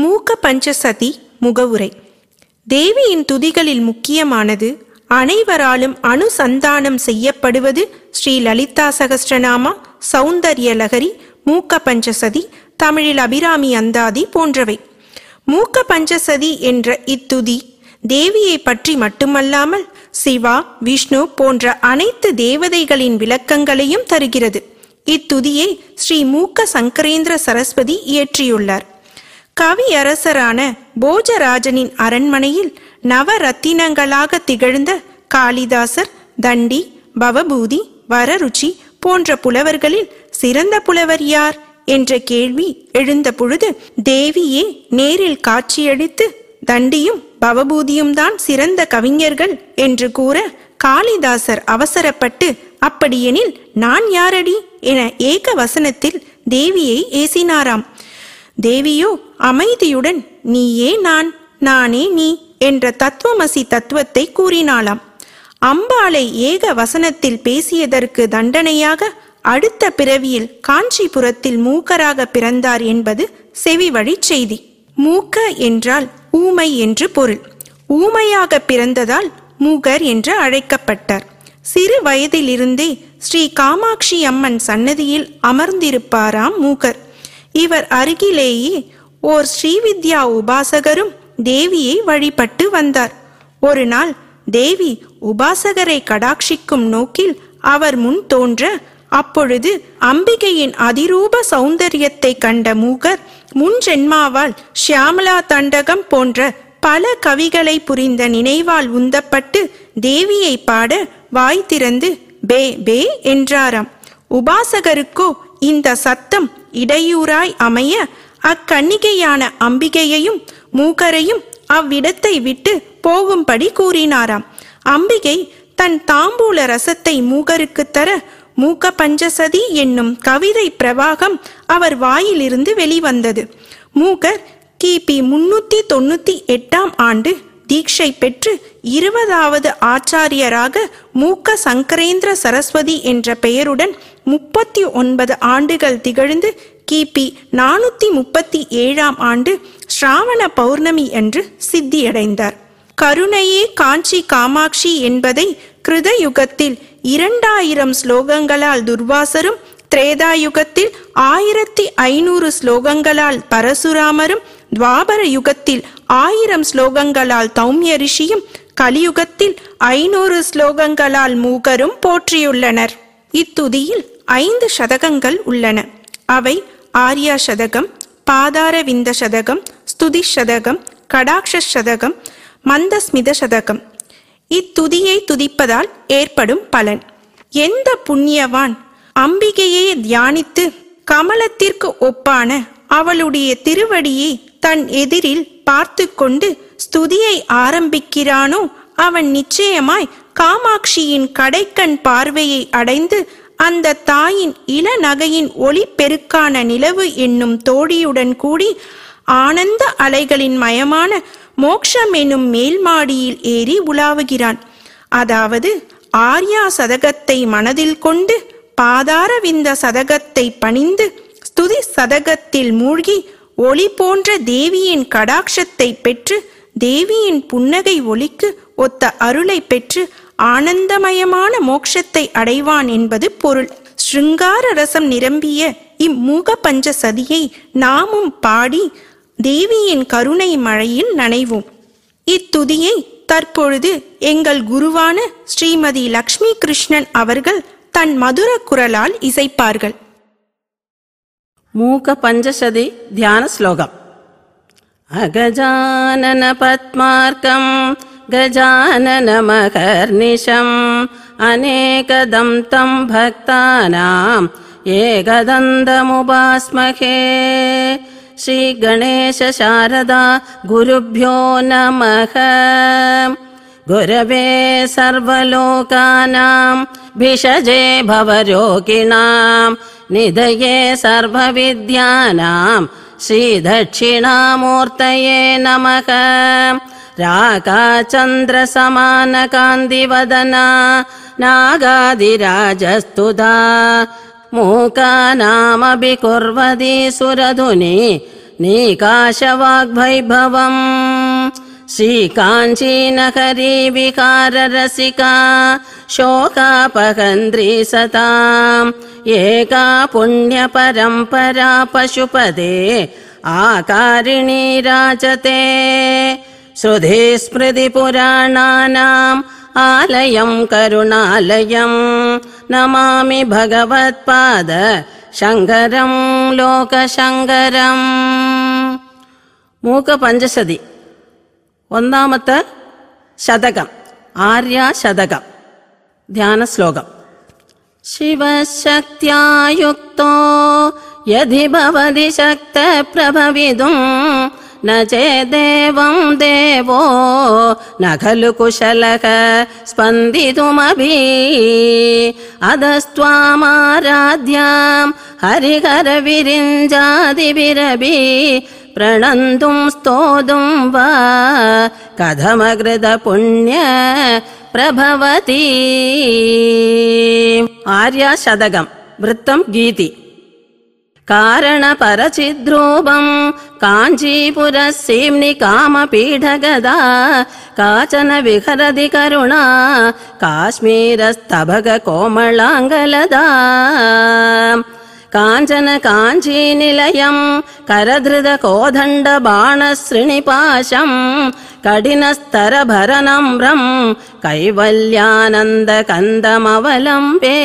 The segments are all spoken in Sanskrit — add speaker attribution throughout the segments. Speaker 1: மூக்க பஞ்சசதி முகவுரை தேவியின் துதிகளில் முக்கியமானது அனைவராலும் அனுசந்தானம் செய்யப்படுவது ஸ்ரீ லலிதா சகஸ்ரநாமா சௌந்தர்ய லகரி மூக்க பஞ்சசதி தமிழில் அபிராமி அந்தாதி போன்றவை மூக்க பஞ்சசதி என்ற இத்துதி தேவியை பற்றி மட்டுமல்லாமல் சிவா விஷ்ணு போன்ற அனைத்து தேவதைகளின் விளக்கங்களையும் தருகிறது இத்துதியை ஸ்ரீ மூக்க சங்கரேந்திர சரஸ்வதி இயற்றியுள்ளார் கவியரசரான போஜராஜனின் அரண்மனையில் நவரத்தினங்களாக திகழ்ந்த காளிதாசர் தண்டி பவபூதி வரருச்சி போன்ற புலவர்களில் சிறந்த புலவர் யார் என்ற கேள்வி எழுந்த பொழுது தேவியே நேரில் காட்சியளித்து தண்டியும் பவபூதியும் தான் சிறந்த கவிஞர்கள் என்று கூற காளிதாசர் அவசரப்பட்டு அப்படியெனில் நான் யாரடி என ஏக வசனத்தில் தேவியை ஏசினாராம் தேவியோ அமைதியுடன் நீயே நான் நானே நீ என்ற தத்துவமசி தத்துவத்தை கூறினாளாம் அம்பாளை ஏக வசனத்தில் பேசியதற்கு தண்டனையாக அடுத்த பிறவியில் காஞ்சிபுரத்தில் மூக்கராக பிறந்தார் என்பது செவிவழி செய்தி மூக்க என்றால் ஊமை என்று பொருள் ஊமையாக பிறந்ததால் மூகர் என்று அழைக்கப்பட்டார் சிறு வயதிலிருந்தே ஸ்ரீ காமாட்சி அம்மன் சன்னதியில் அமர்ந்திருப்பாராம் மூகர் இவர் அருகிலேயே ஓர் ஸ்ரீவித்யா உபாசகரும் தேவியை வழிபட்டு வந்தார் ஒரு நாள் தேவி உபாசகரை கடாட்சிக்கும் நோக்கில் அவர் முன் தோன்ற அப்பொழுது அம்பிகையின் அதிரூப சௌந்தரியத்தை கண்ட மூகர் முன் ஜென்மாவால் ஷியாமலா தண்டகம் போன்ற பல கவிகளை புரிந்த நினைவால் உந்தப்பட்டு தேவியை பாட வாய் திறந்து பே பே என்றாராம் உபாசகருக்கோ இந்த சத்தம் இடையூறாய் அமைய அக்கன்னிகையான அம்பிகையையும் மூக்கரையும் அவ்விடத்தை விட்டு போகும்படி கூறினாராம் அம்பிகை தன் தாம்பூல ரசத்தை மூகருக்கு தர மூக்க பஞ்சசதி என்னும் கவிதை பிரவாகம் அவர் வாயிலிருந்து வெளிவந்தது மூகர் கிபி முன்னூத்தி தொண்ணூத்தி எட்டாம் ஆண்டு தீட்சை பெற்று இருபதாவது ஆச்சாரியராக மூக்க சங்கரேந்திர சரஸ்வதி என்ற பெயருடன் முப்பத்தி ஒன்பது ஆண்டுகள் திகழ்ந்து கிபி நானூத்தி முப்பத்தி ஏழாம் ஆண்டு ஸ்ராவண பௌர்ணமி என்று சித்தியடைந்தார் கருணையே காஞ்சி காமாட்சி என்பதை கிருதயுகத்தில் இரண்டாயிரம் ஸ்லோகங்களால் துர்வாசரும் திரேதாயுகத்தில் ஆயிரத்தி ஐநூறு ஸ்லோகங்களால் பரசுராமரும் துவாபர யுகத்தில் ஆயிரம் ஸ்லோகங்களால் தௌமிய ரிஷியும் கலியுகத்தில் ஐநூறு ஸ்லோகங்களால் மூகரும் போற்றியுள்ளனர் இத்துதியில் ஐந்து சதகங்கள் உள்ளன அவை ஆர்யா சதகம் பாதாரவிந்த சதகம் ஸ்துதி சதகம் கடாட்ச சதகம் மந்தஸ்மித சதகம் இத்துதியை துதிப்பதால் ஏற்படும் பலன் எந்த புண்ணியவான் அம்பிகையை தியானித்து கமலத்திற்கு ஒப்பான அவளுடைய திருவடியை தன் எதிரில் பார்த்து கொண்டு ஸ்துதியை ஆரம்பிக்கிறானோ அவன் நிச்சயமாய் காமாட்சியின் கடைக்கண் பார்வையை அடைந்து அந்த தாயின் இளநகையின் ஒளி பெருக்கான நிலவு என்னும் தோழியுடன் கூடி ஆனந்த அலைகளின் மயமான மோக்ஷம் என்னும் மேல்மாடியில் ஏறி உலாவுகிறான் அதாவது ஆர்யா சதகத்தை மனதில் கொண்டு பாதாரவிந்த சதகத்தை பணிந்து ஸ்துதி சதகத்தில் மூழ்கி ஒளி போன்ற தேவியின் கடாக்ஷத்தை பெற்று தேவியின் புன்னகை ஒளிக்கு ஒத்த அருளை பெற்று ஆனந்தமயமான மோட்சத்தை அடைவான் என்பது பொருள் ஸ்ருங்கார ரசம் நிரம்பிய இம்மூக பஞ்ச சதியை நாமும் பாடி தேவியின் கருணை மழையில் நனைவோம் இத்துதியை தற்பொழுது எங்கள் குருவான ஸ்ரீமதி லக்ஷ்மி கிருஷ்ணன் அவர்கள் தன் மதுர குரலால் இசைப்பார்கள் மூக பஞ்சசதி தியான ஸ்லோகம் அகஜானன
Speaker 2: பத்மார்க்கம் गजाननमकर्निशम् अनेकदं अनेकदन्तं भक्तानाम् एकदन्तमुपास्महे श्रीगणेशशारदा गुरुभ्यो नमः गुरवे सर्वलोकानां भिषजे भवरोगिणां निधये सर्वविद्यानां श्रीदक्षिणामूर्तये नमः राका नागादिराजस्तुदा मूकानामपि कुर्वति मूका नामभि कुर्वती सुरधुनी विकाररसिका शोकापकन्द्री सता एका पुण्यपरम्परा पशुपदे आकारिणी राजते श्रुति स्मृतिपुराणानाम् आलयं करुणालयम् नमामि भगवत्पाद शङ्करं लोकशङ्करम् मूकपञ्चसति ओदामत् शतकम् आर्याशतकम् ध्यानश्लोकम् शिवशक्त्यायुक्तो यदि भवति शक्तः प्रभवितुम् न चेदेवं देवो न खलु कुशलकस्पन्दितुमभि अधस्त्वामाराध्यां हरिहर विरिञ्जादिभिरभि प्रणन्तुं स्तोदुं वा कथमकृतपुण्य पुण्य प्रभवति आर्याशदगं वृत्तं गीति कारणपरचिद्रूपं काञ्चीपुरस्सेम्नि कामपीठगदा काचन विहरदि करुणा काश्मीरस्तभग कोमलाङ्गलदा काञ्चन काञ्चीनिलयं करधृद कोदण्डबाणश्रिणिपाशं कठिनस्तरभरनम्रं कैवल्यानन्दकन्दमवलम्बे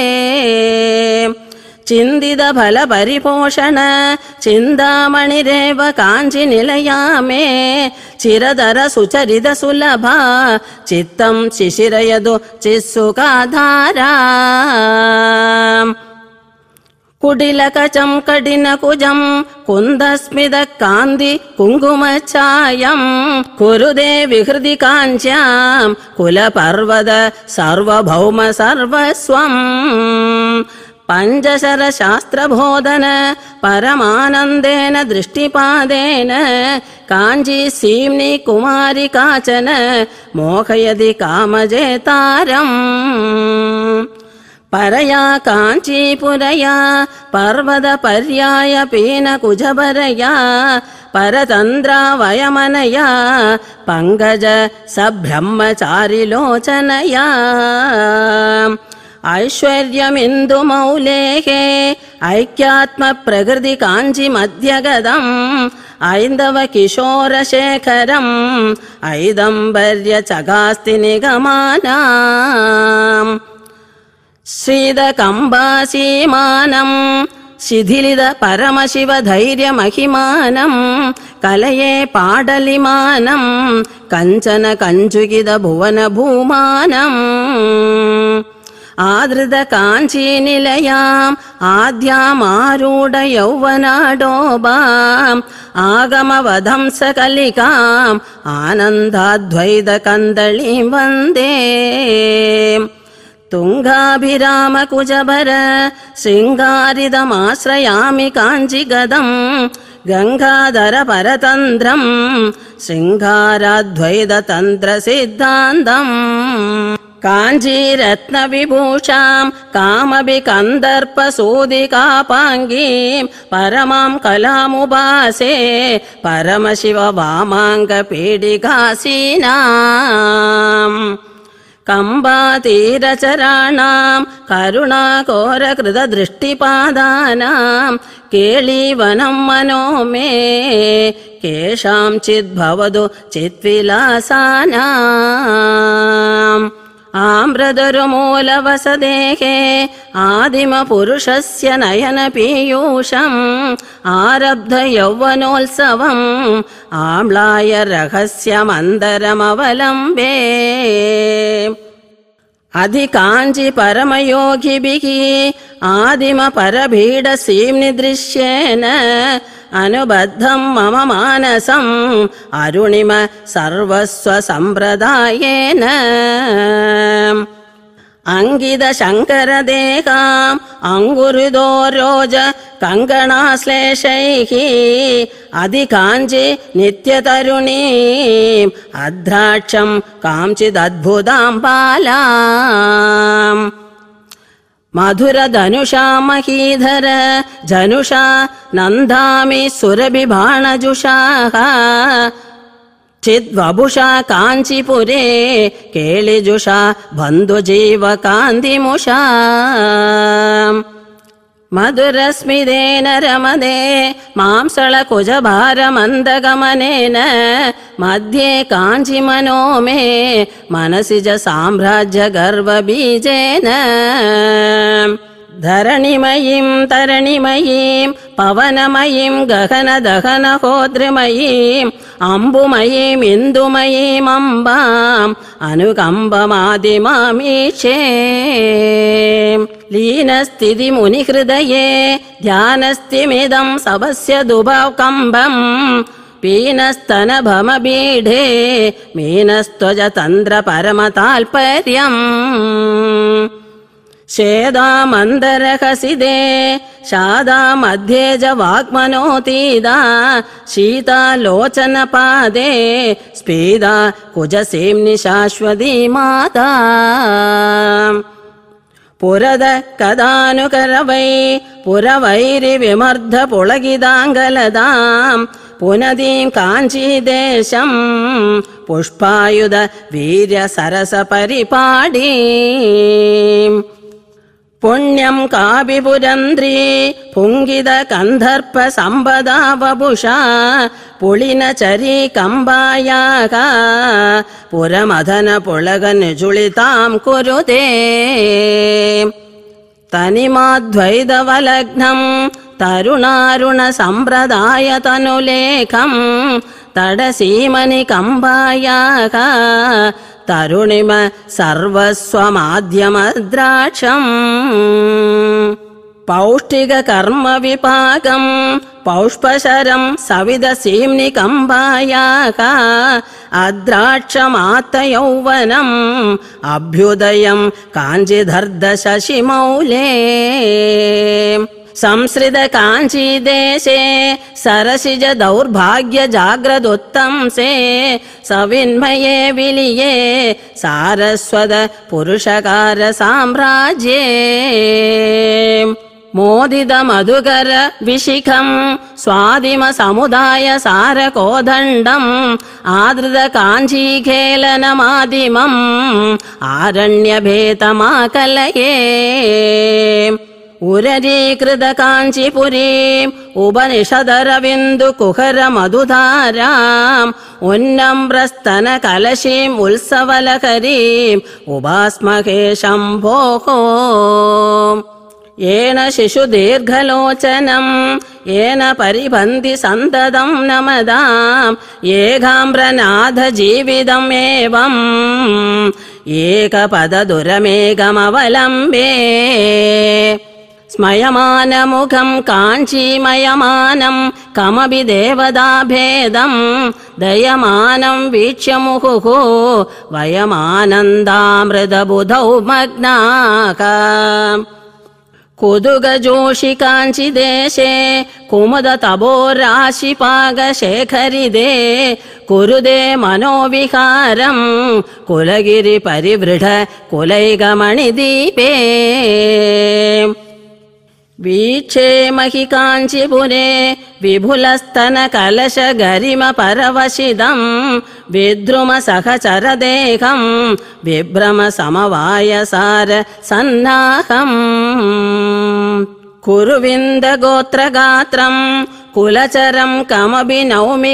Speaker 2: चिन्दिदफल परिपोषण चिन्तामणिरेव काञ्चि निलयामे चिरदर सुचरिद सुलभा चित्तं शिशिर युकाधारा कुडिलकचं कडिन कुजं कुन्दस्मिदकान्ति कुङ्कुमचायं कुरुदे देवि हृदि काञ्च्यां कुलपर्वत सर्वभौम सर्वस्वम् पञ्जशरशास्त्रबोधन परमानन्देन दृष्टिपादेन काञ्चीसीम्निकुमारि काचन मोहयदि कामजेतारम् परया काञ्चीपुरया पर्वतपर्याय पीनकुजबरया परतन्द्रावयमनया पङ्कज सब्रह्मचारिलोचनया ऐश्वर्यमिन्दुमौलेः ऐक्यात्मप्रकृति काञ्चिमध्यगदम् ऐन्दव किशोरशेखरम् ऐदम्बर्य चगास्तिनिगमाना श्रीदकम्बासीमानं शिथिलिद परमशिवधैर्यमहिमानं कलये पाडलिमानं कञ्चन भुवन भुवनभूमानम् आदृत काञ्चीनिलयाम् आद्यामारूढयौवनाडोबाम् आगमवधं सकलिकाम् आनन्दाद्वैतकन्दलीं वन्दे तुङ्गाभिरामकुजबर शृङ्गारिदमाश्रयामि काञ्चिगदं गङ्गाधर परतन्त्रम् शृङ्गाराद्वैतन्त्रसिद्धान्तम् काञ्जीरत्नविभूषां कन्दर्पसूदिकापाङ्गीम् परमां कलामुभासे परमशिव वामाङ्गपीडिकासीनाम् कम्बातीरचराणां करुणाकोरकृतदृष्टिपादानाम् केळीवनम् मनो मे चित्विलासानाम् चित्विलासानाम् आम्रदरुमूलवसदेहे आदिमपुरुषस्य नयनपीयूषम् आरब्धयौवनोत्सवम् आरब्ध यौवनोत्सवम् आम्लाय रहस्यमन्तरमवलम्बे अधिकाञ्चि परमयोगिभिः आदिम दृश्येन अनुबद्धम् मम मानसम् अरुणिम सर्वस्वसम्प्रदायेन अङ्गिदशङ्करदेहाम् अङ्गुरुदो रोज कङ्कणाश्लेषैः अधिकाञ्चि नित्यतरुणीम् अद्राक्षम् कांचित् अद्भुताम् मधुरधनुषा धनुषा महीधर जनुषा नन्दामि सुरभिबाणजुषाः चिद्वभुषा काञ्चिपुरे केलिजुषा बन्धुजीव मधुरस्मिदेन रमदे मांसळकुजभारमन्दगमनेन मध्ये काञ्चिमनो मे मनसि च साम्राज्यगर्वबीजेन धिमयीं तरणिमयीं पवनमयीं गहन दहन होद्रिमयीम् अम्बुमयीमिन्दुमयीमम्बाम् अनुकम्बमादि लीनस्थितिमुनिहृदये ध्यानस्तिमिदं सभस्य दुभवकम्बम् पीनस्तनभमबीढे मीनस्त्वज तन्द्र परमतात्पर्यम् श्वेदामन्दरहसिदे मध्येज वाग्मनोतीदा शीता लोचनपादे स्पीदा कुजसेम्नि शाश्वती माता पुरद कदानुकरवै पुरवैरिविमर्धपुळगिदाङ्गलदां पुनदीम् काञ्चीदेशम् पुष्पायुध वीर्य सरस परिपाडी पुण्यं काविपुरन्द्री पुिद कन्धर्प सम्बदा वभुषा पुरमदन पुरमधन जुलिताम् कुरुते तनिमाद्वैदवलग्नम् तरुणारुण सम्प्रदाय तनुलेखम् तडसीमनि कम्बायाः तरुणिम सर्वस्वमाद्यमद्राक्षम् पौष्टिकर्म विपाकम् पौष्पशरं सविद सीम्नि कम्बाया का अभ्युदयम् काञ्चिधर्दशशिमौले संस्कृत देशे, सरसिज दौर्भाग्य जाग्रदोत्तंसे सविन्मये विलिये सारस्वत पुरुषकार साम्राज्ये मोदिद मधुकर स्वादिमसमुदाय सारकोदण्डम् आदृद काञ्ची खेलनमादिमम् उरीकृत काञ्चिपुरीम् उपनिषदरविन्दुकुहर मधुधाराम् उन्नम्रस्तन कलशीम् उत्सवलहरीम् उभास्मके शम्भोः येन शिशु दीर्घलोचनम् येन परिभन्धि सन्तदं न मदाम् एघाम्ब्र स्मयमानमुखम् काञ्चीमयमानम् कमपि देवताभेदम् दयमानम् मुहुः वयमानन्दामृतबुधौ मग्नाका कुदुगजोषि काञ्चिदेशे कुमुद तपोराशिपाकशेखरिदे कुरुदे मनोविहारम् कुलगिरिपरिवृढ ीक्षे महि काञ्चिपुरे परवशिदम् विद्रुमसहचरदेहम् विभ्रमसमवायसार समवायसार सन्नाहम् कुरुविन्द गोत्रगात्रम् कुलचरं कमभि नौमि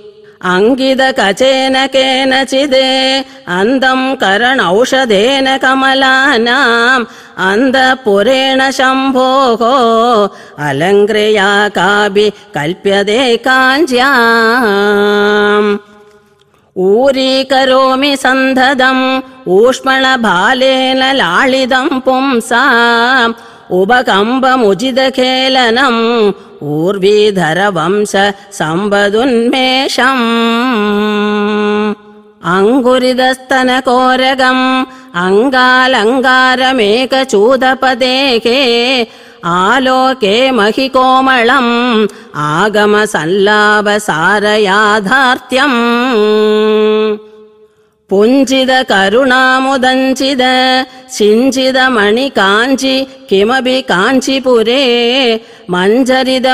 Speaker 2: अङ्गिदकचेन केनचिदे अन्धं करणौषधेन कमलानाम् अन्धपुरेण शम्भोः अलङ्क्रिया कापि कल्प्यते काञ्चा ऊरीकरोमि सन्धदम् भालेन लालिदम् पुंसा उपकम्बमुचितखेलनम् ऊर्वीधरवंश सम्बदुन्मेषम् अङ्गुरिदस्तनकोरगम् अङ्गालङ्गारमेकचूदपदेके आलोके महि कोमलम् आगमसल्लाभसारयाधार्त्यम् पुञ्जिदकरुणामुदञ्जिद शिञ्जिदमणिकाञ्चि किमपि काञ्चिपुरे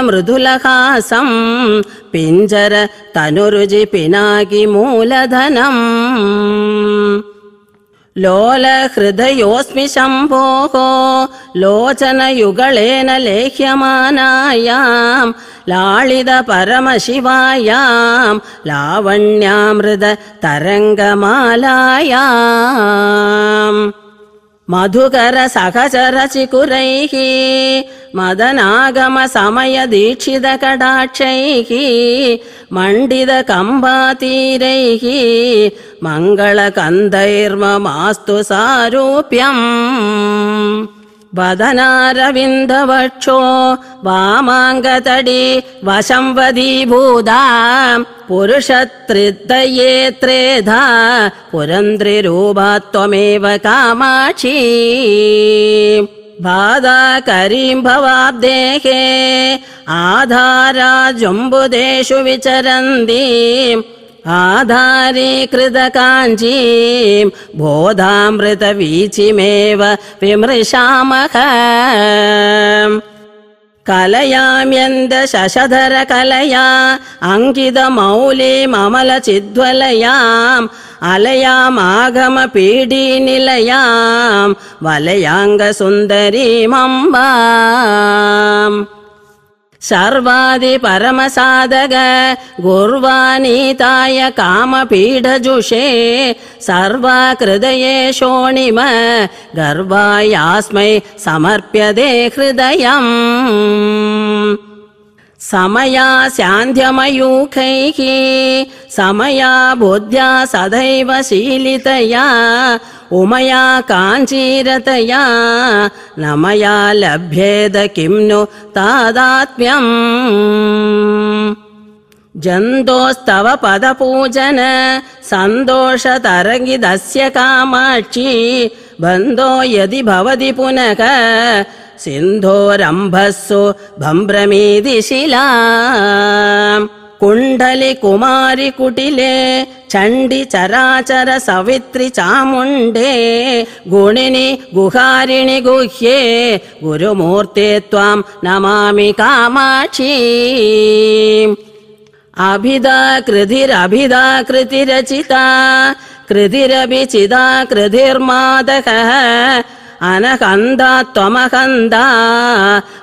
Speaker 2: मृदुलहासम् पिञ्जर तनुरुजि मूलधनम् लोलहृदयोऽस्मि शम्भोः लोचनयुगलेन लेह्यमानायाम् लाळिद परमशिवायाम् लावण्यामृत तरङ्गमालायाम् मधुकरसहचरचिकुरैः मदनागमसमय दीक्षितकटाक्षैः मण्डित कम्भातीरैः मङ्गलकन्दैर्म मास्तु सारूप्यम् वदनारविन्दवक्षो रविन्द वक्षो वामाङ्गतडी वशंवदी भूदा त्रेधा पुरन्द्रिरूपा त्वमेव कामाक्षी बाधा आधारा आधाराजुम्बुदेषु विचरन्ती आधारी कृत काञ्चीं बोधामृतवीचिमेव विमृशामः कलयाम्यन्दशशधरकलया अङ्कितमौलिममलचिद्वलयाम् अलयामागमपीडिनिलयां वलयाङ्गसुन्दरीमम्बा सर्वादि सर्वादिपरमसाधग गुर्वानीताय कामपीडजुषे सर्वा हृदये शोणिम गर्वायास्मै समर्प्यते हृदयम् समया स्यान्ध्यमयूखैः समया बोध्या सदैव शीलितया उमया काञ्चीरतया न मया लभ्येद किं नु तादात्म्यम् जन्तोस्तव पदपूजन सन्तोषतरङ्गिदस्य कामाक्षी बन्धो यदि भवति पुनः सिन्धोरम्भस्सु बम्भ्रमेधिशिला कुण्डलि कुटिले। चण्डि चराचर सवित्रि चामुण्डे गुणिनि गुहारिणि गुह्ये गुरुमूर्ते त्वां नमामि कामाक्षी अभिदा कृधिरभिदा कृतिरचिता कृधिरभिचिदा कृधिर्मादकः अन कन्द त्वम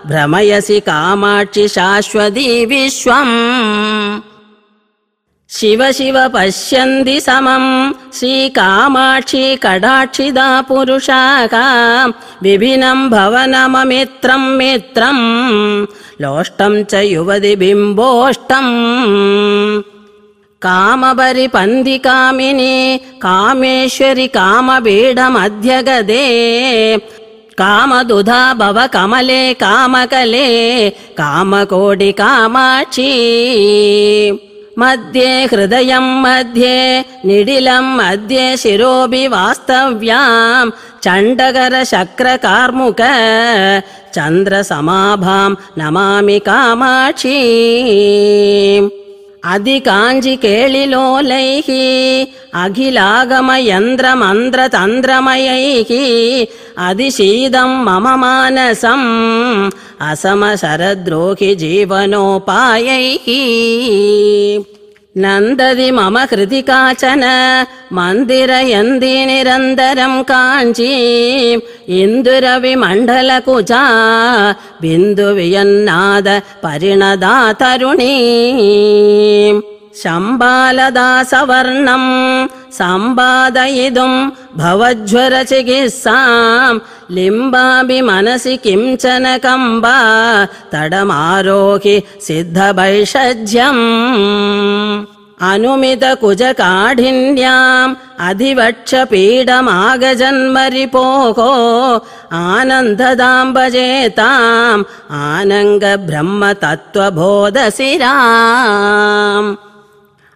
Speaker 2: भ्रमयसि कामाक्षि शाश्वती विश्वम् शि शि पश्यन्ति समम् श्रीकामाक्षि कडाक्षिदा पुरुषाः विभिन्नम् भवनममित्रम् मित्रम् लोष्टम् च युवति बिम्बोष्टम् कामबरि कामिनी कामेश्वरि कामबीडमध्यगदे कामदुधा भव कमले कामकले कामकोडि कामाक्षी मध्ये हृदयम् मध्ये निडिलम् मध्ये शिरोभि वास्तव्याम् चण्डगर शक्र कार्मुक चन्द्र नमामि कामाक्षी అది కాంజి కేళిలోలైః అఖిలాగమయంద్రమంద్రతంద్రమయైః అది శీదం మమ మానసం అసమ శరద్రోహి జీవనోపాయై நந்ததி மம ஹிருதி காச்சன மந்திர எந்தி நிரந்தரம் காஞ்சி இந்துரவி மண்டல குஜா பிந்துவியன்னாத பரிணதா தருணி சம்பாலதா சவர்ணம் सम्पादयितुम् भवज्वरचिकित्साम् लिम्बाभि मनसि किञ्चन कम्बा तडमारोहि सिद्धभैषज्यम् अनुमितकुजकाठिन्याम् अधिवक्ष पीडमागजन्मरिपोगो आनन्ददाम्बजेताम् आनन्द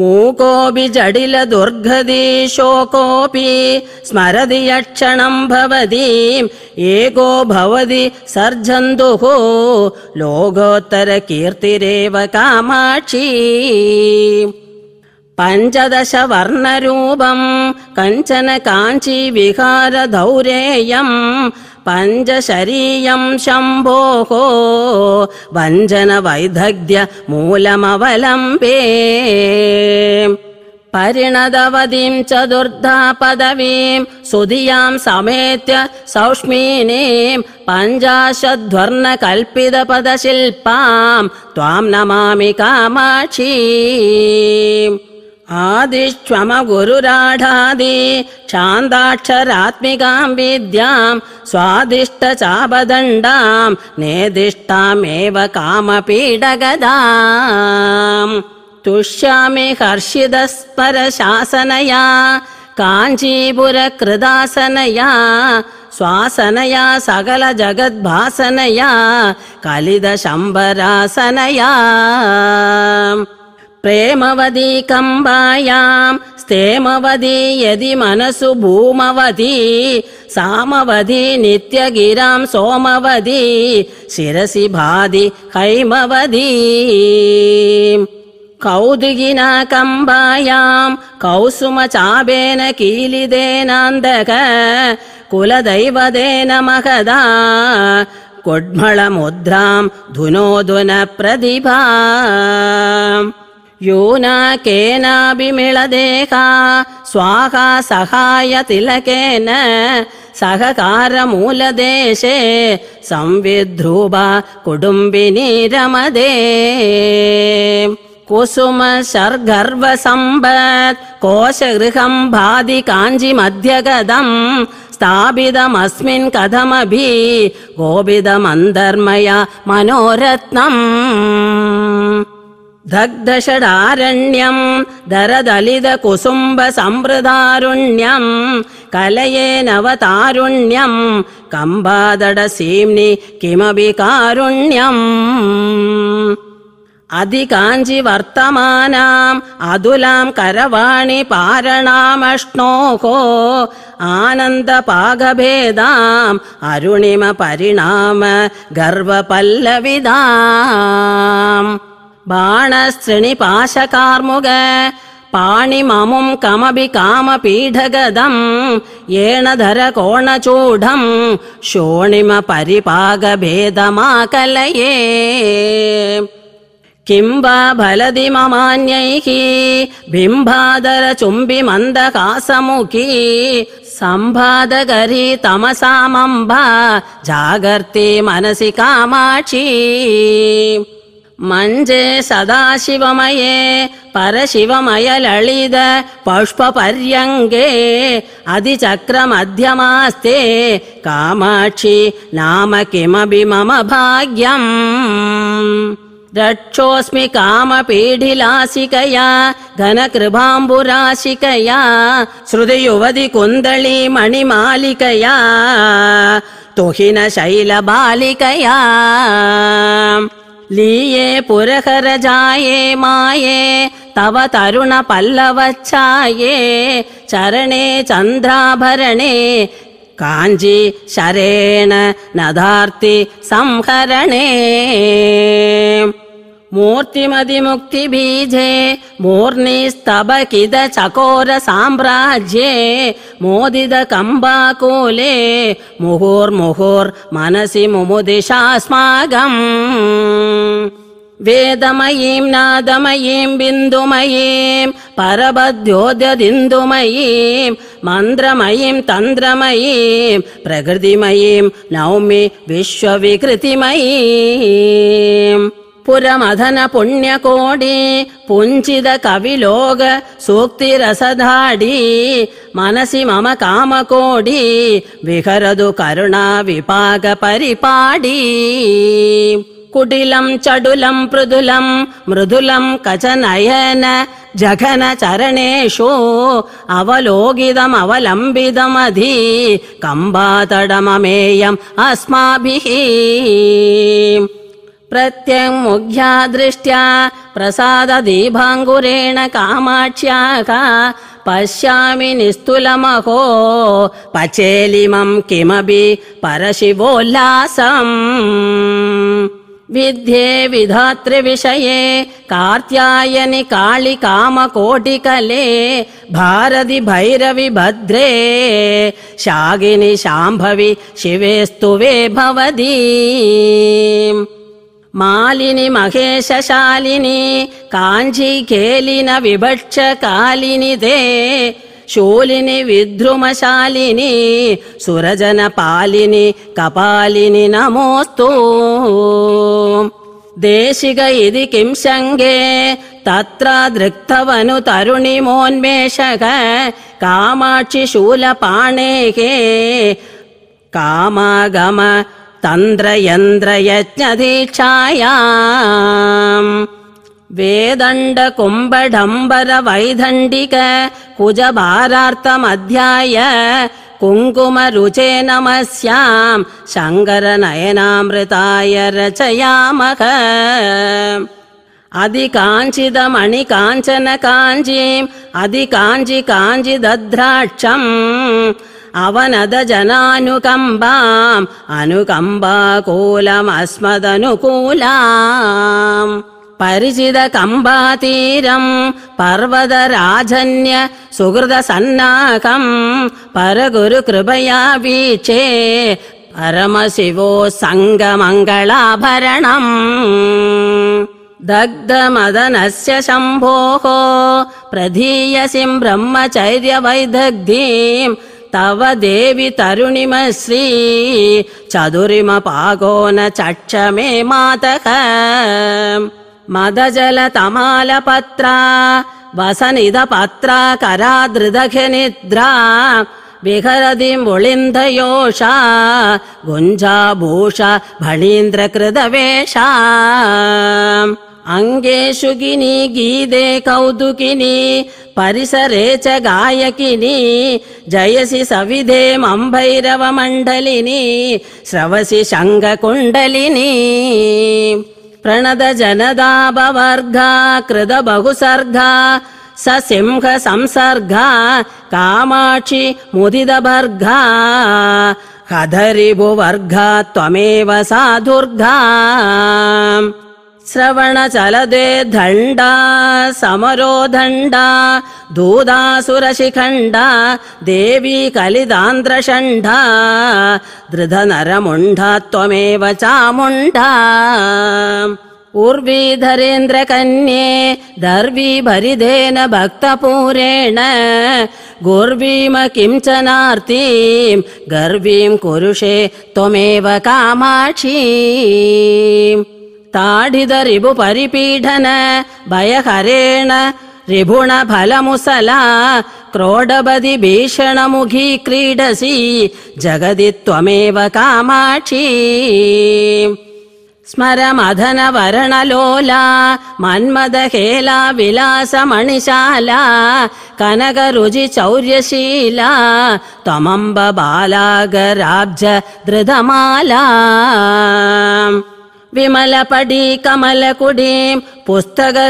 Speaker 2: मूकोऽपि जडिल दुर्गदी शोकोऽपि स्मरति यक्षणम् भवति एको भवति सर्जन्तुः लोकोत्तरकीर्तिरेव कामाक्षी पञ्चदशवर्णरूपम् कञ्चन काञ्चीविहारधौरेयम् पञ्चशरीयं शरीयं शम्भोः वञ्जन वैदध्य मूलमवलम्बे परिणदवधिं च दुर्धा पदवीं सुधियां समेत्य सौष्मीनीं पञ्चाशध्वर्ण त्वां नमामि कामाक्षी आदिष्वमगुरुराढादि गुरुराढादि विद्याम् स्वादिष्टचापदण्डाम् नेदिष्टामेव कामपीडगदा तुष्यामि हर्षिदस्परशासनया काञ्चीपुरकृदासनया स्वासनया सकलजगद्भासनया कलिदशम्बरासनया प्रेमवदी कम्बायां स्तेमवदी यदि मनसु भूमवदी, सामवदी नित्यगिरां सोमवदी शिरसि भादि हैमवदी कौदिगिन कम्बायां कौसुमचाबेन कीलिदेनान्धक कुलदैव महदा कोड्मळमुद्रां प्रतिभा यूना केनापि मिलदेहा स्वाहा सहाय तिलकेन सहकारमूलदेशे संविध्रू कुटुम्बिनीरमदे कुसुमशर्गर्वसम्बत् कोशगृहम् भादि काञ्चिमध्यगदं स्थापिदमस्मिन् कथमभि गोपिदमन्तर्मया मनोरत्नम् दग्धषडारण्यम् दरदलितकुसुम्बसम्भृदारुण्यम् कलयेनवतारुण्यम् कम्बादड सीम्नि किमपि कारुण्यम् अधिकाञ्चि वर्तमानाम् अदुलाम् करवाणि पारणामश्णोः आनन्दपाघभेदाम् अरुणिम परिणाम बाणश्रिणिपाशकार्मुग पाणिममुम् कमपि कामपीठगदम् येण धर कोणचूढम् शोणिम वा भेदमाकलये ममान्यैः बिम्बादर चुम्बि मन्दकासमुखी जागर्ति मनसि कामाक्षी मञ्जे सदाशिवमये परशिवमय पुष्पपर्यङ्गे अधिचक्रमध्यमास्ते कामाक्षी नाम किमपि मम भाग्यम् रक्षोऽस्मि कामपीडिलाशिकया घनकृभाम्बुराशिकया श्रुतियुवति कुन्दली मणिमालिकया तुहिनशैलबालिकया लीये पुरहरजाये माये तव पल्लवच्छाये चरणे चन्द्राभरणे काञ्जी शरेण नधार्ति संहरणे मूर्तिमधिक्ति बीजे मूर्निस्तभकिद चकोर साम्राज्ये मोदिद कम्बाकुले मुहुर्मुहुर् मनसि मुमुदिशास्मागम् वेदमयीं नादमयीं बिन्दुमयीं परबद्योन्दुमयीं मन्द्रमयीं तन्द्रमयीं प्रकृतिमयीं नौमि विश्वविकृतिमयी पुरमधन पुण्यकोडि, पुञ्चिद कविलोग सूक्तिरसधाडी मनसि मम कामकोडी विहरदु करुणा विपाक परिपाडी कुटिलं चडुलं मृदुलम् मृदुलं कचनयन जघन चरणेषु अवलोकितमवलम्बिदमधि कम्बातडममेयम् अस्माभिः प्रत्यङ्गुघ्या दृष्ट्या प्रसाददीभाङ्गुरेण का। पश्यामि निस्तुलमहो पचेलिमम् किमपि परशिवोल्लासम् विद्ये विधातृविषये कार्त्यायनि कालिकामकोटिकले भारति भैरवि भद्रे शागिनि शाम्भवि शिवेस्तुवे भवदी मालिनि महेशशालिनि काञ्जिकेलिन विभक्षकालिनि दे शूलिनि सुरजन सुरजनपालिनि कपालिनि नमोऽस्तु देशिग इति किं शङ्गे तत्रा दृक्तवनु तरुणि मोन्मेषग कामाक्षि शूलपाणेहे कामागम तन्द्रयन्द्रयज्ञदीक्षाया वेदण्डकुम्भडम्बर वैदण्डिक कुजभारार्थमध्याय कुङ्कुमरुचे नमः स्याम् शङ्करनयनामृताय रचयामः अधि काञ्चिदमणि काञ्चन काञ्चीम् अधि काञ्चि काञ्चिद्राक्षम् अवनद जनानुकम्बाम् अनुकम्बा पर्वद परिचितकम्बातीरम् पर्वतराजन्य सुहृदसन्नाकम् परगुरु कृपया वीचे परमशिवो सङ्गमङ्गलाभरणम् दग्धमदनस्य शम्भोः प्रधीयसिं ब्रह्मचैर्य वैदग्धीम् तव देवि तरुणिम श्री चतुरिम पागोन न चक्ष मे मातः मदजल तमाल पत्रा वसनिद पत्रा करा दृदघ निद्रा बिहरदिम् वुळिन्धयोषा गुञ्जा भूषा भळीन्द्र कृदवेषा अङ्गे शुकिनि गीते कौतुकिनी परिसरे च गायकिनी जयसि सविधेमम्भैरव मण्डलिनी श्रवसि शङ्ख प्रणद जनदाभवर्घ कृद बहु सर्ग स सिंह संसर्ग कामाक्षि मुदिद वर्ग त्वमेव सा श्रवणचलदे धण्डा समरोधण्डा दूदासुरशिखण्डा देवी कलिदान्द्रषण्डा दृध त्वमेव चामुण्डा उर्वी धरेन्द्र कन्ये दर्वी भरिदेन भक्तपूरेण गुर्वीम् किंचनार्ती गर्वीम् कुरुषे त्वमेव कामाक्षी ढिद रिभु परिपीडन भयहरेण रिभुण फलमुसला क्रोडबधि भीषणमुखी क्रीडसि जगदि त्वमेव कामाक्षी स्मरमधन वरण लोला मन्मद हेला विलास चौर्यशीला त्वमम्ब बालागराब्ज दृधमाला विमलपडी कमलकुडी पुस्तकरुद्राक्षहस्तहस्तपुडी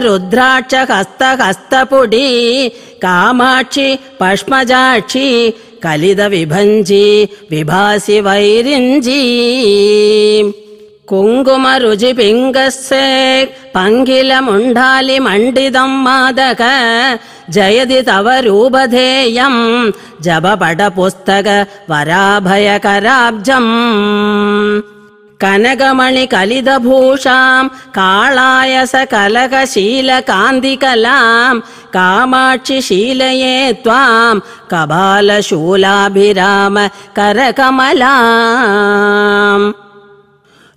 Speaker 2: रुद्राक्षस्त हस्तपुडी कामाक्षि पष्मजालिदीभञ्जी विभासि वैरिञ्जी कुङ्कुमरुचिपिङ्ग् पङ्गिलमुण्डालि मण्डितं मादक जयदि तव रूपधेयम् जपड पुस्तक वराभय कनकमणिकलिदभूषां कालायस कामाक्षि शीलये त्वाम् कबालशूलाभिराम करकमला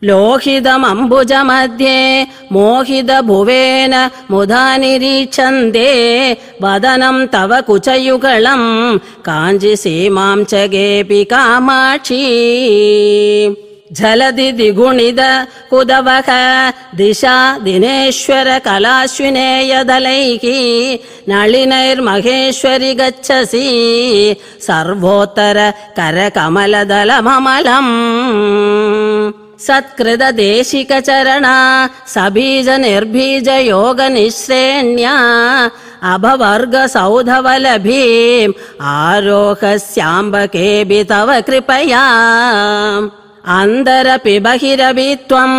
Speaker 2: लोहितमम्बुजमध्ये मोहिदभुवेन मुदा निरीक्षन्ते वदनम् तव कुचयुगलं काञ्चिसीमां च गेऽपि कामाक्षी झलदि दिगुणिद कुदवख दिशा दिनेश्वर कलाश्विनेय कलाश्विनेयदलैः नळिनैर्महेश्वरि गच्छसि सर्वोत्तर कर कमल दलममलम् सत्कृत देशिक चरणा सबीज निर्बीज योग निःश्रेण्या अभवर्ग सौधवलभीम् आरोह केऽपि तव कृपया अन्दरपिबहिरभि त्वम्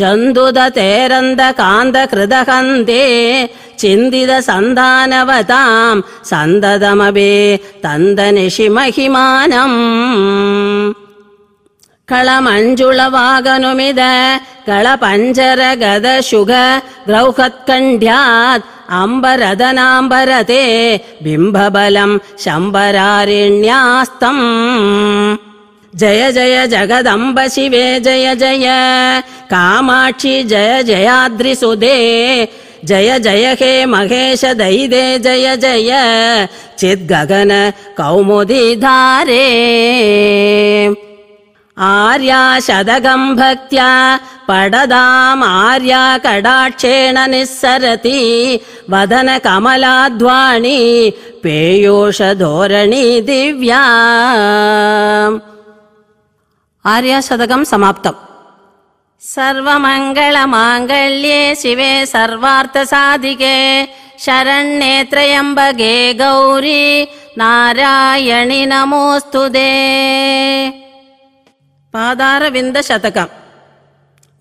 Speaker 2: जन्धुदतेरन्दकान्दकृद हे चिन्दितसन्धानवताम् सन्ददमबे दन्दनिषिमहिमानम् कलमञ्जुलवागनुमिद कळपञ्जरगदशुघ्रौहत्कण्ढ्यात् अम्बरदनाम्बरते बिम्बबलम् शम्बरारिण्यास्तम् जय जय जगदम्ब शिवे जय जय कामाक्षि जय जयाद्रिसुदे जय जय हे महेश दैदे जय जय चिद्गगन कौमुदी धारे आर्याशदगम्भक्त्या पडदामार्या कडाक्षेण निःसरति वदन कमलाध्वाणी पेयूषधोरणी दिव्या आर्यशतकं समाप्तम् सर्वमङ्गलमाङ्गल्ये शिवे सर्वार्थसाधिके शरण्ये भगे गौरी नारायणि नमोऽस्तु पादारविन्दशतकम्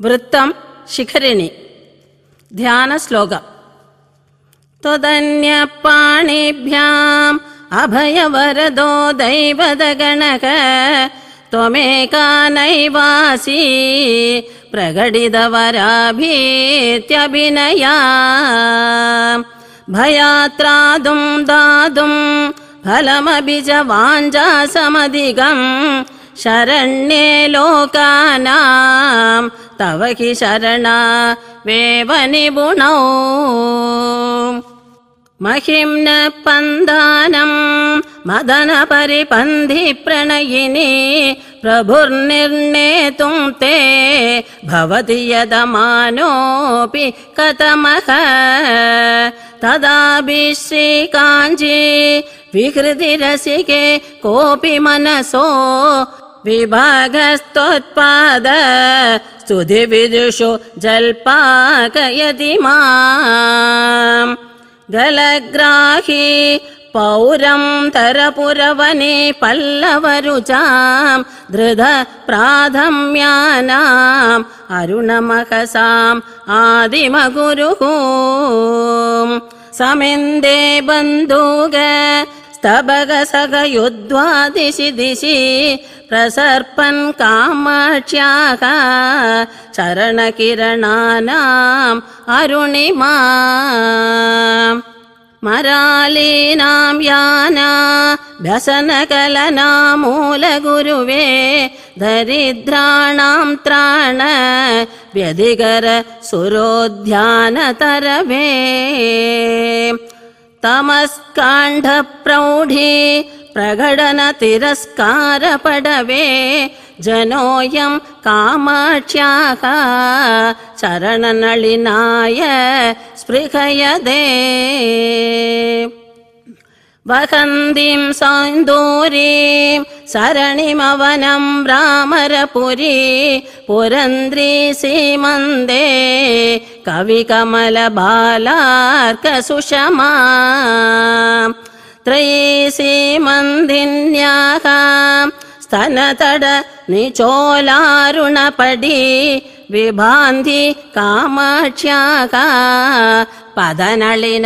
Speaker 2: वृत्तं शिखरिणि ध्यानश्लोकम् त्वदन्यपाणिभ्याम् अभयवरदो दैव त्वमेका नैवासी प्रगडितवरा भयात्रादुं दादुं फलमभिज शरण्ये लोकानां तव हि शरणा वेव निपुणौ महिम्न पन्दानम् मदन परिपन्धि प्रणयिनी प्रभुर्निर्णेतुम् ते भवति यदमानोऽपि कतमः तदापि श्रीकाञ्जी विकृति रसिके कोऽपि मनसो विभागस्तोत्पाद स्तुति विदुषु जल्पाकयति मा गलग्राही पौरं तरपुरवने पल्लवरुचां धृधप्राथम्यानाम् अरुणमखसाम् आदिमगुरुः समिन्दे बन्धुग तबग सगयुद्वादिशि दिशि प्रसर्पन् कामाक्ष्याः चरणकिरणानाम् अरुणिमा मरालीनाम् याना व्यसनकलनामूलगुरुवे दरिद्राणाम् त्राण व्यधिकर सुरोध्यानतरवे तमस्काण्डप्रौढे प्रकटनतिरस्कारपडवे जनोऽयम् कामाक्ष्याः चरणनलिनाय स्पृहयदे वहन्दीं सौन्दूरीं सरणिमवनम् रामरपुरी पुरन्द्री श्रीमन्दे कविकमलबालार्कसुषमा त्रीशीमन्दिन्याः स्तनतड निचोलारुणपडी विभान्ति कामाक्ष्याः पदनळिन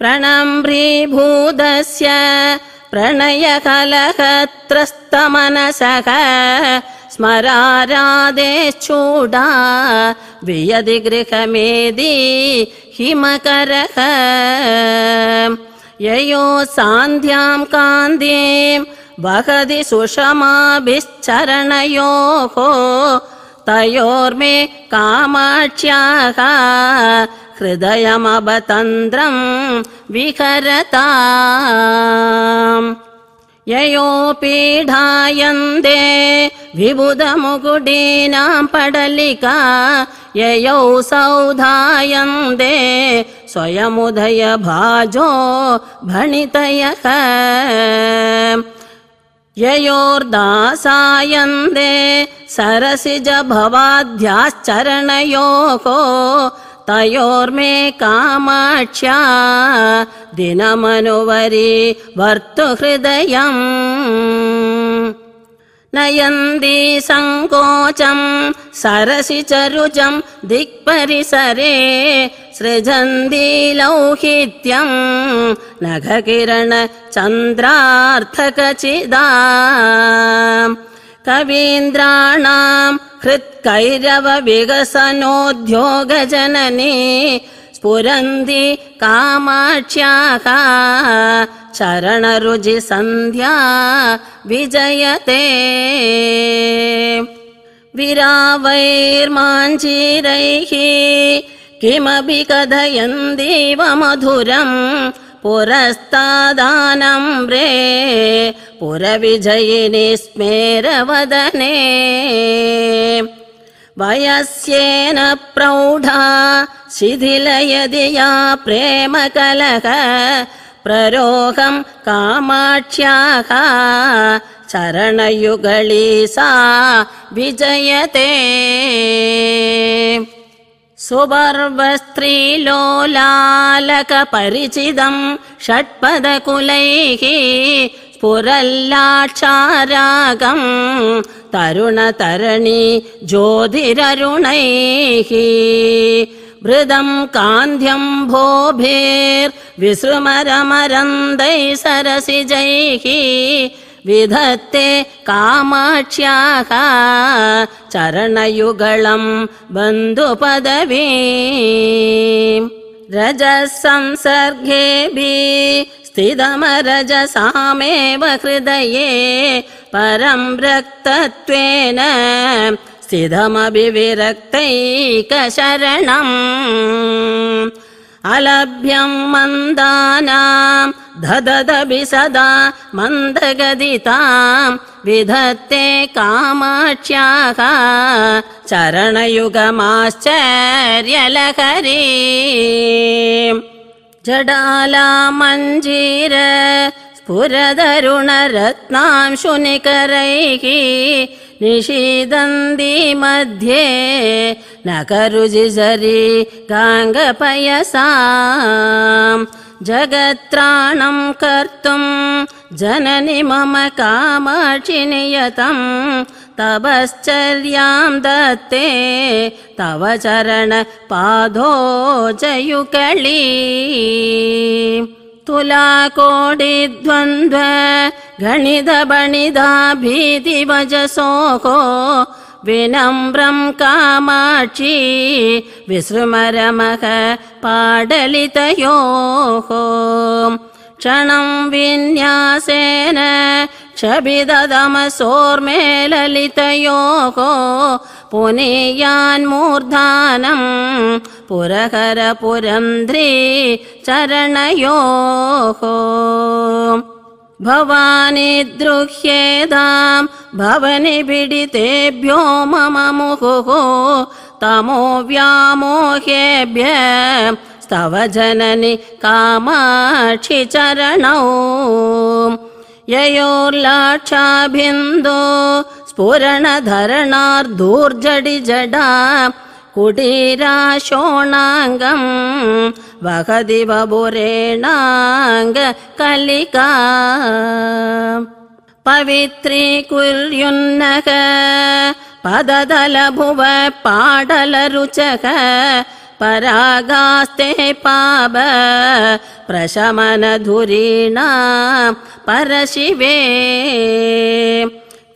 Speaker 2: प्रणम्भ्रीभूतस्य प्रणयकलहत्रस्तमनसः स्मरारादेशूडा वियदि गृहमेदि ययो सान्ध्याम् कान्तीम् वहति सुषमाभिश्चरणयोः तयोर्मे कामाक्ष्याः हृदयमवतन्द्रम् ययो ययोपीडायन्दे विबुधमुकुटीनाम् पडलिका ययौ सौधायन्दे स्वयमुदयभाजो भणितयः ययोर्दासायन्दे सरसिजभवाध्याश्चरणयोः तयोर्मे कामाक्ष्या दिनमनुवरी वर्तुहृदयम् नयन्दी सङ्कोचम् सरसि चरुचम् दिक्परिसरे सृजन्दी लौहित्यम् नखकिरण चन्द्रार्थकचिदा कवीन्द्राणाम् कृत्कैरवविगसनोद्योगजननि स्फुरन्ति कामाक्ष्याः का चरणरुजि सन्ध्या विजयते विरावैर्माञ्जीरैः किमपि कथयन्दीव मधुरम् पुरस्तादानम् रे पुरविजयिनि स्मेरवदने वयस्येन प्रौढा या प्रेमकलः प्ररोहम् कामाक्ष्याः चरणयुगली सा विजयते सुबर्वस्त्री षट्पदकुलैः पुरलाक्षारागम् तरुणतरणि ज्योतिररुणैः कांध्यं कान्ध्यम् भोभिर्विसृमरमरन्दै सरसिजैः विधत्ते कामाक्ष्याः चरणयुगलम् बन्धुपदवी रजसंसर्गेभिः स्थितमरजसामेव हृदये परं रक्तत्वेन स्थितमभिविरक्तैकशरणम् अलभ्यम् मन्दानाम् धददभि सदा मन्दगदिताम् विधत्ते कामाक्ष्याः चरणयुगमाश्चर्यलहरी जडाला मञ्जीर स्फुरदरुणरत्नाम् शुनिकरैः निषीदन्दि मध्ये नकरुजिजरी गाङ्गपयसा जगत्राणम् कर्तुम् जननि मम कामाचि नियतम् तपश्चर्याम् दत्ते तव जयुकली तुलाकोडिद्वन्द्वगणितबणिदा भीधिभजसोको विनम्रम् कामाक्षी विसृमरमः पाडलितयोः क्षणं विन्यासेन क्षभिदमसोर्मे ललितयोः पुयान्मूर्धानम् पुरहरपुरन्ध्री चरणयोः भवानि द्रुह्येदाम् भवनि पीडितेभ्यो मम मुहुः तमो व्यामोहेभ्य स्तव जननि कामाक्षि चरणौ ययोर्लाक्षाभिन्दो स्फुरण धरणार्धूर्जडि जडा कुडीराशोणाङ्गम् वहदि बभोरेणाङ्ग पवित्री कुर्युन्नः पददलभुव, भुवः पाडल परागास्ते पाप प्रशमन धुरीणा परशिवे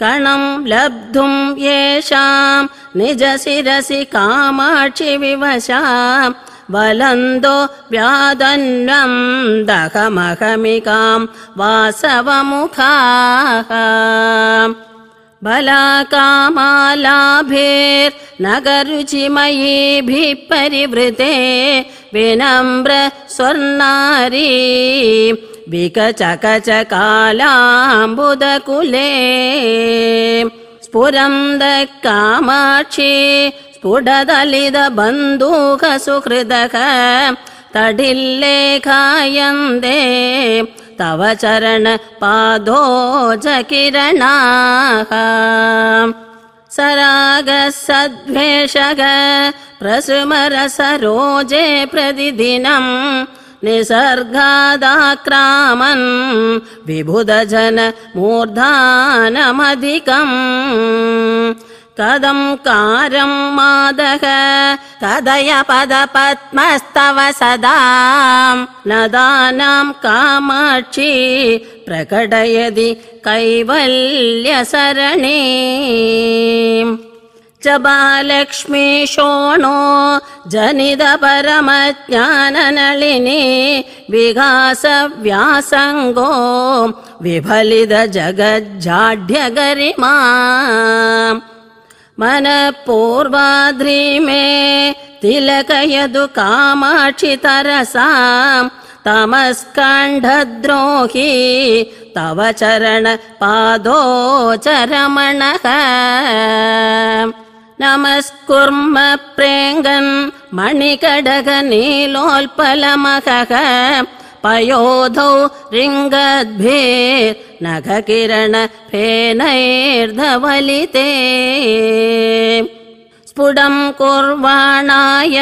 Speaker 2: कणं लब्धुं येषां निजशिरसि कामाक्षिविवशां वलन्दो दहमहमिकाम् वासवमुखाः बलाकामालाभिर्नगरुचिमयिभि परिवृते विनम्र स्वर्णारी विकचकचकालाम्बुदकुले स्फुरन्द कामाक्षी स्फुट दलित बन्धुक तव चरण पादोज किरणाः सराग सद्वेषग प्रसुमर सरोजे प्रतिदिनम् निसर्गादा विबुधजन मूर्धानमधिकम् कदम् कारम् मादः कदय पदपद्मस्तव सदा न दानाम् कामाक्षी प्रकटयदि कैवल्यसरणे च बालक्ष्मी शोणो जनित परमज्ञाननळिनी व्यासङ्गो मनः पूर्वाद्रि मे तिलकयदु कामाक्षि तरसा तमस्कण्ठद्रोही तव चरण पादोचरमणः नमस्कुर्म प्रेङ्गन् मणिकडग पयोधौ रिङ्गद्भे नख फेनैर्धवलिते स्फुटं कुर्वाणाय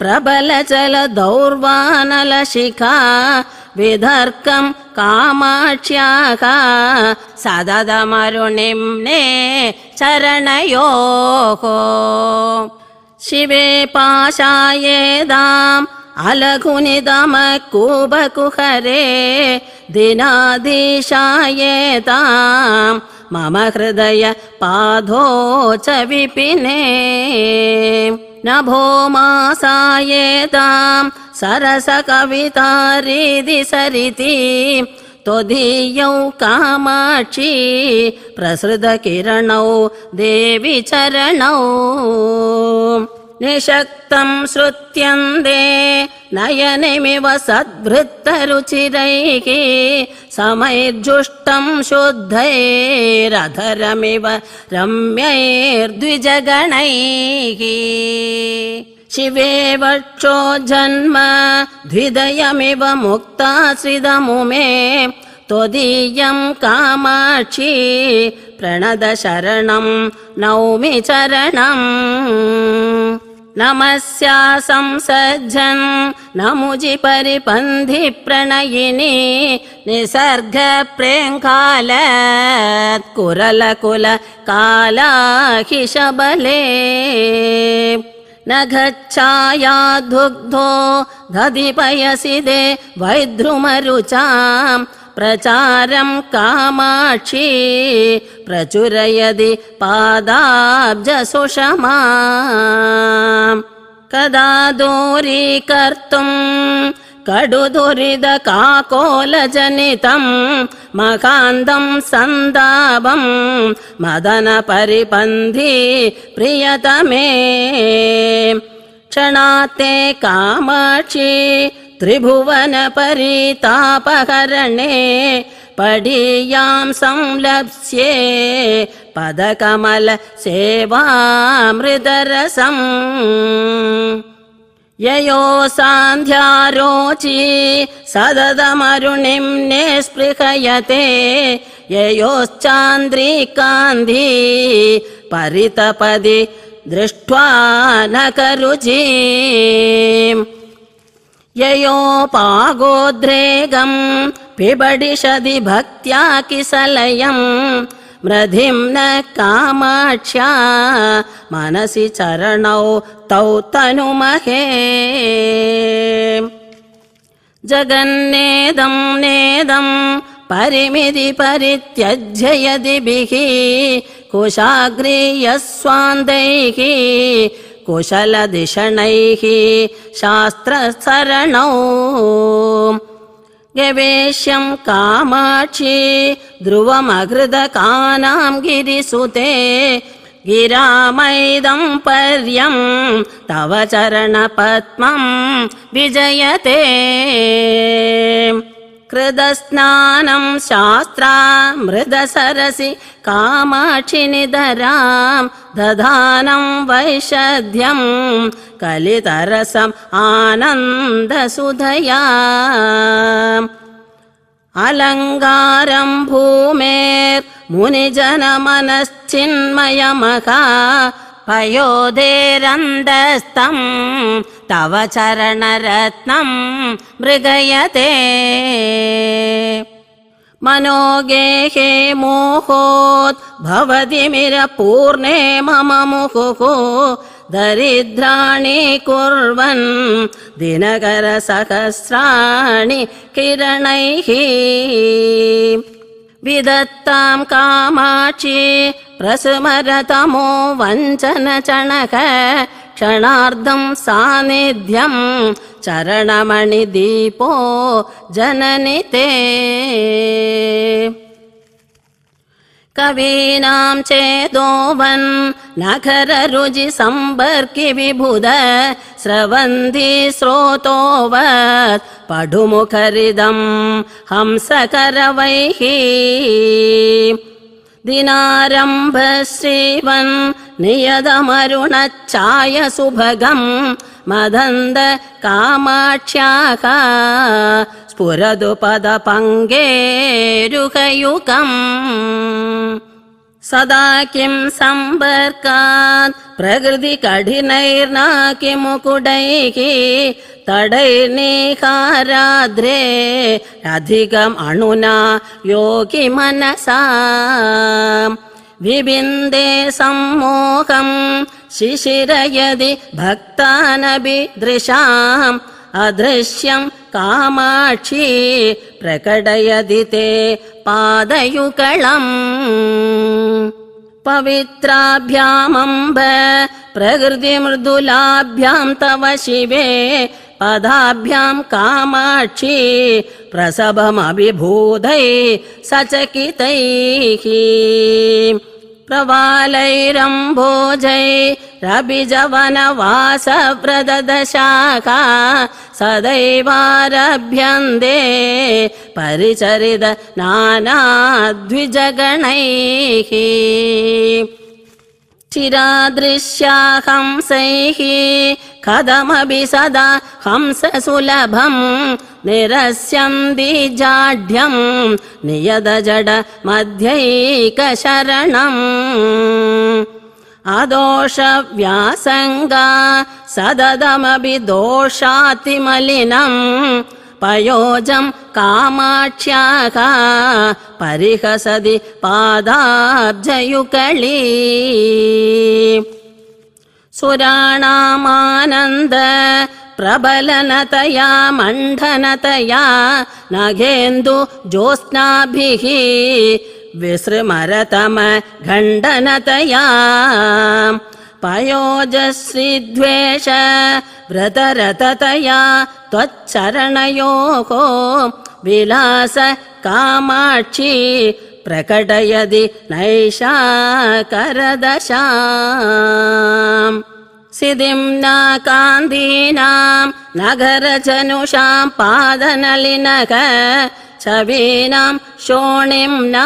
Speaker 2: प्रबलचल दौर्वानलशिखा विधर्कम् कामाक्ष्याः सददमरुणिम्ने चरणयोः शिवे पाशायेदाम् अलघुनिदमकूभकुहरे दिनादिशायेताम् मम हृदय पाधो च विपिने सरस सरसकवितारिधि सरिति त्वदीयौ कामाक्षी प्रसृत किरणौ देवि चरणौ निषक्तम् श्रुत्यन्दे नयनिमिव सद्वृत्तरुचिरैः समैर्जुष्टम् शुद्धैरधरमिव रम्यैर्द्विजगणैः शिवे वक्षो जन्म द्विदयमिव मुक्तासिदमुमे त्वदीयम् कामाक्षी प्रणदशरणम् नौमि चरणम् नमस्यासंसज्जन् नमु परिपन्धि प्रणयिनि निसर्गप्रेङ्कालत्कुरलकुलकालाखिशबले न गच्छाया दुग्धो दधि पयसि दे वैद्रुमरुचाम् प्रचारं कामाक्षी प्रचुरयदि पादाब्ज सुषमा कदा दूरीकर्तुम् कडुदुरिद दुरिद काकोलजनितं मकान्दं मदन प्रियतमे क्षणाते ते कामाक्षी त्रिभुवन परितापहरणे पडीयां संलप्स्ये पदकमल सेवामृद ययो ययोसान्ध्या रोची सददमरुणिम् निःस्पृहयते ययोश्चान्द्री परितपदि दृष्ट्वा न ययो ययोपागोद्रेगम् पिबडिषदि भक्त्या किसलयम् मृधिम् न कामाक्ष्या मनसि चरणौ तौ तनुमहे जगन्नेदम् नेदम् परिमिति परित्यज्य यदिभिः कुशाग्रीयस्वान्दैः कुशलधिषणैः शास्त्रसरणौ गवेष्यं कामाक्षी ध्रुवमघृदकानां गिरिसुते पर्यं तव चरणपद्मम् विजयते कृदस्नानं शास्त्रा मृदसरसि सरसि कामाक्षिनिधरां दधानं वैषध्यम् कलितरसम् आनन्दसुधया अलङ्गारम् भूमेर्मुनिजनमनश्चिन्मयमका पयोधेरन्दस्तम् तव चरणरत्नम् मृगयते मनोगे हे मोहोत् भवति मिरपूर्णे मम मुहुः दरिद्राणि कुर्वन् दिनकर सहस्राणि किरणैः विदत्ताम् कामाक्षी प्रसुमरतमो वञ्चन क्षणार्धम् सान्निध्यम् चरणमणिदीपो जननिते। ते कवीनाम् चेदोवन् नखररुजि सम्पर्कि विबुद स्रवन्धी स्रोतोऽवत् पडुमुखरिदम् हंसकर वैः नियतमरुणच्छाय सुभगम् मदन्द कामाक्ष्याः स्फुरदुपदपङ्गेरुहयुगम् सदा किम् सम्पर्कात् प्रकृतिकठिनैर्ना किमुकुटैः तडैर्निकाराद्रे अधिकम् अनुना योगि मनसा विबिन्दे सम्मोहम् शिशिर यदि भक्तानपि दृशाम् अदृश्यम् कामाक्षी प्रकटयदि ते पादयुकलम् पवित्राभ्यामम्ब प्रकृति मृदुलाभ्याम् तव शिवे पदाभ्याम् कामाक्षी प्रसभमभिबोधै सचकितैः प्रवालैरम्भोजै रविजवन वासव्रददशाखा सदैवारभ्यन्ते परिचरित नानाद्विजगणैः चिरादृश्या हंसैः कथमपि सदा हंससुलभम् निरस्य दिजाढ्यम् नियदजड जड मध्यैकशरणम् अदोष व्यासङ्गा सददमभि दोषातिमलिनम् पयोजम् कामाक्ष्याः परिहसदि पादाब्जयुकली सुराणामानन्द प्रबलनतया मण्ढनतया विसृमरतम घण्डनतया पयोजश्रीद्वेष व्रतरततया त्वच्चरणयोः विलास कामाक्षी प्रकटयदि नैषा करदशा सिदिम्ना कान्दीनाम् नगरजनुषां पादनलिनक छवीनां शोणिम्ना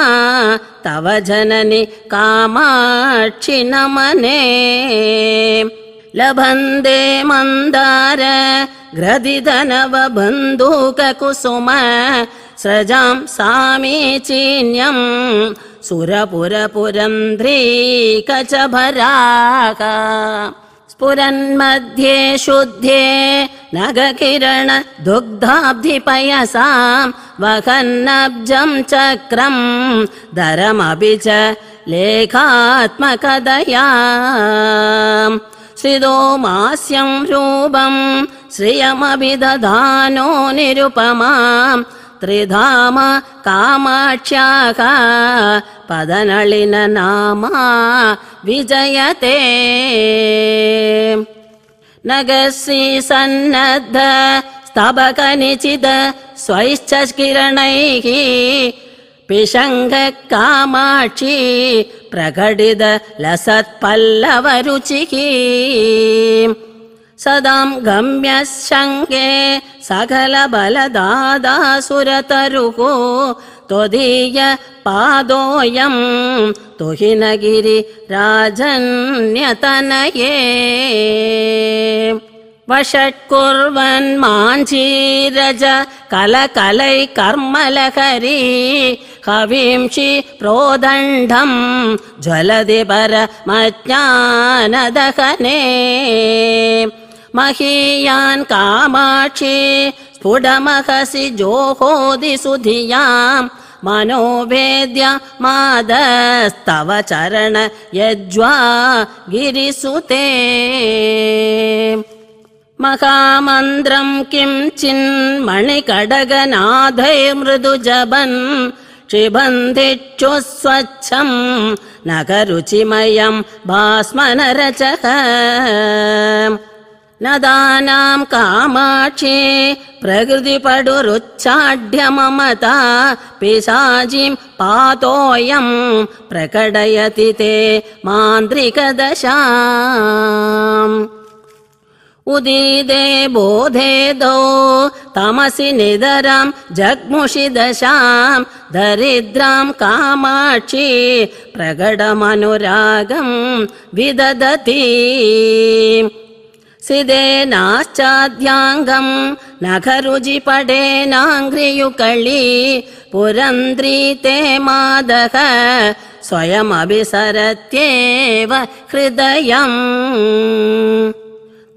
Speaker 2: तव जननि कामाक्षि नमने लभन्दे मन्दार ग्रदिधनव धनवबन्धुककुसुम स्रजाम् सामीचीन्यम् मीचीन्यम् सुरपुरपुरं स्फुरन्मध्ये शुद्धे नगकिरण दुग्धाब्धिपयसाम् वहन्नब्जम् चक्रम् दरमपि च लेखात्मकदया श्रिदोमास्यं रूपं श्रियमभि निरुपमाम् त्रिधाम कामाक्ष्याः पदनळिननामा विजयते नगसि सन्नद्ध किरणैः स्तबकनिचितकिरणैः कामाक्षी प्रकटित लसत्पल्लवरुचिः सदां गम्यः शङ्गे सकलबलदादासुरतरुः त्वदीय पादोऽयम् तुहिनगिरि राजन्यतनये वषट् कुर्वन् माञ्झीरज कलकलैकर्मलहरी कविंषि प्रोदण्डं ज्वलधि परमज्ञानदहने महीयान् कामाक्षि स्फुटमहसि जोहोदिसुधियाम् सुधियाम् भेद्य मादस्तव चरण यज्वा गिरिसुते महामन्त्रं किं चिन्मणिकडगनाथै मृदु जबन् भास्मनरचः कामाक्षे प्रकृतिपडुरुच्चाढ्य ममता पिशाजिं पातोऽयम् प्रकटयति ते मान्त्रिकदशा उदीदे बोधे दो तमसि निदरम् जग्मुषि दशाम् दरिद्राम् कामाक्षि प्रकटमनुरागम् विदधती सिदे नाश्चाद्याङ्गम् नखरुजिपडेनाङ्घ्रियुकळी पुरन्द्रीते मादः स्वयमभिसरत्येव हृदयम्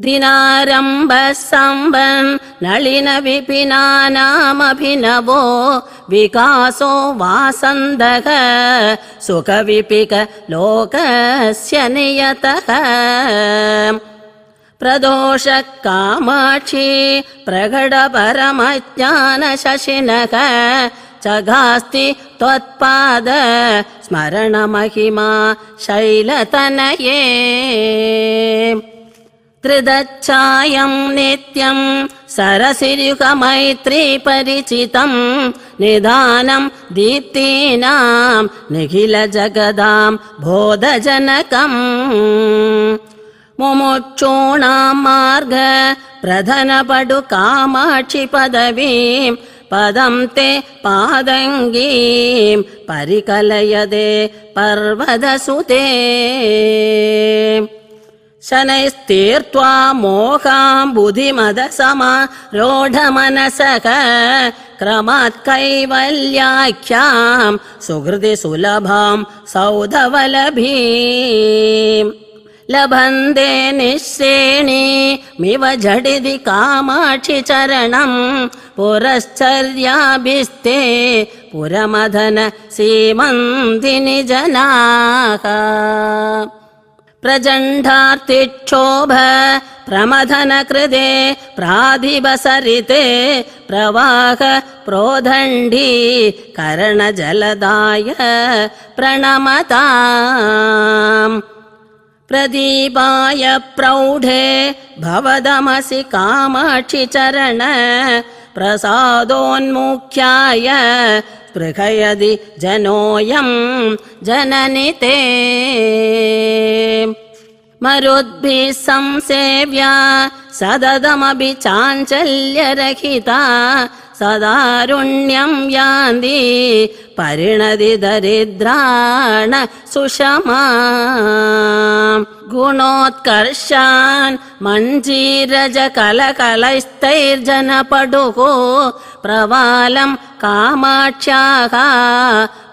Speaker 2: दिनारम्भः सम्बन् नळिन विपिनानामभिनवो विकासो वासन्दः सुखविपिक लोकस्य नियतः प्रदोषः कामाक्षी प्रगड परमज्ञानशिनख चघास्ति त्वत्पाद स्मरणमहिमा शैलतनये त्रिदच्छायं नित्यम् सरसियुकमैत्रीपरिचितम् निधानम् दीप्तीनाम् निखिल जगदाम् बोधजनकम् मुमुक्षूणाम् मार्ग प्रधनपडु कामाक्षि पदवीं पदम् ते पादङ्गीम् परिकलयदे पर्वतसुते शनैस्तीर्त्वा मोहाम् रोढमनसः क्रमात् कैवल्याख्याम् सुहृदि सुलभाम् सौधवलभी लभन्ते मिव झटिति कामाक्षि चरणम् पुरश्चर्याभिस्ते पुरमधन सीमन्दिनि जनाः प्रजण्ढार्तिक्षोभ प्रमथन कृते प्राधिपसरिते प्रवाह प्रोधण्डी करणजलदाय प्रणमता प्रदीपाय प्रौढे भवदमसि कामाक्षि चरण प्रसादोन्मुख्याय स्पृहयदि जनोऽयम् जननि ते मरुद्भिः संसेव्या सदमपि चाञ्चल्यरहिता सदारुण्यं यान्दी परिणति दरिद्राण सुषमा गुणोत्कर्षान् मञ्जीरजकलकलैस्तैर्जनपडुः प्रवालम् कामाक्ष्याः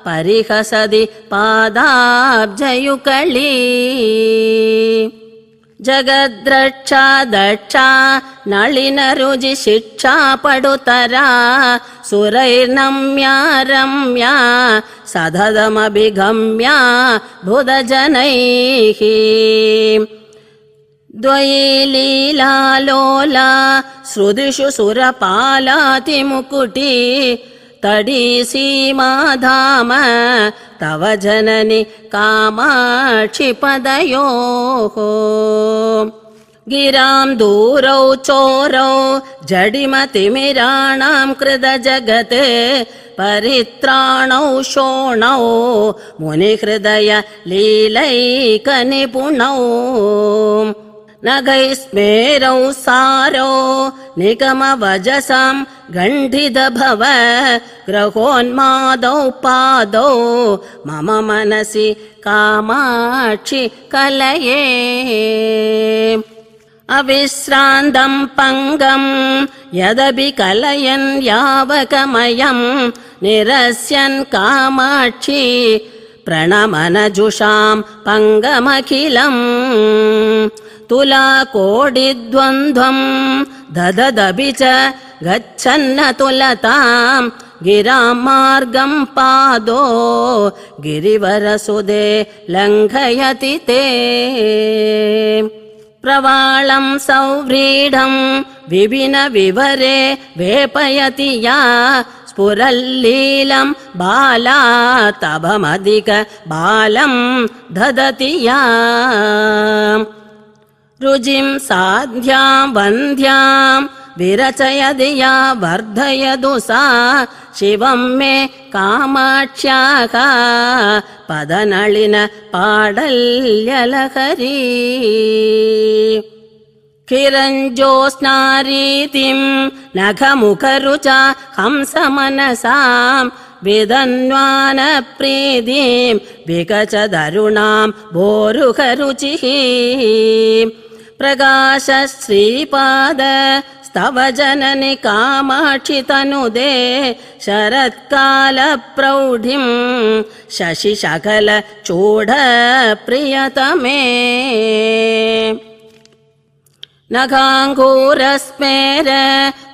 Speaker 2: परिहसदि पादाब्जयुकली जगद्रक्षा दक्षा नळिनरुजि शिक्षा पडुतरा सुरैर्नम्या रम्या सधदमभिगम्या बुधजनैः द्वय लीला लोला श्रुतिषु सुरपालाति मुकुटी तडीसीमाधाम तव जननि कामाक्षिपदयोः गिराम् दूरौ चोरौ जडिमतिमिराणाम् कृत जगत् परित्राणौ शोणौ मुनिहृदय लीलैकनिपुणौ नगैस्मेरौ सारो निगमवजसं गंधिदभव ग्रहोन्मादौ पादौ मम मनसि कामाक्षि कलये अविश्रान्तम् पङ्गम् यदपि कलयन् यावकमयम् निरस्यन् कामाक्षि प्रणमनजुषाम् पङ्गमखिलम् तुलाकोडिद्वन्द्वम् दधदपि च गच्छन्न तुलताम् गिराम् मार्गम् पादो गिरिवरसुदे लङ्घयति ते प्रवाळं सौव्रीढम् विवरे वेपयति या बाला तभमधिक बालं ददति या साध्याम् साध्यां वन्द्यां विरचयदिया वर्धयदु सा शिवम् मे कामाक्ष्याः पदनळिन पाडल्यलहरी किरञ्जोत्स्नारीतिम् नखमुखरुचा हंसमनसाम् विदन्वानप्रीतिम् प्रकाश श्रीपाद स्तव जननि तनुदे शरत्काल प्रौढिम् शशिशकल चूढ प्रियतमे नगाङ्गूरस्मेर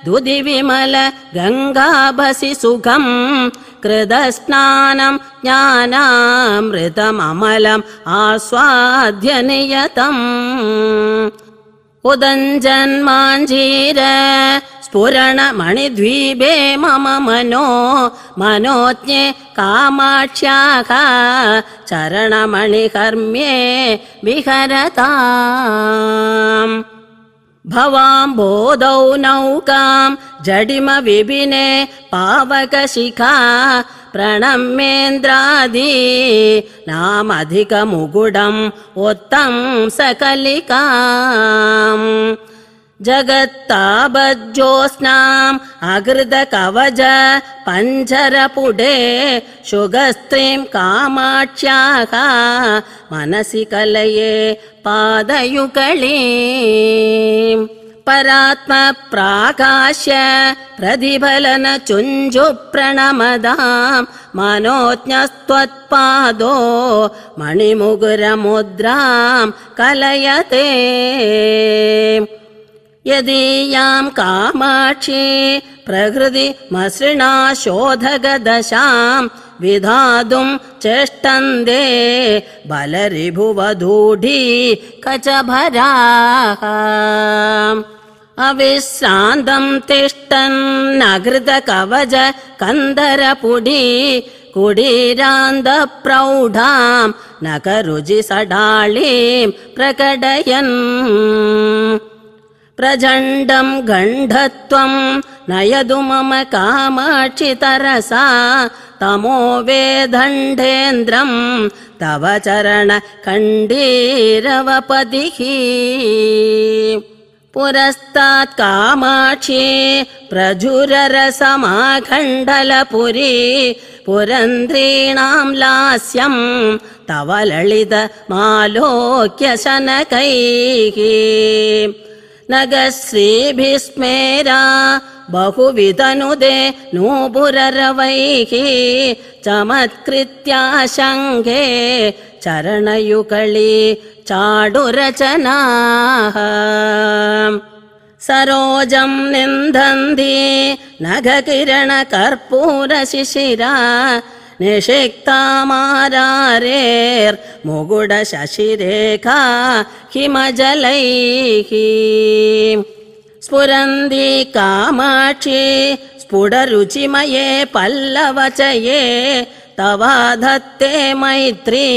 Speaker 2: दुदि विमल गङ्गाभसि सुखम् कृतस्नानम् ज्ञानामृतमलम् आस्वाद्य नियतम् उदञ्जन्माञ्जीर स्फुरणमणिद्वीपे मम मनो मनोज्ञे कामाक्ष्याः चरणमणिकर्मे विहरता भवाम् बोधौ जडिमविबिने जडिम विबिने पावकशिखा प्रणमेन्द्रादी नाम उत्तम् सकलिका जगत्ताबज्जोत्स्नाम् अकृतकवच कवच शुगस्त्रीम् कामाक्ष्याः मनसि कलये पादयुकलीम् परात्म प्राकाश प्रतिफलन चुञ्जु प्रणमदाम् मनोज्ञस्त्वत्पादो मणिमुगुरमुद्राम् कलयते यदीयाम् कामाक्षी प्रकृति मश्रिणा शोधगदशाम् विधातुम् चेष्टन्दे बलरिभुवधूढी कचभराः अविश्रान्तम् तिष्ठन् न कन्दरपुडी कुडीरान्द प्रौढाम् प्रकटयन् प्रचण्डम् गण्ढत्वम् नयतु मम कामाक्षितरसा तमो वे तव चरण खण्डीरवपदिः पुरस्तात्कामाक्षी प्रझुररसमाखण्डल पुरी लास्यम् तव ललितमालोक्यशनकैः नगश्रीभिस्मेरा बहुविदनुदे नूपुररवैः चमत्कृत्या शङ्घे चरणयुकळि चाडुरचनाः सरोजम् निन्दन्ति निषिक्तामारारेर्मुगुडशशिरेखा हिमजलैः स्फुरन्दी कामाक्षी स्फुटरुचिमये पल्लवचये तवाधत्ते मैत्री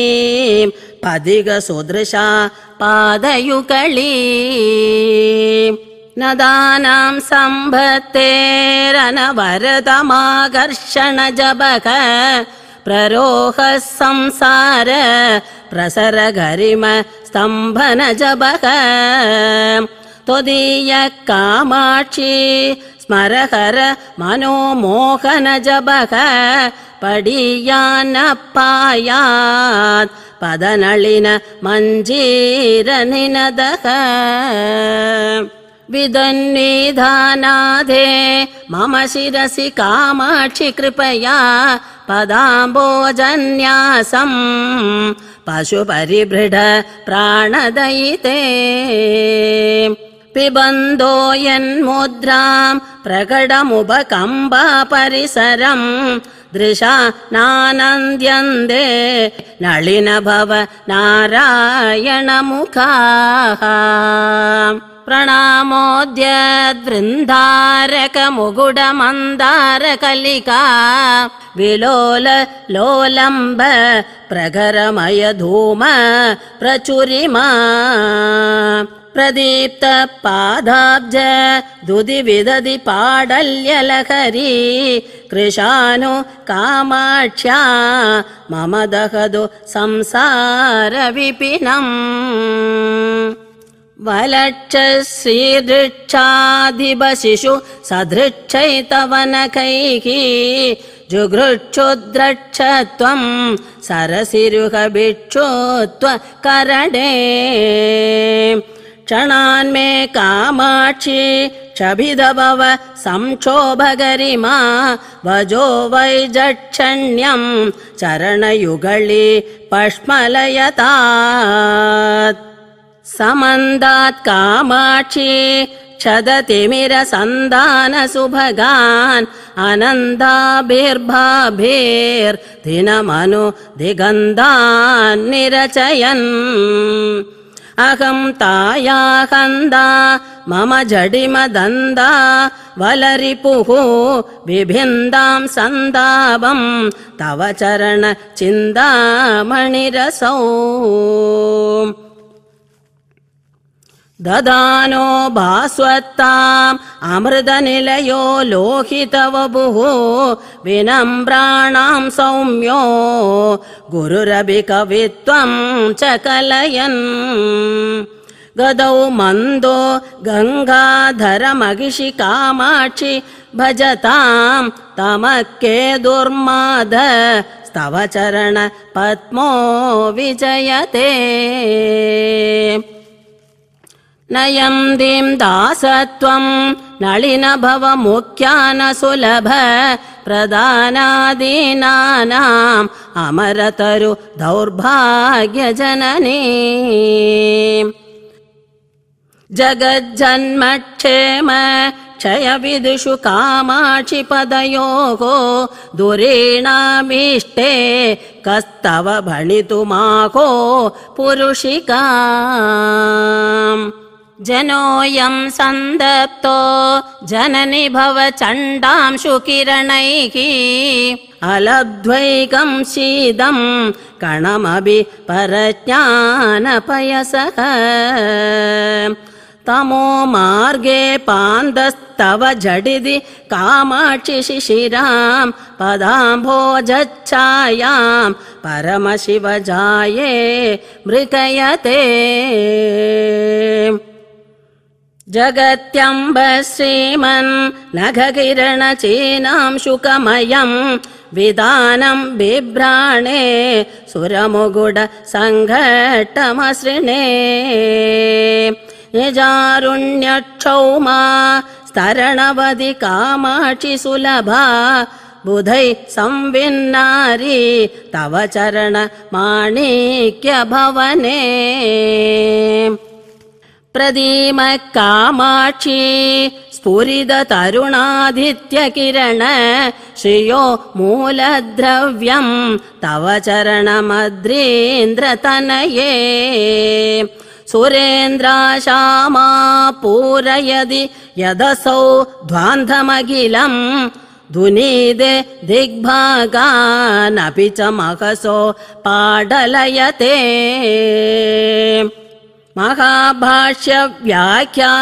Speaker 2: पदिगसुदृशा पादयुकळी नदानां सम्भतेरन भरतमाकर्षण जबक प्ररोह संसार प्रसर गरिम स्तम्भन जबक त्वदीय कामाक्षी स्मर मनोमोहन पायात् पदनळिन मञ्जीरनिनदः विदन्निधानाधे मम शिरसि कामाक्षि कृपया पदाम्बोजन्यासम् पशुपरिबृढ प्राणदयिते पिबन्धो यन्मुद्राम् दृशा नानन्द्यन्दे नळिनभव नारायणमुखाः प्रणामोऽ वृन्धारकमुगुड मन्दार कलिका विलोल लोलम्ब प्रगरमय धूम प्रचुरिमा प्रदीप्त पादाब्ज दुधि विदधि पाडल्यलहरी कृशानु कामाक्ष्या मम दहदु संसार विपिनम् वलक्षस्रीदृक्षाधिबशिषु सधृक्षैतवनखैः जुघृक्षुद्रक्ष त्वं सरसिरुहभिक्षुत्व करणे क्षणान्मे कामाक्षि क्षभिदभव संक्षोभगरिमा वजो वैजक्षण्यम् चरणयुगळि पश्मलयतात् समन्दात् कामाक्षी क्षदतिमिरसन्दानसुभगान् अनन्दाभिर्भाभिर्दिनमनु दिगन्दान्निरचयन् अहं ताया कन्दा मम जडिमदन्दा वलरिपुः विभिन्दां सन्दाभम् तव चरण चिन्दा ददानो भास्वत्ताम् अमृतनिलयो लोहितवभुः विनम्राणाम् सौम्यो गुरुरभिकवित्वं च कलयन् गदौ मन्दो कामाक्षि भजतां तमक्के दुर्माद स्तव चरण पद्मो विजयते नयम् दीम् दासत्वम् नलिन भव मुख्या न सुलभ प्रदानादीनानाम् अमरतरु दौर्भाग्यजननी जगज्जन्मक्षेमक्षय विदुषु कामाक्षिपदयोः दुरीणामीष्टे कस्तव भणितुमाहो पुरुषिका जनोऽयम् सन्दप्तो जननि भव शुकिरणैः अलब्ध्वैकं शीतं कणमभि परज्ञानपयसः तमो मार्गे पान्दस्तव झटिति कामाक्षि शिशिरां परमशिव परमशिवजाये मृगयते जगत्यम्ब श्रीमन् नघकिरणचेनांशुकमयं विधानम् बिभ्राणे सुरमुगुड संघट्टमश्रिणे निजारुण्यक्षौमा स्तरणवधि कामाक्षि सुलभा बुधै संविन्नारी तव चरण माणिक्यभवने प्रदीमकामाक्षी स्फुरिद तरुणादित्य किरण श्रियो मूलद्रव्यम् तव चरणमद्रीन्द्रतनये सुरेन्द्राशामा पूरयदि यदसौ ध्वान्धमखिलम् धुनीद् दिग्भागानपि च मखसो पाडलयते महाभाष्यव्याख्या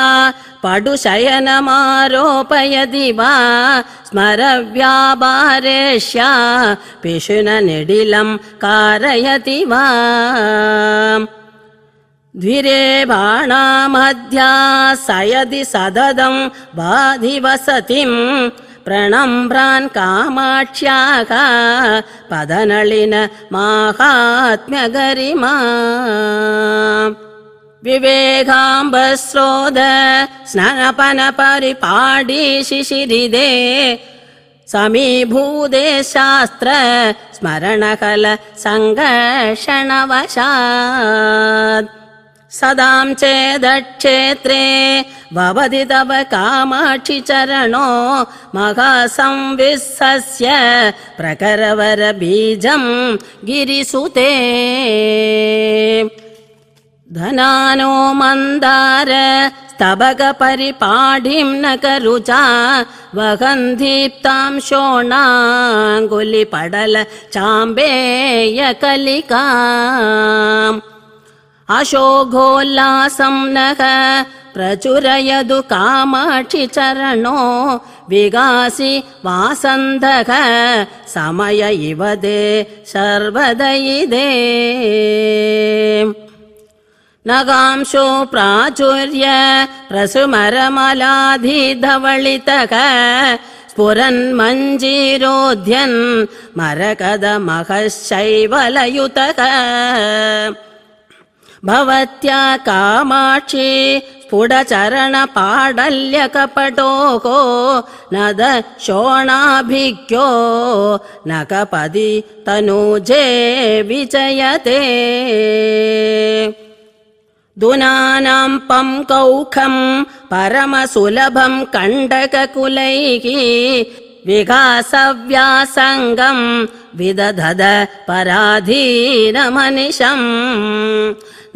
Speaker 2: पडुशयनमारोपयदि वा स्मरव्यापारेष्या पिशुननिडिलम् कारयति वा द्विरे बाणामध्या सयदि सददम् बाधि वसतिम् प्रणम्भ्रान् कामाक्ष्याः पदनळिन माहात्म्यगरिमा विवेकाम्ब श्रोद स्नपन परिपाडीशिशिरिदे समीभूते शास्त्र स्मरण कल सदां चेदक्षेत्रे भवति तव कामाक्षि चरणो महासंविस्सस्य प्रकरवर बीजम् गिरिसुते धनानो मन्दार स्तबग परिपाडिम् न गुलिपडल वहन् दीप्तां शोणाङ्गुलिपडल नः प्रचुरयदु कामाक्षि चरणो विगासि वासन्धः समय इव दे नगांशो प्राचुर्य प्राचुर्य प्रसुमरमलाधिधवलितः स्फुरन्मञ्जीरोध्यन् मरकदमहशैवलयुतः भवत्या कामाक्षी स्फुटचरणपाडल्यकपटोः न द शोणाभिज्ञो न कपदि तनूजे विचयते दुनानां कौखं परमसुलभं कण्डकुलैः विकासव्यासङ्गम् विदधद पराधीनमनिषं।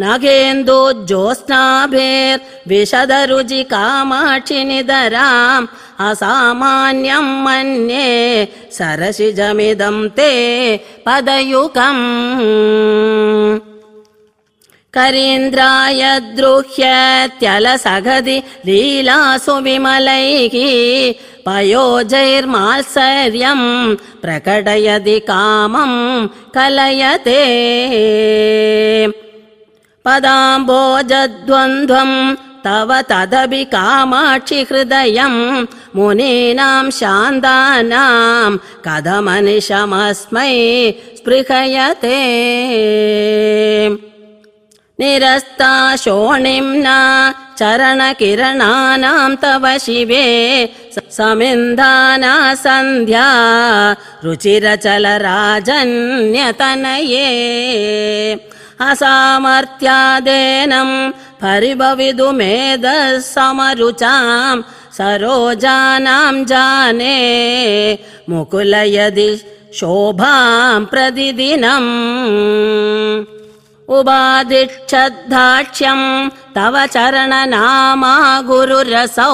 Speaker 2: नघेन्दु ज्योत्स्नाभेर्विशदरुजि कामाक्षि निधराम् असामान्यम् मन्ये सरसिजमिदम् ते पदयुगम् करीन्द्राय दृह्यत्यलसहदि लीलासु विमलैः पयोजैर्मात्सर्यम् प्रकटयति कामम् कलयते पदाम्बोजद्वन्द्वम् तव तदपि कामाक्षि हृदयम् मुनीनाम् शान्तानाम् कदमनिशमस्मै स्पृहयते निरस्ता शोणिम्ना चरण तव शिवे समिन्धाना सन्ध्या रुचिरचल राजन्यतनये समरुचाम् सरोजानाम् जाने मुकुल यदि शोभाम् प्रतिदिनम् उपाधिक्षदाक्ष्यम् तव चरणनामा गुरुरसौ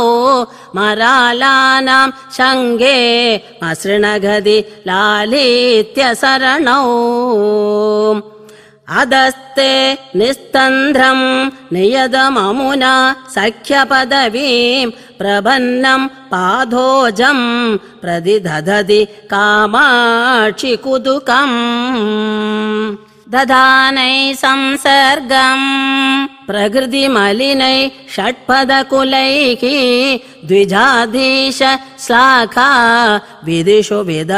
Speaker 2: मरालानां शङ्गे असृणगदि लालित्यसरणौ अदस्ते निस्तन्ध्रम् नियतममुना सख्यपदवीम् प्रभन्नं पादोजम् प्रदिदधति कामाक्षि कुतुकम् दधानै संसर्गम् प्रकृति मलिनैः षट्पद द्विजाधीश शाखा विदिषु वेद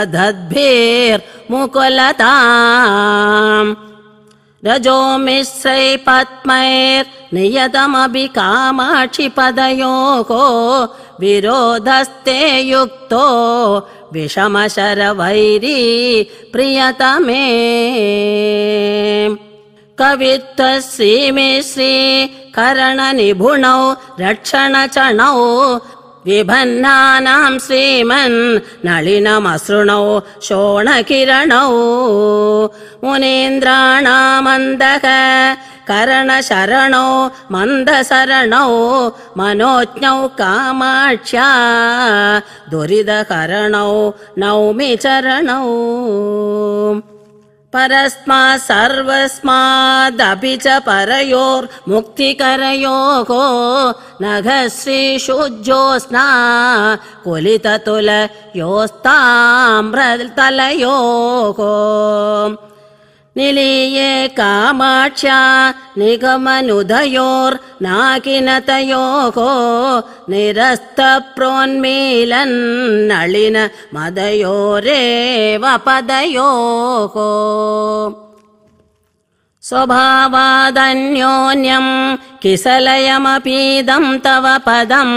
Speaker 2: रजो मिश्रै पद्मैर्नियतमपि कामाक्षि विरोधस्ते युक्तो विषम प्रियतमे कवित्वस्रीमि श्री करण निभुणौ रक्षण चणौ विभन्नानां श्रीमन् नळिनमसृणौ शोणकिरणौ किरणौ करणशरणौ मन्दशरणौ मनोज्ञौ कामाक्ष्या दुरिदकरणौ नौमि चरणौ परस्मात् सर्वस्मादपि च परयोर्मुक्तिकरयोः नघश्रीशुज्योत्स्ना कुलिततुलयोस्ताम्रतलयोः निलीये कामाक्ष्या निगमनुदयोर्नाकिनतयोः निरस्तप्रोन्मीलन्न मदयोरेव पदयोः स्वभावादन्योन्यम् किसलयमपीदम् तव पदम्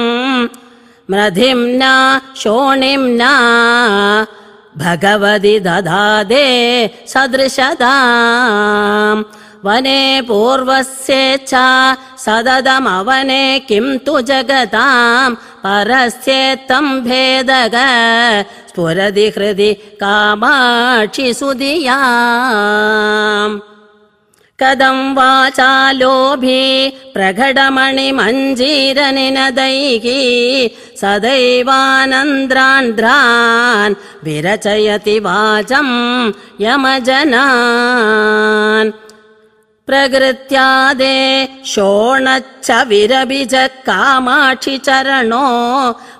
Speaker 2: मृधिम्ना शोणिम्ना भगवति दधादे सदृशदाम् वने पूर्वस्येच्छा सददमवने किं तु जगताम् परस्येत्तम् भेदग स्फुरदि हृदि कामाक्षि सुधिया कदम् वाचा लोभि प्रघटमणिमञ्जीरनि सदैवानन्द्रान्ध्रान् विरचयति वाचम् यमजनान् प्रकृत्यादे शोणच्चविरभिज कामाक्षि चरणो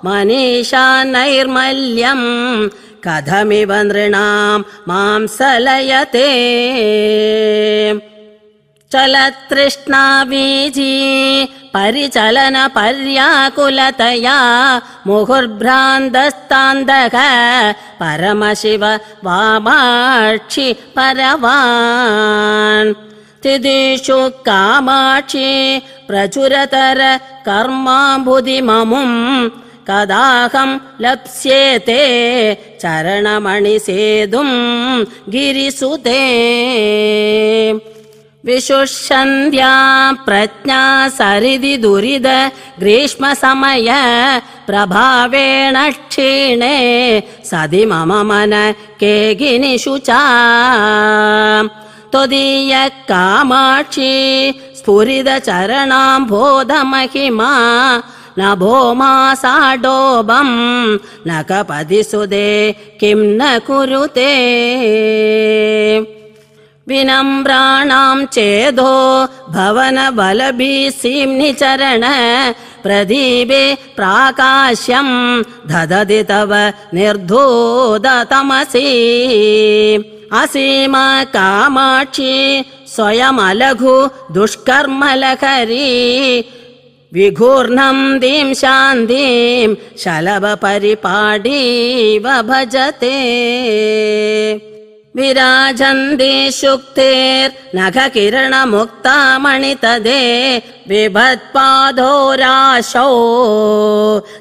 Speaker 2: मनीषा नैर्मल्यम् कथमिव नृणाम् मांसलयते चल तृष्णा परिचलन पर्याकुलतया मुहुर्भ्रान्दस्तान्दः परमशिव वामाक्षि परवान् तिदिषु कामाक्षि प्रचुरतर कर्मा कदाहम् लप्स्येते चरण गिरिसुते विशुषन्ध्या प्रज्ञा सरिदि दुरिद ग्रीष्मसमय प्रभावेण क्षीणे सदि मम मन के गिनिषु च त्वदीयः कामाक्षी स्फुरिद चरणाम् बोधमहिमा न भो साडोबम् न कपदि सुदे किम् न कुरुते चेदो भवन बलभीसीम्नि चरण प्रदीभे प्राकाश्यम् ददति तव निर्धूदतमसि असीम कामाक्षी स्वयमलघु दुष्कर्मलकरी विघूर्णन्दीं शान्तिम् शलभ परिपाडीव भजते विराजन्दि शुक्तेर्नख किरणमुक्तामणि तदे बिभत्पादो राशौ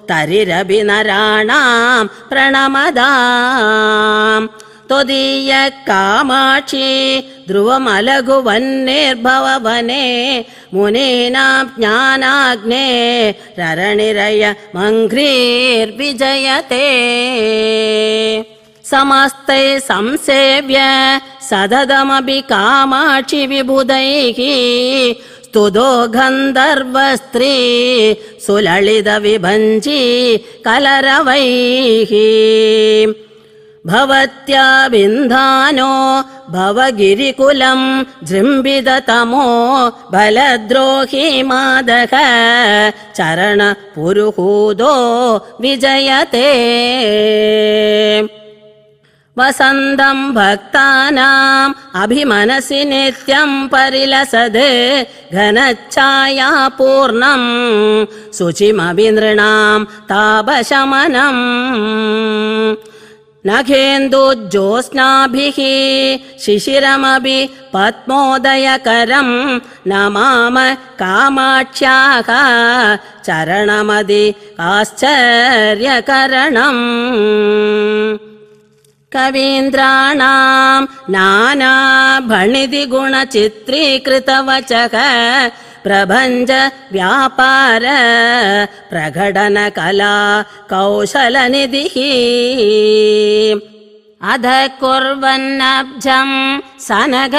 Speaker 2: तरिरभिनराणां प्रणमदा त्वदीय कामाक्षी ध्रुवमलघु मुनीना ज्ञानाग्ने रणिरय मङ्घ्रीर्विजयते समस्तै संसेव्य सददमपि कामाक्षि विबुधैः स्तुतो गन्धर्वस्त्री सुललितविभञ्जी कलरवैः भवत्या विन्धानो भवगिरिकुलम् जृम्बिदतमो बलद्रोहि मादः चरण पुरुहूदो विजयते वसन्तम् भक्तानाम् अभिमनसि नित्यम् परिलसदे पूर्णम् शुचिमविनृणाम् तापशमनम् न खेन्दुज्योत्स्नाभिः शिशिरमभि पद्मोदयकरम् न माम कामाक्ष्याः चरणमदि आश्चर्यकरणम् कवीन्द्राणाम् नानाभणिति गुणचित्रीकृतवचक प्रभञ्ज व्यापार प्रकटन कौशलनिधिः अध कुर्वन्नब्जम् सनघ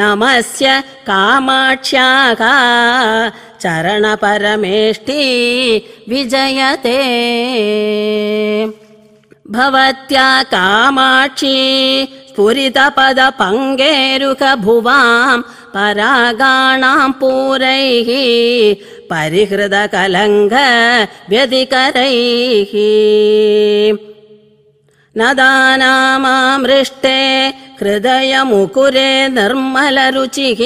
Speaker 2: नमस्य कामाक्ष्याः चरण विजयते भवत्या कामाक्षी स्फुरितपदपङ्गेरुकभुवाम् परागाणाम् पूरैः परिहृदकलङ्कव्यधिकरैः नदानामामृष्टे हृदयमुकुरे निर्मलरुचिः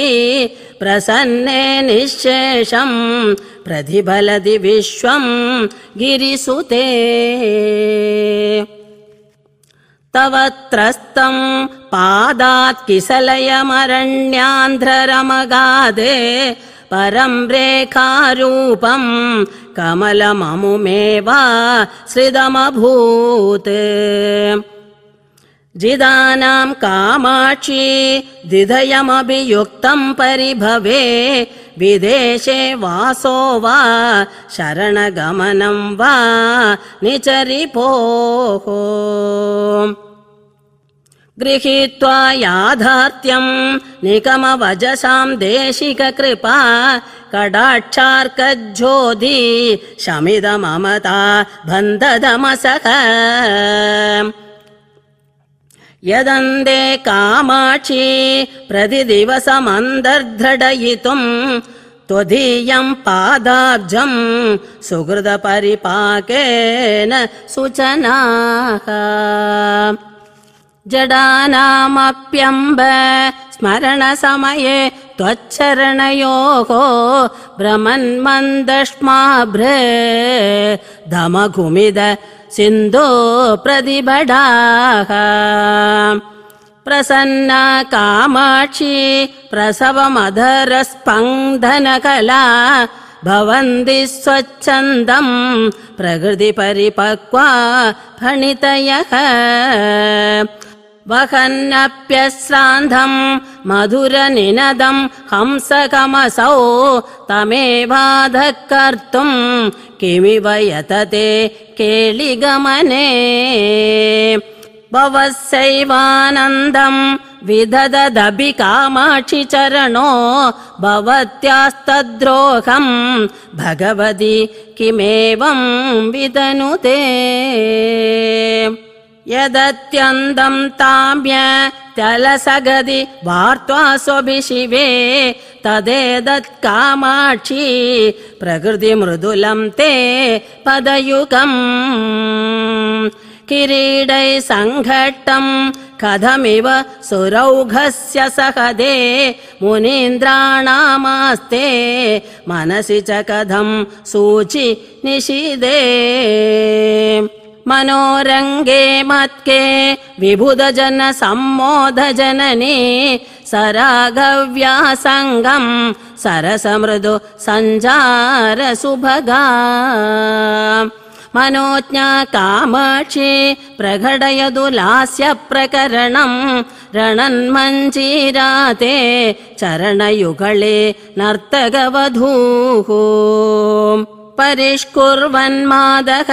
Speaker 2: प्रसन्ने निःशेषम् प्रतिफलति विश्वम् गिरिसुते पादात् किसलयमरण्यान्ध्ररमगादे परम् रेखारूपम् कमलममुमेवा श्रिदमभूत् जिदानाम् कामाक्षी द्विधयमभियुक्तम् परिभवे विदेशे वासो वा शरणगमनम् वा निचरिपोः गृहीत्वा याथात्यम् निकमभजसाम् देशिक कृपा कडाक्षार्कज्योति शमिद ममता यदन्दे कामाक्षी प्रतिदिवसमन्धर्दृढयितुम् त्वदीयम् पादाब्जम् सुहृदपरिपाकेन सुचनाः जडानामप्यम्ब स्मरणसमये त्वच्छरणयोः भ्रमन्मन्दष्माभृ धमघुमिद सिन्धो प्रतिभटाः प्रसन्ना कामाक्षी प्रसवमधरः भवन्ति स्वच्छन्दम् प्रकृतिपरिपक्वा फणितयः वहन्नप्यश्रान्धम् मधुरनिनदम् हंसकमसौ तमे कर्तुम् किमिव यतते केलिगमने भवशैवानन्दम् कामाक्षि चरणो भवत्यास्तद्रोहम् भगवति किमेवं विदनुते यदत्यन्तम् ताम्य त्यलसगदि वार्त्वा स्वभि शिवे तदेतत् कामाक्षी प्रकृति मृदुलम् ते पदयुगम् किरीडै सङ्घट्टम् कथमिव सुरौघस्य सहदे मुनीन्द्राणामास्ते मनसि च कथम् सूचि निषीदे मनोरङ्गे मत्के विभुदजन सम्मोद जननी सरसमृदु सञ्जार सुभगा मनोज्ञा कामाक्षी प्रकटय लास्य प्रकरणम् रणन्मञ्जीराते चरणयुगले नर्तकवधूः परिष्कुर्वन्मादः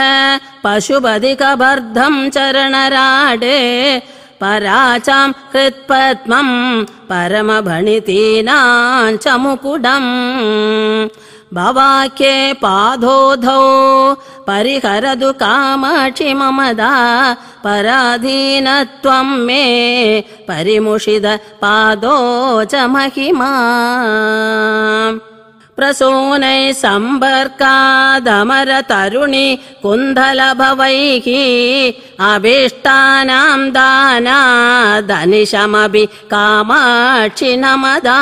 Speaker 2: पशुपदिकबर्धम् चरणराडे पराचाम् हृत्पद्मम् परमभणितीनाम् च मुकुडम् भवाख्ये पादोधौ परिहरदु कामाक्षि ममदा पराधीनत्वम् मे पादो च महिमा प्रसूनैः सम्बर्कादमरतरुणि कुन्दलभवैः अभीष्टानां दाना दनिशमभि कामाक्षि न मदा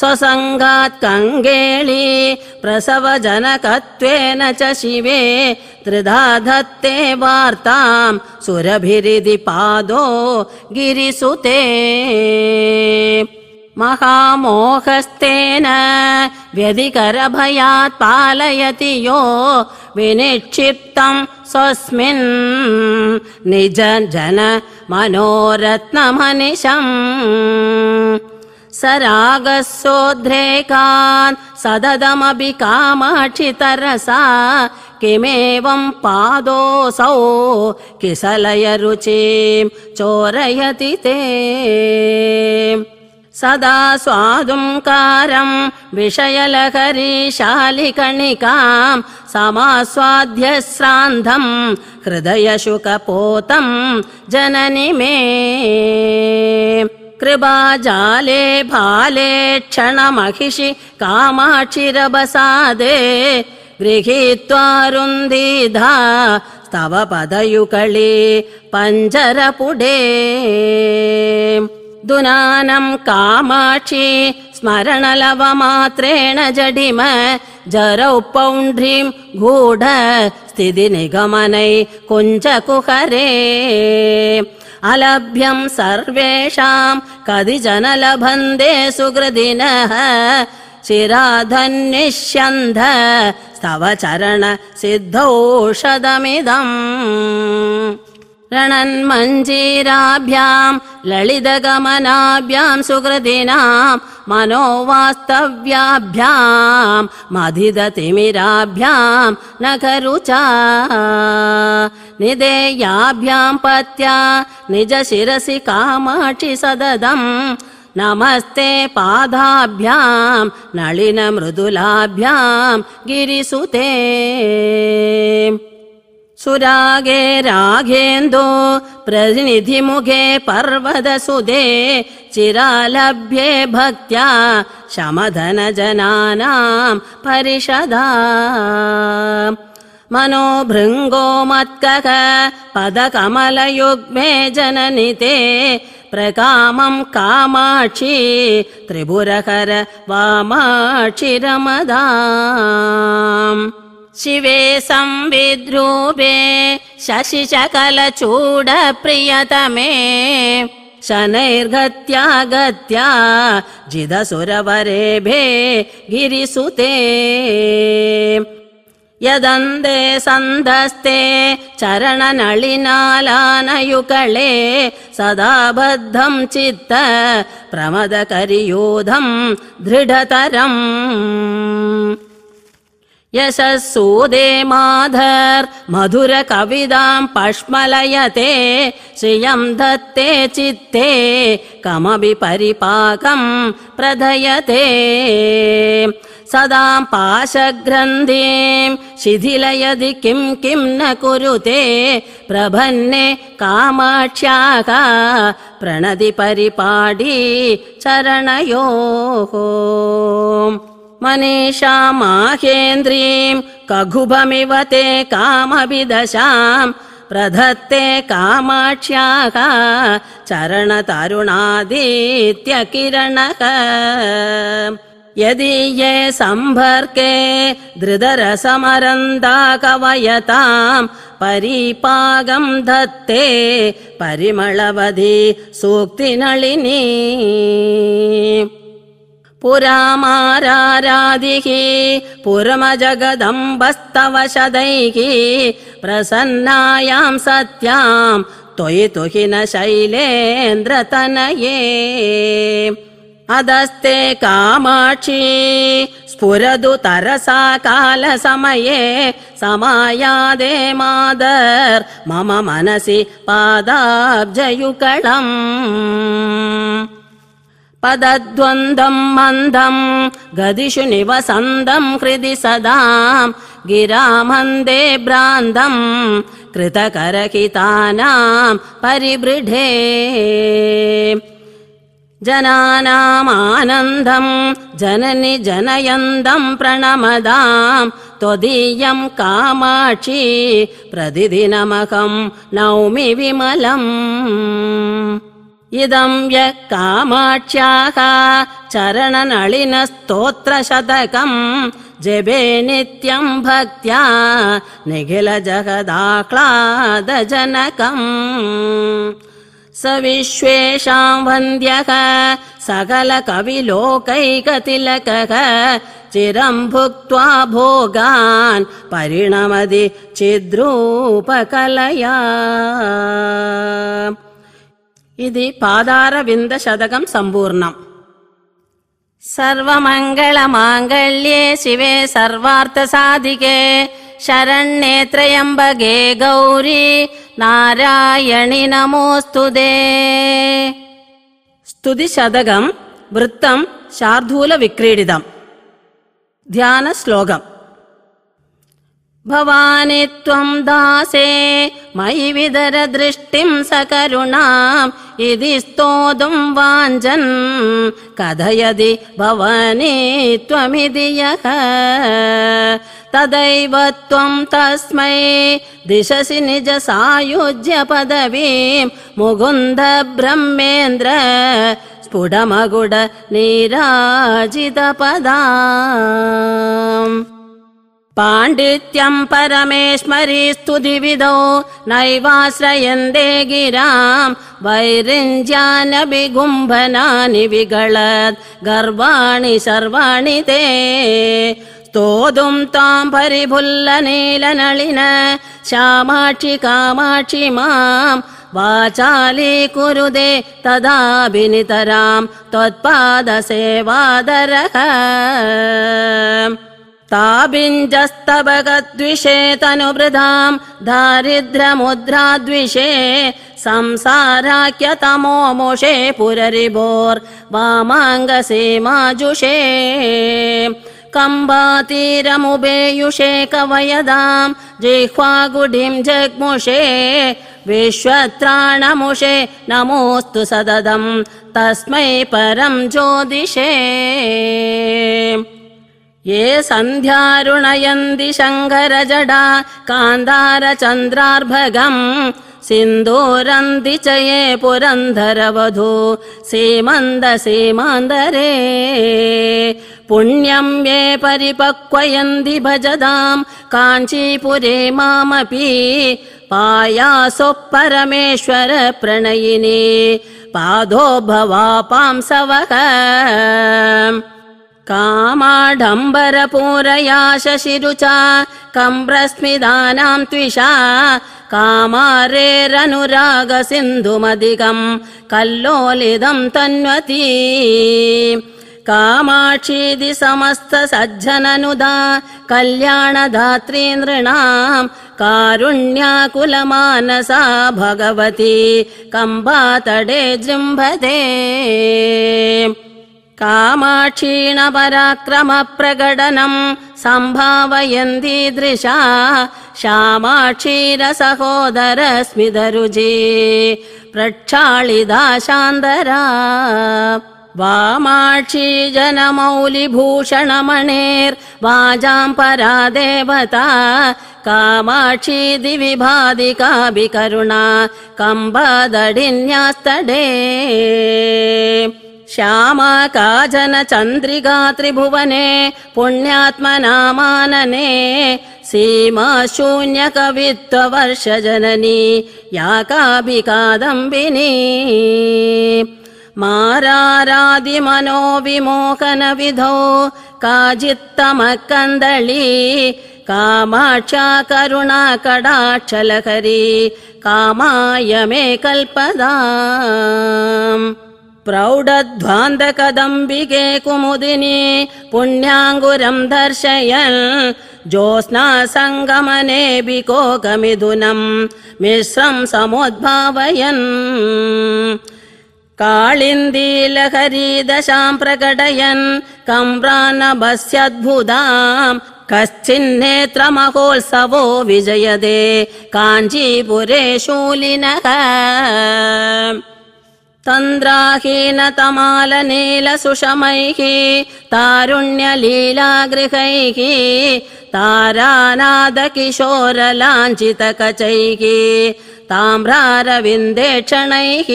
Speaker 2: स्वसङ्गात्कङ्गेळी प्रसवजनकत्वेन च शिवे त्रिधा धत्ते वार्तां सुरभिरिदि पादो गिरिसुते महामोहस्तेन व्यधिकरभयात् पालयति यो विनिक्षिप्तम् स्वस्मिन् निज मनोरत्नमनिशम् स रागस्योद्रेकान् सददमपि कामाक्षितरसा किमेवम् पादोऽसौ किसलयरुचिं चोरयति ते सदा स्वादुंकारम् विषयलहरीशालिकणिकां समास्वाध्य श्रान्धम् हृदयशुक जननि मे कृपा भाले क्षणमहिषि कामाक्षिरबसादे गृहीत्वा रुन्दीधा तव पदयुकळे पञ्जरपुडे दुनानम् कामाक्षि स्मरणलवमात्रेण जडिम जरौ पौण्ड्रीम् गूढ स्थिति कुञ्जकुहरे कुञ्चकुहरे अलभ्यम् सर्वेषाम् कदि जन लभन् सुकृदिनः शिराधन्निष्यन्ध स्तव चरण सिद्धौषधमिदम् रणन्मञ्जीराभ्याम् ललितगमनाभ्यां सुकृदिनां मनोवास्तव्याभ्यां मदिरतिमिराभ्यां नखरु च निदेयाभ्यां पत्या निज शिरसि कामाक्षि सददम् नमस्ते पादाभ्याम् नळिनमृदुलाभ्याम् गिरिसुते सुरागे राघेन्दो प्रतिनिधिमुखे पर्वद चिरालभ्ये भक्त्या शमधनजनानाम् परिषदा मनो भृङ्गो मत्कः पदकमलयुग्मे जननिते प्रकामं प्रकामम् कामाक्षि त्रिभुरकर वामाक्षिरमदा शिवे संविद्रूपे शशिशकलचूडप्रियतमे चूडप्रियतमे, शनैर्गत्या गत्या जिदसुरवरेभे गिरिसुते यदन्दे सन्धस्ते चरणनलिनालानयुकले सदा बद्धम् चित्त प्रमदकरियोधम् दृढतरम् यशसूदेमाधर्मधुरकविदाम् पश्मलयते श्रियम् धत्ते चित्ते कमपि परिपाकम् प्रधयते सदाम् पाशग्रन्थिं शिथिलयदि किं किं न कुरुते प्रभन्ने कामाक्ष्याः प्रणति परिपाडी चरणयोः मनीषा माहेन्द्रीम् कघुभमिव ते कामभिदशाम् प्रधत्ते कामाक्ष्याः चरणतरुणादीत्यकिरणः तरुणादीत्य किरणः यदीये सम्भर्के कवयताम् परीपागम् धत्ते परिमळवधि सूक्तिनळिनी पुरामारारादिः पुरमजगदम्बस्तवशदैः प्रसन्नायाम सत्यां त्वयितुहि न शैलेन्द्रतनये अदस्ते कामाक्षी स्फुरदु तरसा कालसमये समायादे मादर् मम मनसि पादाब्जयुकळम् पदद्वन्द्वम् मन्दम् गदिषु निवसन्दम् कृदि सदाम् गिरा मन्दे भ्रान्दम् कृतकरहितानाम् परिबृढे जनानामानन्दम् जननि जनयन्दम् प्रणमदाम् त्वदीयम् कामाक्षी प्रतिदिनमघम् नौमि विमलम् इदम् यः कामाक्ष्याः चरणनळिनस्तोत्रशतकम् जबे नित्यम् भक्त्या निखिलजगदाह्लादजनकम् स विश्वेषाम् वन्द्यः सकलकविलोकैकतिलकः चिरम् भुक्त्वा भोगान् परिणमदि चिद्रूपकलया ఇది పాదారవింద శతకం సంపూర్ణం సర్వమంగళమాంగళ్యే శివే సర్వార్థసాధికే శరణ్యే త్రయంబగే గౌరీ నారాయణి నమోస్తుదే స్తుతి శతకం వృత్తం శార్ధూల విక్రీడితం ధ్యాన శ్లోకం भवानि त्वम् दासे मयि विदरदृष्टिम् सकरुणाम् इति स्तोदुम् वाञ्छन् कथ यदि भवानि यः तदैव त्वम् तस्मै दिशसि निजसायुज्य पदवीं मुकुन्ध ब्रह्मेन्द्र स्फुटमगुड नीराजितपदा पाण्डित्यम् परमेश्वरि स्तुतिविदौ नैवाश्रयन्ते गिराम् गुम्भनानि विगळत् गर्वाणि सर्वाणि ते स्तोदुम् ताम् परिभुल्लनीलनळिन श्यामाक्षि कामाक्षि माम् वाचाली कुरुदे तदा त्वत्पादसेवादरः िञ्जस्तभगद्विषे तनुबृधां दारिद्र्यमुद्राद्विषे संसाराख्यतमो मुषे पुररिभोर्वामाङ्गसीमाजुषे वामाङ्गसीमाजुषे कम्बातीरमुबेयुषे कवयदां जिह्वागुढिं जग्मुषे विश्वत्राणमुषे नमोऽस्तु सददम् तस्मै परम् ज्योतिषे ये सन्ध्यारुणयन्ति रुणयन्ति शङ्कर जडा कान्दार चन्द्रार्भगम् सिन्दूरन्ति च ये पुरन्धर वधू सेमन्द सेमान्दरे पुण्यम् ये परिपक्वयन्ति भजदाम् काञ्चीपुरे मामपि पायासो परमेश्वर प्रणयिनी पादो भव कामाडम्बरपूरया शशिरुचा कम्ब्रस्मिदानाम् त्विषा कामारेरनुराग सिन्धुमधिकम् कल्लोलिदम् तन्वती कामाक्षीदि समस्त सज्जननुदा कल्याण धातृन्दृणाम् कारुण्या कुलमानसा भगवती कम्बातडे जृम्भते कामाक्षीण पराक्रम प्रगडनम् सम्भावयन्तीदृशा शामाक्षीरसहोदर स्मिदरुजी शान्तरा वामाक्षी परा देवता कामाक्षी का कम्बदडिन्यास्तडे श्यामा काजन जन चन्द्रिगात्रिभुवने पुण्यात्मना मानने सीमाशून्यकवित्ववर्ष जननी या काभि कादम्बिनी मारारादिमनो विमोकनविधो विधो कामाक्षा करुणा कडाक्षलहरी कामाय मे कल्पदा प्रौढध्वान्धकदम्बिके कुमुदिनी पुण्याङ्गुरम् दर्शयन् ज्योत्स्ना सङ्गमनेऽिको मिश्रम् समुद्भावयन् काळिन्दि लहरी दशाम् प्रकटयन् कम्रानभस्यद्भुताम् कश्चिन्नेत्रमहोत्सवो विजयदे काञ्चीपुरे शूलिनः तन्द्राहीनतमाल नील सुषमैः तारुण्यलीलागृहैः तारानाद किशोरलाञ्जितकचैः ताम्रारविन्देक्षणैः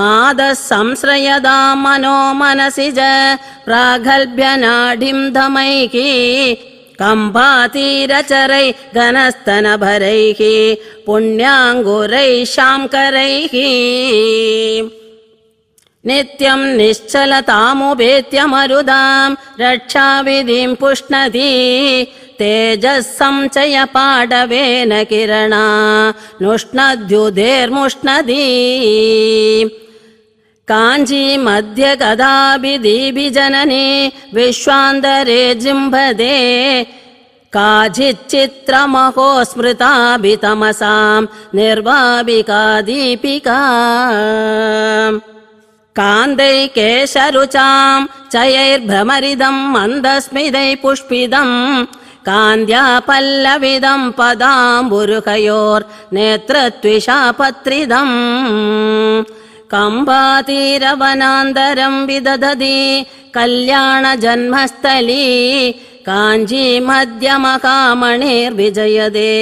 Speaker 2: मादः संश्रयदा मनो मनसि ज प्रागल्भ्य कम्भातीरचरैः घनस्तन भरैः शाङ्करैः नित्यम् निश्चलतामुपेत्यमरुदाम् रक्षाविधिम् पुष्णदी तेजः चय पाडवेन किरणा नुष्णद्युधेर्मुष्णदी काञ्जी मध्ये कदाभि दीभिजननी विश्वान्तरे जिम्भदे काचिच्चित्रमहो स्मृताभितमसाम् निर्वाभिका दीपिका कान्दैः केशरुचा चयैर्भ्रमरिदम् मन्दस्मिदै पुष्पिदम् कान्द्या पल्लविदम् पदाम्बुरुकयोर्नेतृत्वविषा पत्रिदम् कम्बातीरवनान्तरम् विदधति कल्याणजन्मस्थली काञ्जीमध्यमकामणिर्विजयते काञ्जी मध्यमकामणेर्विजयदे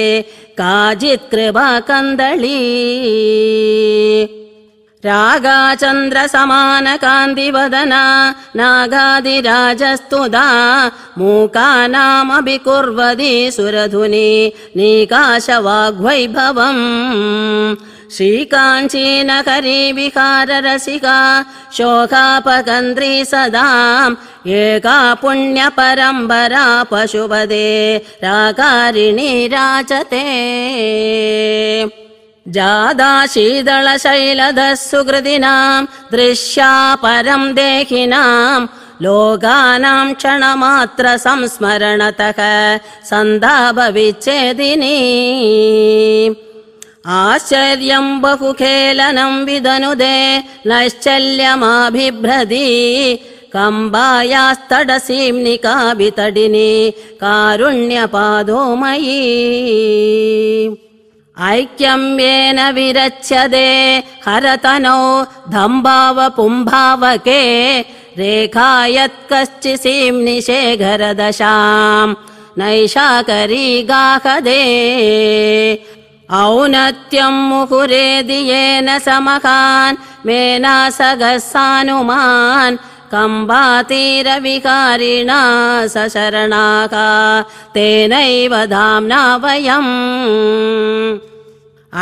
Speaker 2: काचित् कृपा कन्दी रागाचन्द्र समान कान्ति नागादिराजस्तुदा मूका नामपि सुरधुनी नीकाशवाग्वैभवम् श्री नगरी विहार रसिका शोकापकन्द्री सदा एका पुण्यपरम्बरा पशुपदे राकारिणी राजते जादा शीतळ शैलदः दृश्या परम् देहिनाम् लोकानाम् क्षणमात्र संस्मरणतः सन्धाभ आश्चर्यम् बहु विदनुदे नश्चल्यमाभिभ्रदि कम्बायास्तड सीम्नि वितडिनि कारुण्य पादोमयी ऐक्यम्येन विरच्यदे पुम्भावके रेखा यत्कश्चित् सीम्नि नैषाकरी गाहदे औनत्यम् मुहुरे दियेन समकान् मेना नासगः सानुमान् कम्बातीरविकारिणा स शरणाः तेनैव धाम्ना वयम्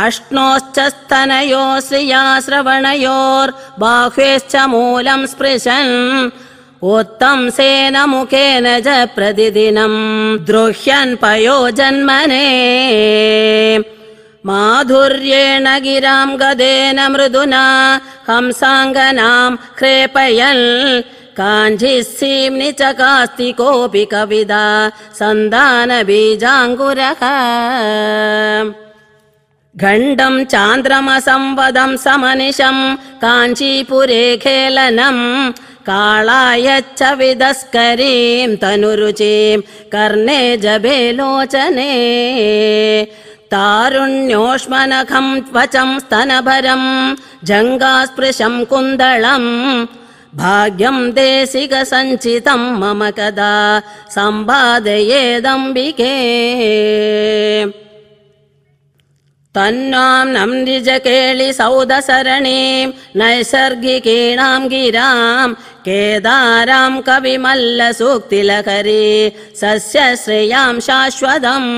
Speaker 2: अष्णोश्च स्तनयो श्रिया श्रवणयोर्बाह्वेश्च मूलम् स्पृशन् सेन मुखेन च प्रतिदिनम् द्रुह्यन् पयो जन्मने माधुर्येण गिराम् गदेन मृदुना हंसाङ्गनाम् क्रेपयन् काञ्ची सीम्नि च कास्ति कोऽपि कविदा सन्दानबीजाङ्गुरः घण्डम् चान्द्रमसंपदम् समनिशम् काञ्चीपुरे खेलनम् कालायच्छ विदस्करीम् तनुरुचिम् कर्णे जभे लोचने तारुण्योष्मनखम् त्वचं स्तनभरम् जङ्गास्पृशम् कुन्दलम् भाग्यम् देसिक सञ्चितम् मम कदा सम्पादयेदम्बिके तन्नाम् सौदसरणे नैसर्गिकीणाम् गिराम् केदाराम् कविमल्लसूक्तिलकरी सस्यश्रेयाम् शाश्वतम्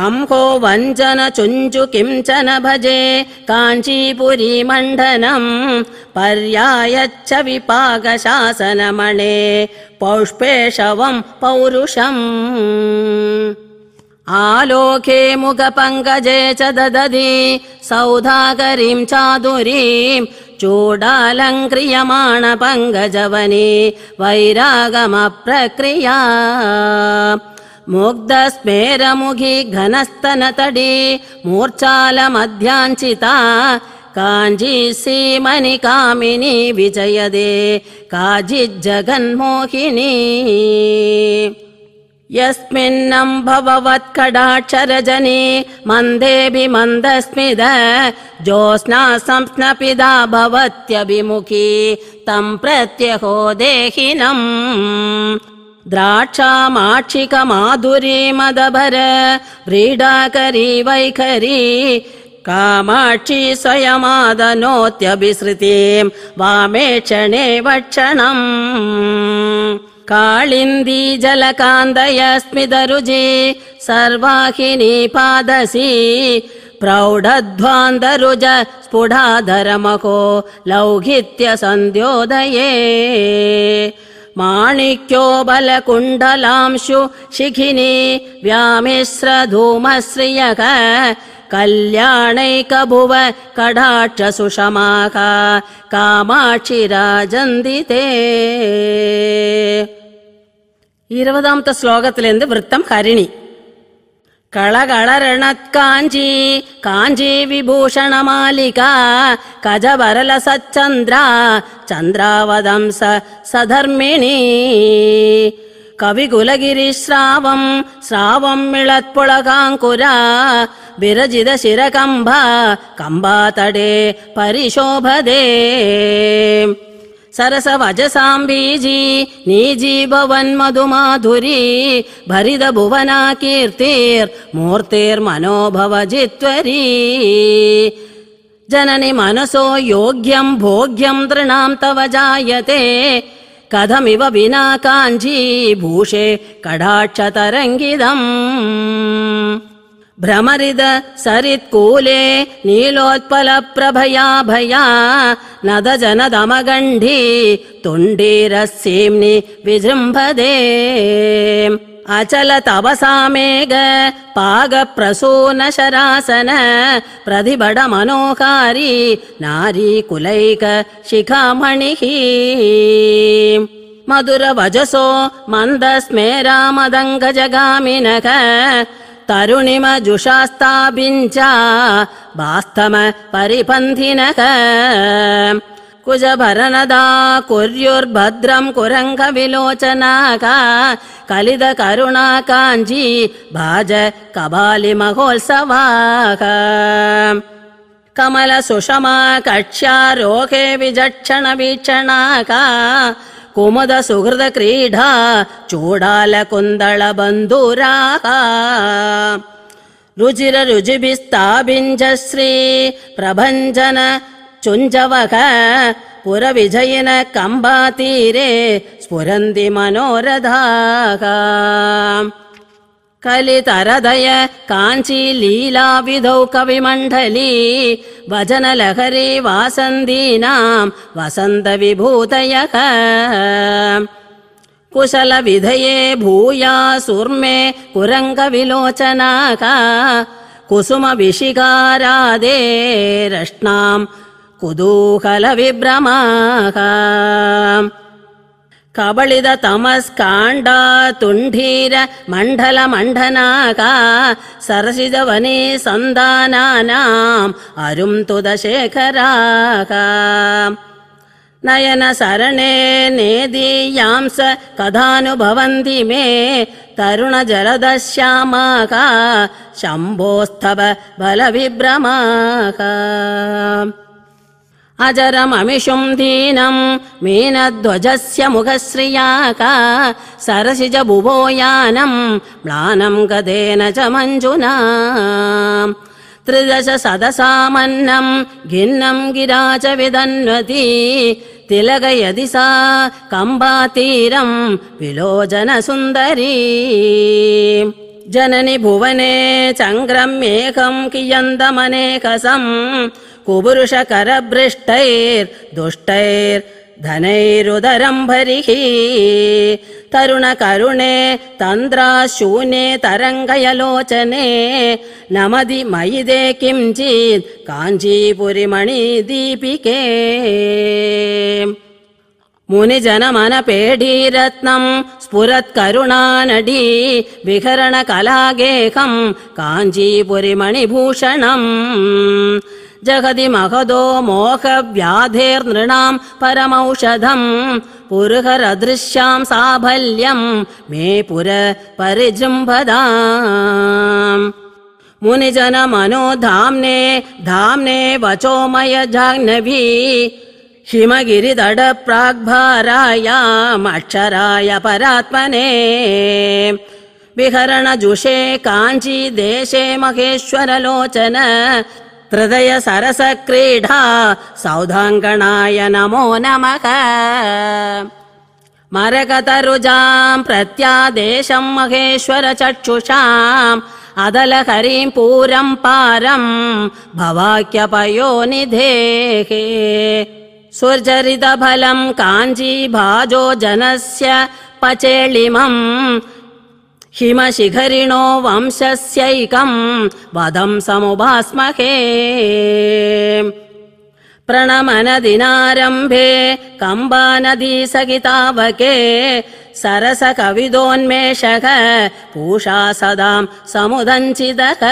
Speaker 2: अम्भो वञ्चन किञ्चन भजे काञ्चीपुरी मण्डनम् विपाकशासनमणे शासनमणे पौष्पेशवम् पौरुषम् आलोके मुखपङ्कजे च ददधि सौधाकरीं चादुरीम् चूडालङ्क्रियमाण पङ्गजवने वैरागमप्रक्रिया मुग्ध घनस्तनतडे मूर्छालमध्याञ्चिता काञ्जीश्रीमनि कामिनी विजयदे काचिज्जगन्मोहिनी यस्मिन्नम् भववत्कडाक्षरजनी मन्देऽभि मन्दस्मिद ज्योत्स्ना संस्नपिदा भवत्यभिमुखी तम् प्रत्यहो देहिनम् द्राक्षा माधुरी मदभर व्रीडाकरी वैखरी कामाक्षि स्वयमादनोत्यभिसृतिम् वामे क्षणे वक्षणम् काळिन्दी जलकान्दय स्मिदरुजि सर्वाहिनी पादसी प्रौढध्वान्दरुज स्फुढाधरमको लौहित्य सन्ध्योदये माणिक्योबलकुण्डलांशु शिखिने व्यामिश्रधूमश्रियः कल्याणैकभुव कडाक्षसुषमाः कामाक्षि राजन्दिते இருபதாம் ஸ்லோகத்திலிருந்து விருத்தம் ஹரிணி कळकळरणत्काञ्जी काञ्जी विभूषण मालिका कज वरल सच्चन्द्रा चन्द्रावदं सधर्मिणी कविकुलगिरिश्रावं श्रावम् मिळत्पुळकाङ्कुरा विरजिद शिरकम्ब परिशोभदे सरस वजसाम्बीजी नीजीभवन् मधुमाधुरी भरिद भुवना कीर्तिर्मूर्तिर्मनो जित्वरी जननि मनसो योग्यम् भोग्यम् तृणाम् तव जायते कथमिव विना काञ्जी भूषे कडाक्षतरङ्गिदम् भ्रमरिद सरित्कूले नीलोत्पलप्रभया भया नद जन दमगण्ढी विजृम्भदे अचल तव पाग पागप्रसूनशरासन प्रतिबड मनोहारी नारी कुलैक शिखामणिः मधुर वजसो मन्द जगामिनः करुणिम बास्तम परिपन्थिनः कुजभरणदा कुर्युर्भद्रम् कुरङ्गविलोचनाका विलोचना कलिद करुणा काञ्जी भाज कबालि महोत्सवा कमल सुषमा विजक्षण वीक्षणाका मुद सुहृद क्रीडा चूडालकुन्दुरागा रुजिर रुचिबिस्ताबिञ्जश्री प्रभञ्जन चुञ्जवक पुरविजयिन कम्बातीरे स्फुरन्दि मनोरधाका कलितरदय काञ्ची लीलाविधौ कविमण्डली भजन वासन्दीनाम् वसन्त कुशलविधये भूया सुर्मे भूयासुर्मे विलोचनाः कुसुम विशिकारादे रष्णाम् कुतूहल मण्डलमण्डनाका मण्डलमण्ढनाका सरसिदवनीसन्दानाम् अरुन्तुदशेखराका नयनसरणे नेदीयांस कथानुभवन्ति मे तरुणजलदश्यामाका शम्भोस्तव बलविभ्रमाका अजरममिषुम् दीनम् मीनध्वजस्य ध्वजस्य सरसिज बुभो यानम् म्लानम् गदेन च मञ्जुना त्रिदश सदसामन्नम् गिन्नम् गिरा च विदन्वती तिलक यदि सा कम्बातीरम् विलोचन सुन्दरी जननि भुवने चन्द्रमेकम् कियन्दमने कुबुरुष करभ्रष्टैर् दुष्टैर्धनैरुदरम्भरिः तरुण करुणे तन्द्रा शून्य तरङ्गय लोचने नमदि मयिदे किंचित् काञ्जीपुरिमणि दीपिके मुनिजनमनपेडी रत्नम् स्फुरत् काञ्जीपुरिमणिभूषणम् जगदि महदो मोहव्याधेर्नृणाम् परमौषधम् पुरुहरदृश्याम् साफल्यम् मे पुर परिजृम्भदा मुनिजन मनो धाम्ने धाम्ने वचोमय जाह्नवी हिमगिरिदडप्राग्भारायामक्षराय परात्मने विहरणजुषे काञ्ची देशे महेश्वरलोचन हृदय सरस क्रीडा सौधाङ्गणाय नमो नमः मरकतरुजाम् प्रत्यादेशम् महेश्वर चक्षुषाम् अदल पूरम् पारम् भवाक्यपयो निधेः सुर्जरितफलम् भाजो जनस्य पचेळिमम् हिमशिखरिणो वंशस्यैकम् वदम् समुभास्महे प्रणमनदिनारम्भे दिनारम्भे कम्बानदी सहिताबके सरस पूषा सदाम् समुदञ्चिदक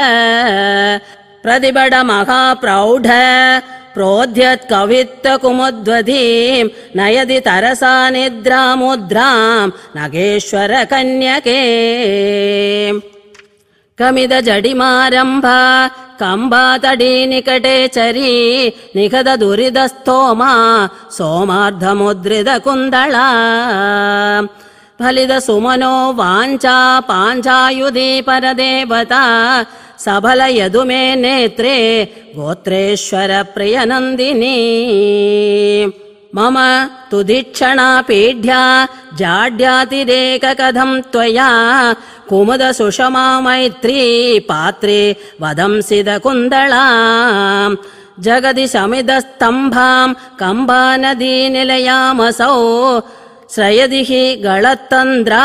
Speaker 2: प्रतिबडमहाप्रौढ प्रोद्यत् कवित्त कुमुद्वधी नयदि तरसा निद्रामुद्राम् नगेश्वर कन्यके कमिद जडिमारम्भा कम्बा तडी निकटे चरी निखद दुरिद स्तोमा सुमनो वाञ्छा पाञ्चायुधि परदेवता यदुमे नेत्रे गोत्रेश्वर प्रियनन्दिनी मम तु दिक्षणापीढ्या जाढ्यातिरेककथं त्वया कुमुद सुषमा मैत्री पात्रे वदंसिद कुन्दलाम् जगदि समिदस्तम्भाम् कम्बानदी निलयामसौ श्रयदिहि गळत्तन्द्र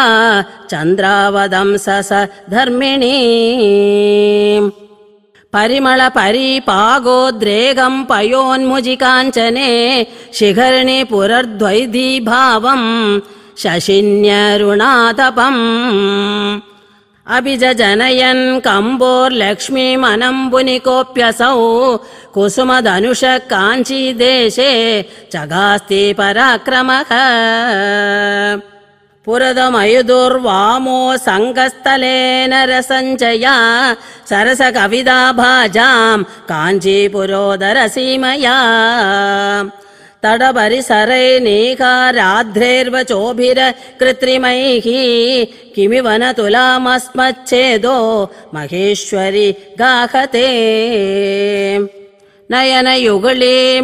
Speaker 2: चन्द्रावदं स स धर्मिणी परिमल परिपागोद्रेगम् पयोन्मुजिकाञ्चने शिखरिणि भावं शशिन्यरुणातपम् अभिज जनयन् कम्बोर्लक्ष्मीमनम्बुनि कोऽप्यसौ कुसुमधनुष काञ्ची देशे चगास्ति पराक्रमः पुरदमयुदुर्वामो सङ्गस्थलेन र सञ्चया सरस कविदा भाजाम् तडपरिसरेनेका राध्रैर्वचोभिर कृत्रिमैः किमिव न महेश्वरि गाहते नयनयुगुलीमास्माकीनां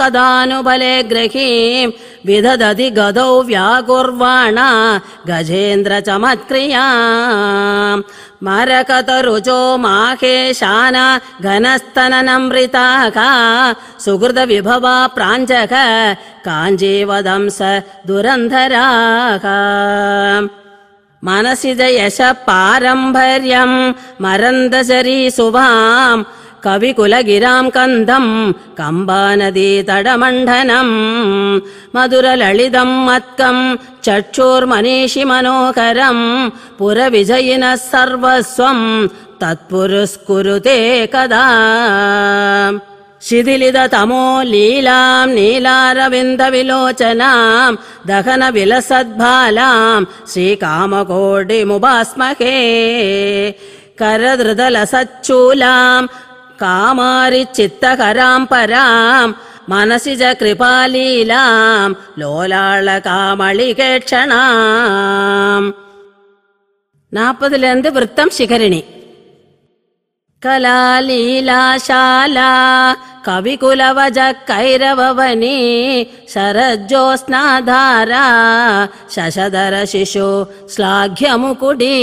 Speaker 2: कदानुबले ग्रहीम् विदधति गदौ व्याकुर्वाणा गजेन्द्र चमत्क्रिया मरकतरुचो माहेशाना शाना घनस्तननमृता प्राञ्जक काञ्जीवदंस दुरन्धराः मनसि जयश पारम्भर्यम् सुभाम् कविकुलगिरां कन्दम् कम्बानदी तडमण्ढनम् मधुरलिदम् मत्कम् चक्षूर्मनीषि मनोहरम् पुरविजयिनः सर्वस्वम् तत्पुरुस्कुरुते कदा शिथिलिद तमो लीलां नीलारविन्द विलोचनाम् करदृदलसच्चूलाम् कामारि चित्तकराम् पराम् मनसि च कृपालीलाम् लोलाळकामळिकेक्षणाम् நாற்பதுலேருந்து விருத்தம் சிகரிணி கலா லீலா ஷாலா कविकुलवज कैरववनी शरज्जोत्स्नाधारा शशधर श्लाघ्यमुकुडी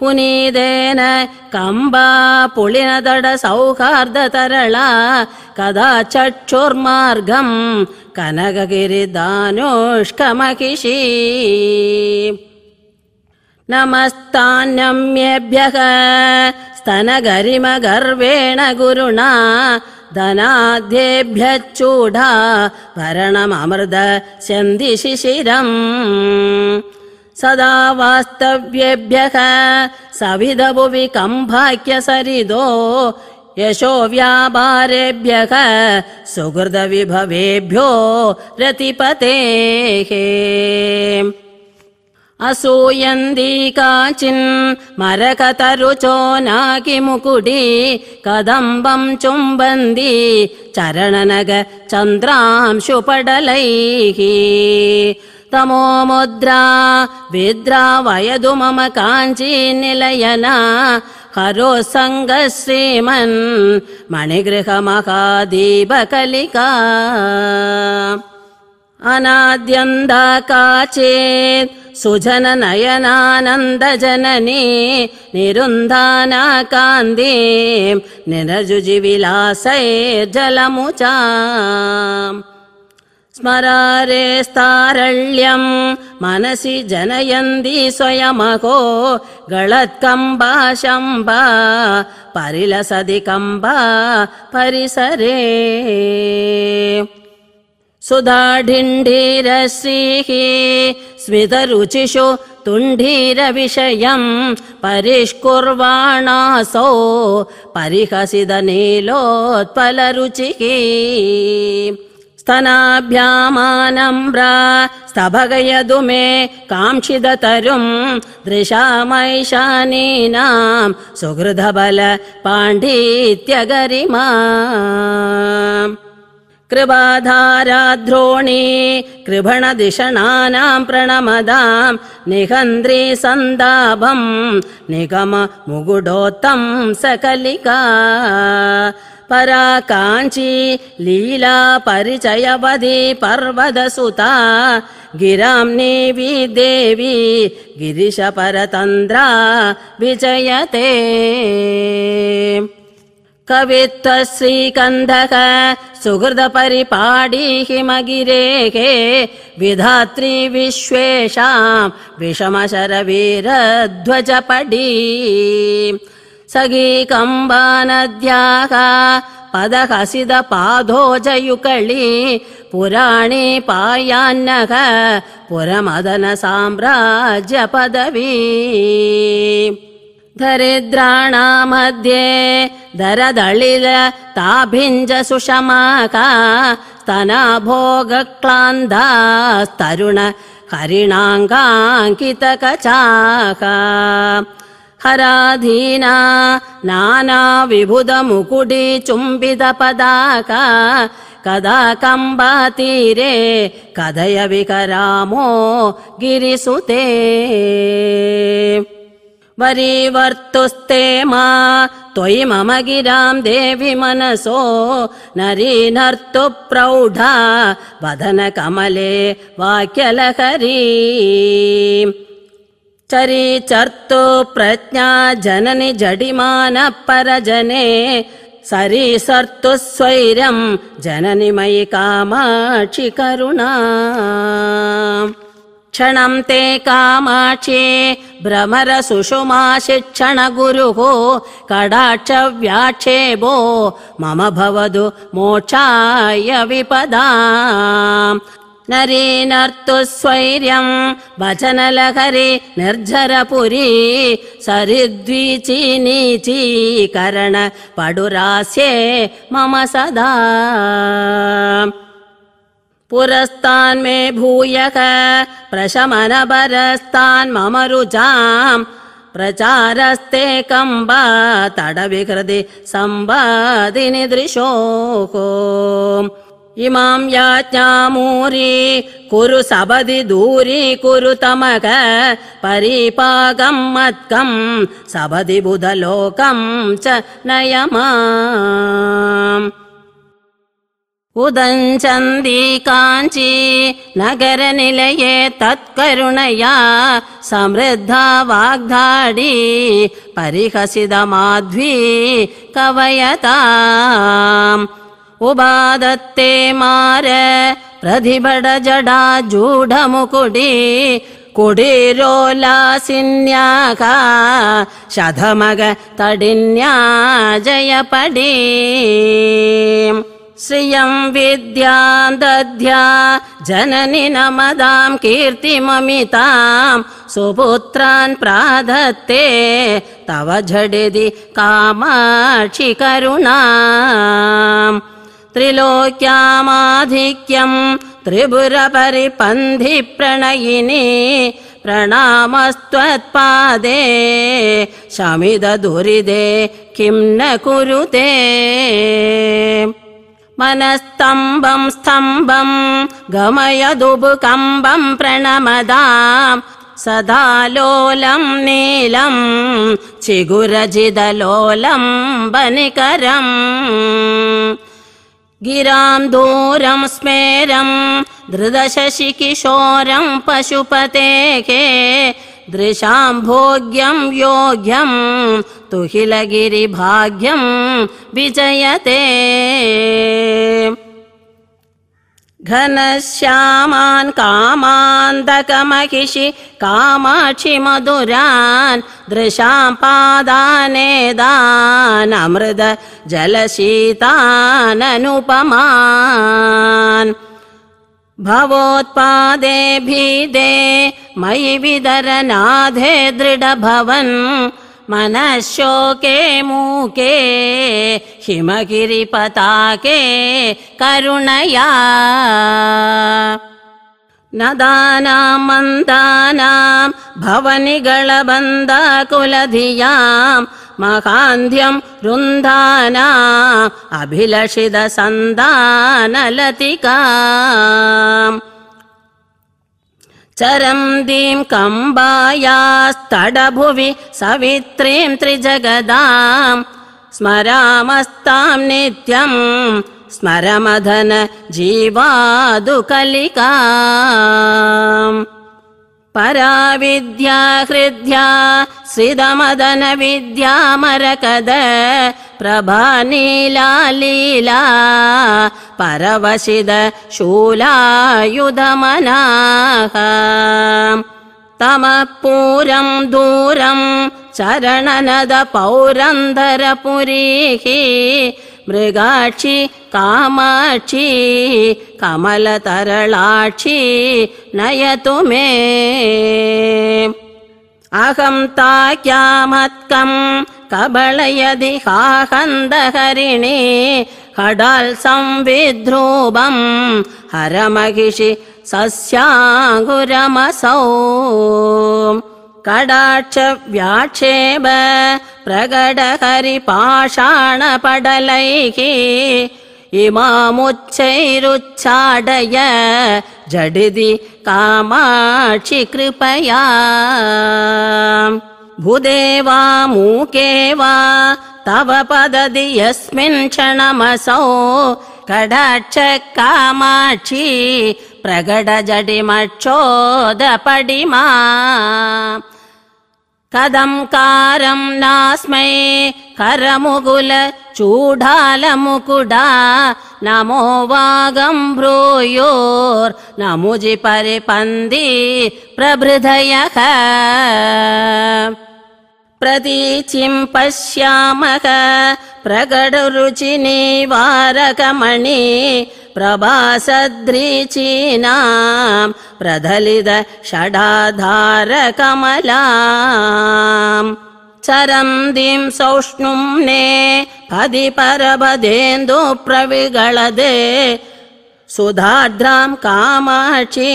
Speaker 2: पुनीदेन कम्बा पुलिनदड सौहार्द तरला कदा चक्षुर्मार्गम् कनकगिरिदानुष्कमखिशी नमस्तान्येभ्यः स्तनगरिमगर्वेण गर्वेण गुरुणा धनाद्येभ्यच्चूडा भरणमृत सन्धिशिशिरम् सदा वास्तव्येभ्यः सविधभुवि कम्भाक्यसरिदो यशो व्यापारेभ्यः सुहृदविभवेभ्यो रतिपतेः असूयन्दी काचिन् मरकतरुचोनाकि मुकुडी कदम्बं चुम्बन्दी चरणनग चन्द्रांशुपडलैः तमोमुद्रा विद्रा वयदु मम काञ्चीनिलयना हरो श्रीमन् मणिगृहमहादीपकलिका अनाद्यन्दा काचित् सुजन नयनानन्द जननी निरुन्धाना कान्दे निरजुजिविलासे स्मरारेस्तारल्यम् मनसि जनयन्ति स्वयमहो गळत्कम्बा शम्ब परिलसदि कम्ब परिसरे स्मितरुचिषु तुण्ढीरविषयम् परिष्कुर्वाणासौ परिहसिद नीलोत्पलरुचिः स्तभगयदु स्तभगयदुमे काङ्क्षिदतरुम् दृशामैशानीनाम् सुगृधबल पाण्डीत्यगरिमा कृपाधारा द्रोणी कृभणदिषणानाम् प्रणमदाम् निहन्द्री सन्दाभम् निगम मुगुडोत्तम् सकलिका परा काञ्ची लीला परिचय वदी पर्वदसुता गिराम् देवी गिरिश परतन्द्रा विजयते कवित्व श्रीकन्धः सुहृद परिपाडी विधात्री विश्वेशां विषम शरवीरध्वज पडी सखी पद हसिद पुराणी पायान्न पुरमदनसाम्राज्यपदवी पुरमदन साम्राज्य पदवी दरिद्राणामध्ये दरदळिलताभिञ्जसुषमाका स्तन भोग क्लान्दा तरुण हरिणाङ्गाङ्कितकचाका हराधीना नानाविभुदमुकुडिचुम्बितपदाका कदा कम्बातीरे कदय विकरामो गिरिसुते वरीवर्तुस्ते मा त्वयि मम गिरां देवि मनसो नरी नर्तु प्रौढा वदनकमले वाक्यलहरी चरिचर्तु प्रज्ञा जननि जडिमान परजने स्वैरम् जननि मयि कामाक्षि करुणा क्षणं ते कामाक्षे भ्रमरसुषुमा शिक्षणगुरुः कडाक्षव्याक्षेपो मम भवतु मोक्षाय विपदा नरीनर्तुस्वैर्यम् वचनलहरि निर्झरपुरी सरिद्वीची नीचीकरण पडुरास्ये मम सदा पुरस्तान्मे भूयः प्रशमनभरस्तान्मम रुजाम् प्रचारस्ते कम्बा तडविकृति हृदि सम्बधि निदृशोको इमां कुरु सबदि दूरी कुरु तमग, परिपाकं मत्कम् सबदि बुधलोकम् च नयमा उदञ्चन्दी काञ्ची नगरनिलये तत्करुणया समृद्धा वाग्धाडी परिहसिद कवयताम् उबादत्ते मार दत्ते मार जूढमुकुडी कुडी कुडिरोलासिन्याका शधमघ तडिन्या जयपडी श्रियम् विद्या दध्या जननि न मदाम् कीर्तिममिताम् सुपुत्रान् प्रादत्ते तव झटिति कामाक्षि करुणा त्रिलोक्यामाधिक्यम् त्रिभुरपरिपन्धि प्रणयिनी प्रणामस्त्वत्पादे शमिद दुरिदे किम् न कुरुते मनस्तम्बं स्तम्बम् गमयदुबुकम्बम् प्रणमदा सदा लोलम् नीलम् चिगुरजिदलोलम्बनिकरम् गिराम् दूरम् स्मेरम् दृतशशि पशुपतेः पशुपतेके दृशाम् भोग्यम् योग्यम् तुहिलगिरिभाग्यम् विजयते घनश्यामान् कामान्तकमहिषि कामाक्षि मधुरान् दृशाम् पादानेदानमृत जलशीताननुपमान् भीदे मयि विदरनाधे दृढभवन् मनशोके मूके हिमगिरिपताके करुणया नदानां मन्दानाम् भवनिगळबन्दा कुलधियाम् महान्ध्यं वृन्धाना अभिलषिद दीम् कम्बायास्तडभुवि सवित्रीं त्रिजगदाम् स्मरामस्ताम् नित्यम् स्मरमधन जीवादुकलिका विद्या हृद्या श्रीदमदन विद्यामरकद प्रभानीलालीला लीला परवशिद शूलायुधमनाः तमः पूरम् दूरम् चरणनद पौरन्धरपुरीः मृगाक्षि मृगाच्छी कमलतरलाक्षि कमलतरलाच्छी नयतु मे अहम् ताक्यामत्कम् कबलयदिहा कन्दहरिणी खडाल् संविद्रूपम् हरमहिषि सस्यागुरमसौ कडाक्ष प्रगडहरि प्रगडहरिपाषाणपडलैः इमामुच्चैरुच्चाडय झटिति कामाक्षि कृपया भुदेवा मूके वा तव पददि यस्मिन् क्षणमसौ कढच्चमाक्षी प्रगडजडिमक्षोदपडिमा कदंकारम् नास्मै करमुकुल चूडालमुकुडा नमो वागम् ब्रूयोर्नमुजि परिपन्दी प्रभृधयः प्रतीचिम् पश्यामः प्रगडरुचिनीवारकमणि प्रभासद्रीचीना प्रदलित षडाधारकमला चरं दिं सौष्णुम्ने पदि परभदेन्दु प्रविगळदे सुधाद्रां कामाक्षी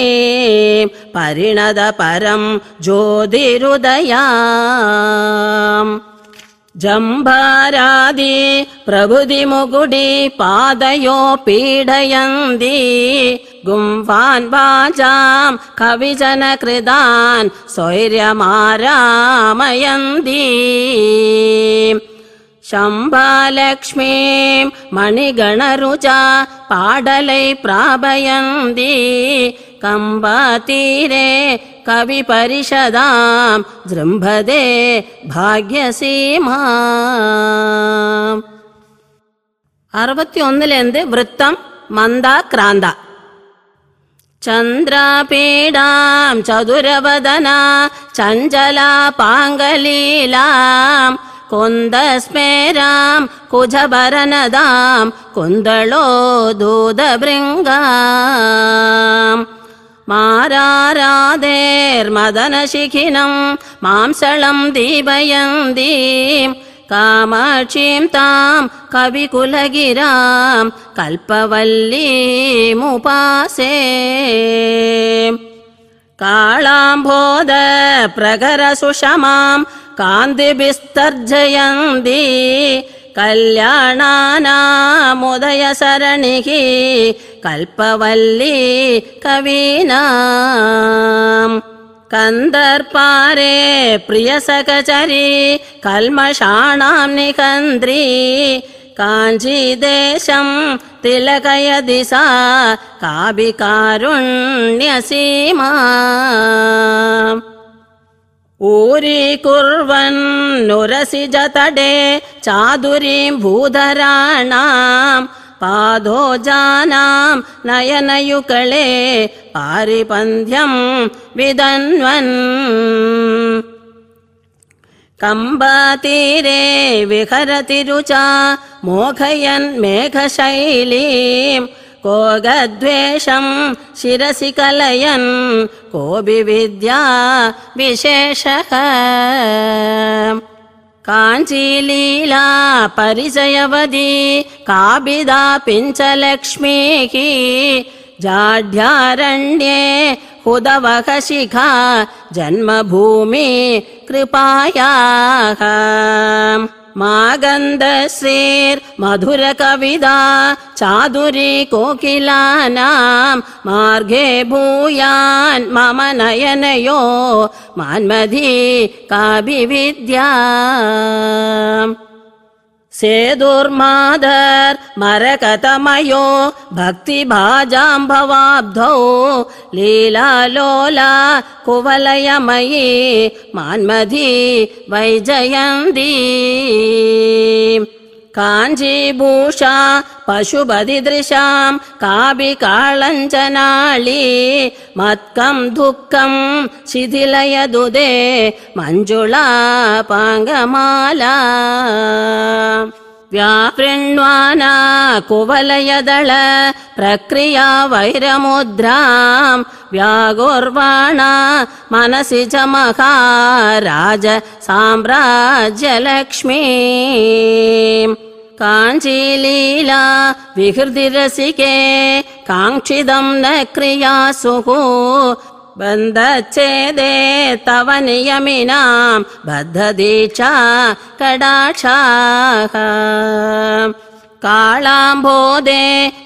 Speaker 2: परिणद परं ज्योतिरुदया जम्भारादि मुगुडि पादयो पीडयन्ति गुम्फान् वाजां कविचनकृदान् सौर्यमारामयन्ति शम्बालक्ष्मीं मणिगणरुजा पाडलै प्रापयन्ति कविपरिषदां कविपरिषदा भाग्यसीमा मन्दा क्रान्द चन्द्रपीडां चतुरवदना चञ्चला पाङ्गलीलाम् कुन्दस्मेराम् कुजभरनदाम् कुन्दलो दूदभृङ्गाम् माराराधेर्मदनशिखिनम् मांसलम् दीपयन्दीं कामाक्षीं ताम् कविकुलगिराम् कल्पवल्लीमुपासे कालाम्बोधप्रकरसुषमाम् कान्दिभिस्तर्जयन्ती कल्याणानामोदयसरणिः कल्पवल्ली कवीना कन्दर्पारे प्रियसकचरी कल्मषाणां निकन्द्री काञ्चीदेशं तिलकय दिशा काभिकारुण्यसीमा जतडे चादुरीं भूधराणाम् जानाम् नयनयुकले पारिपन्ध्यम् विदन्वन् कम्बतीरे विहरतिरुचा मेघशैलीम् कोगद्वेषम् शिरसि कलयन् कोऽपि विद्या विशेषः काञ्चीलीला परिचयवदी काभिदापि लक्ष्मीः जाढ्यारण्ये शिखा जन्मभूमि कृपायाः मा मधुरकविदा चादुरी कोकिलानां मार्गे भूयान् मम नयनयो मान्मधी काभिविद्या से दुर्माधर्मरकतमयो भक्तिभाजाम्भवाब्धौ लीला लोला कुवलयमयी मान्मधी वैजयन्ती काञ्जीभूषा पशुपतिदृशाम् कापि कालञ्जनाली मत्कम् दुःखं शिथिलय दुदे मञ्जुलापाङ्गमाला व्यापृण्वाना कुवलयदळ प्रक्रिया वैरमुद्राम् व्यागोर्वाणा मनसि च महाराज साम्राज्यलक्ष्मी काञ्चीलीला विहृदिरसिके काङ्क्षिदम् न क्रियासुः बन्धच्छेदे तव नियमिनां बद्धदी कडाक्षाः कालाम्बोदे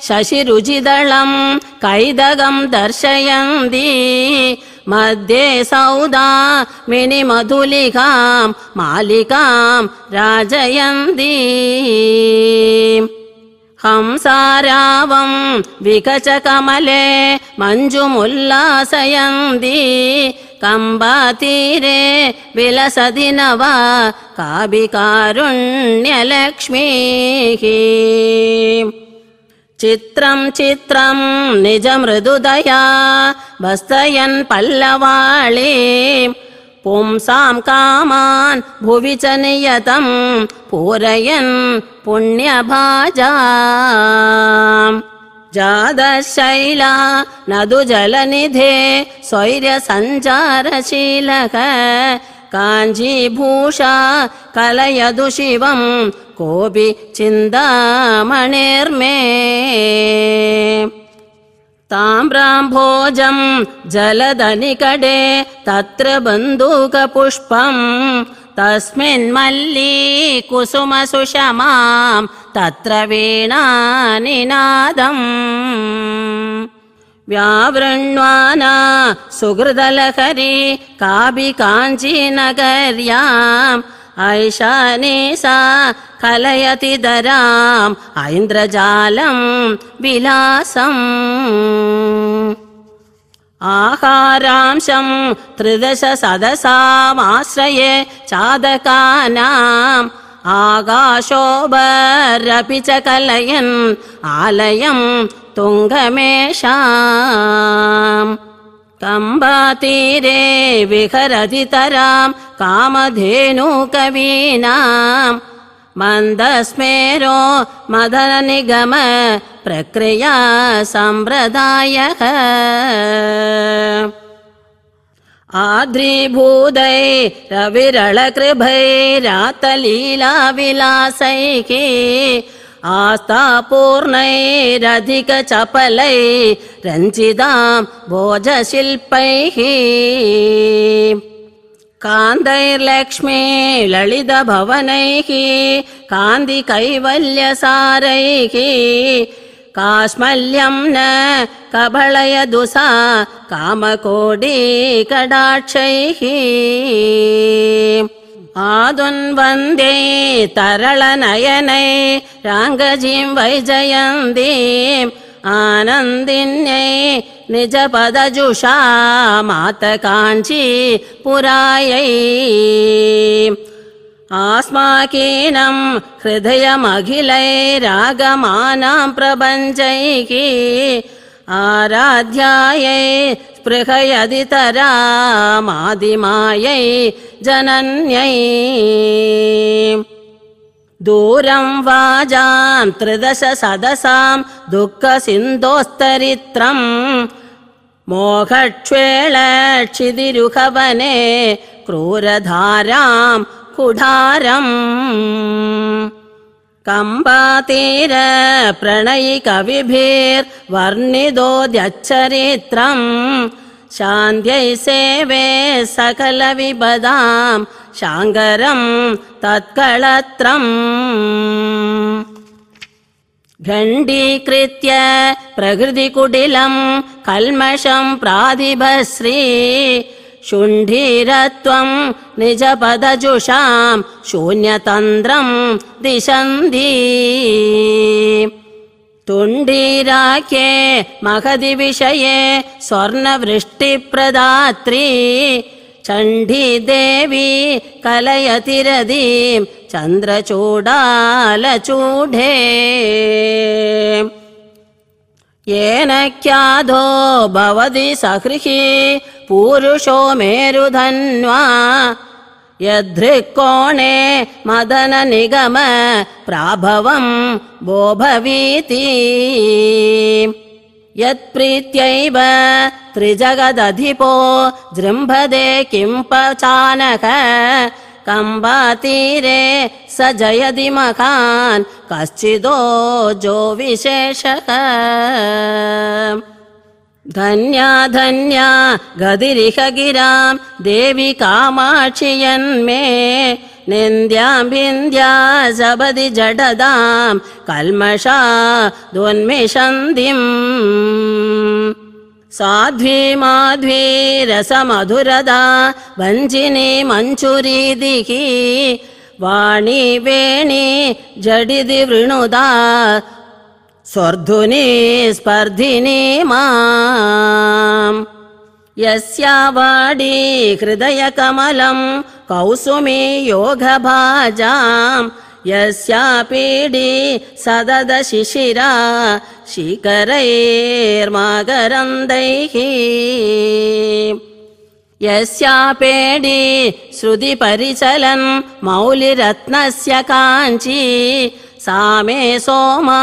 Speaker 2: शशिरुचिदळम् कैदगम् दर्शयन्ति मध्ये सौदा मिनिमधुलिकाम् मालिकाम् राजयन्ति हंसारावम् विकचकमले मञ्जुमुल्लासयन्ति कम्बातीरे विलसदि न वा काविकारुण्यलक्ष्मीः चित्रं चित्रम् निजमृदुदया बस्तयन् पल्लवाले पुंसां कामान् भुवि च नियतम् पूरयन् पुण्यभाजा जादशैला नदुजलनिधे जलनिधे स्वैर्यसञ्चारशीलः काञ्जीभूषा कलयदु शिवम् कोऽपि चिन्तामणिर्मे ताम्राम्भोजम् जलदनिकडे तत्र बन्दूकपुष्पम् तस्मिन् मल्ली कुसुमसुषमाम् तत्र वीणानिनादम् व्यावृण्वाना सुहृदलहरी काभि काञ्चीनगर्याम् ऐषानीषा कलयति दराम् ऐन्द्रजालं विलासम् आहारांशम् त्रिदश सदसामाश्रये चादकानाम् आकाशोबरपि च कलयन् आलयम् तुङ्गमेषा कम्बतीरे विहरतितराम् कामधेनु मन्दस्मेरो मदन निगम प्रक्रिया सम्प्रदायः आद्रीभूतै आस्थापूर्णैरधिक चपलै रञ्जिताम् भोजशिल्पैः कान्तैर्लक्ष्मी ललितभवनैः कान्ति कैवल्यसारैः कास्मल्यं न कबळय दुसा कामकोडी कडाक्षैः वन्दे तरलनयने रागजीं वैजयन्तीं आनन्दिन्यै निजपदजुषा मातकाञ्ची पुरायै अस्माकीनम् हृदयमखिलैरागमानां प्रपञ्चैके आराध्यायै स्पृहयदितरामादिमायै जनन्यै दूरम् वाजाम् त्रिदश सदसाम् दुःख मोहक्ष्वेलक्षिदिरुहवने क्रूरधारां क्षिदिरुहवने कुढारम् कम्बातीर प्रणयिकविभिर्वर्णिदो सेवे सकलविपदाम् शाङ्गरम् तत्कळत्रम् घण्डीकृत्य प्रकृतिकुटिलम् कल्मषम् प्रादिभश्री शुण्ढीरत्वम् निजपदजुषाम् शून्यतन्त्रम् दिशन्दी तुण्ढीराख्ये महदिविषये स्वर्णवृष्टिप्रदात्री चण्डीदेवी कलयतिरदीम् चन्द्रचूडालचूढे येन ख्याधो भवति सहृहि पूरुषो मेरुधन्वा यद्धृक् मदननिगम, प्राभवम् बोभवीति यत्प्रीत्यैव त्रिजगदधिपो जृम्भदे किम् पचानक कम्बातीरे स जयदिमकान् कश्चिदो जो विशेषः धन्या धन्या गदिरिह गिराम् देवि कामाक्षियन्मे निन्द्याभिन्द्या विन्द्या जपदि जडदा कल्मषा दोन्मिषन्धिम् साध्वी माध्वी रसमधुरदा भञ्जिनी मञ्चुरी वाणी वेणी जडिदि वृणुदा स्वर्धुनी स्पर्धिनी माम् यस्या वाडी हृदयकमलम् कौसुमी योगभाजाम् यस्या सददशिशिरा शिखरैर्मागरन्दैः यस्या पेडी श्रुति परिचलन् मौलिरत्नस्य काञ्ची सा मे सोमा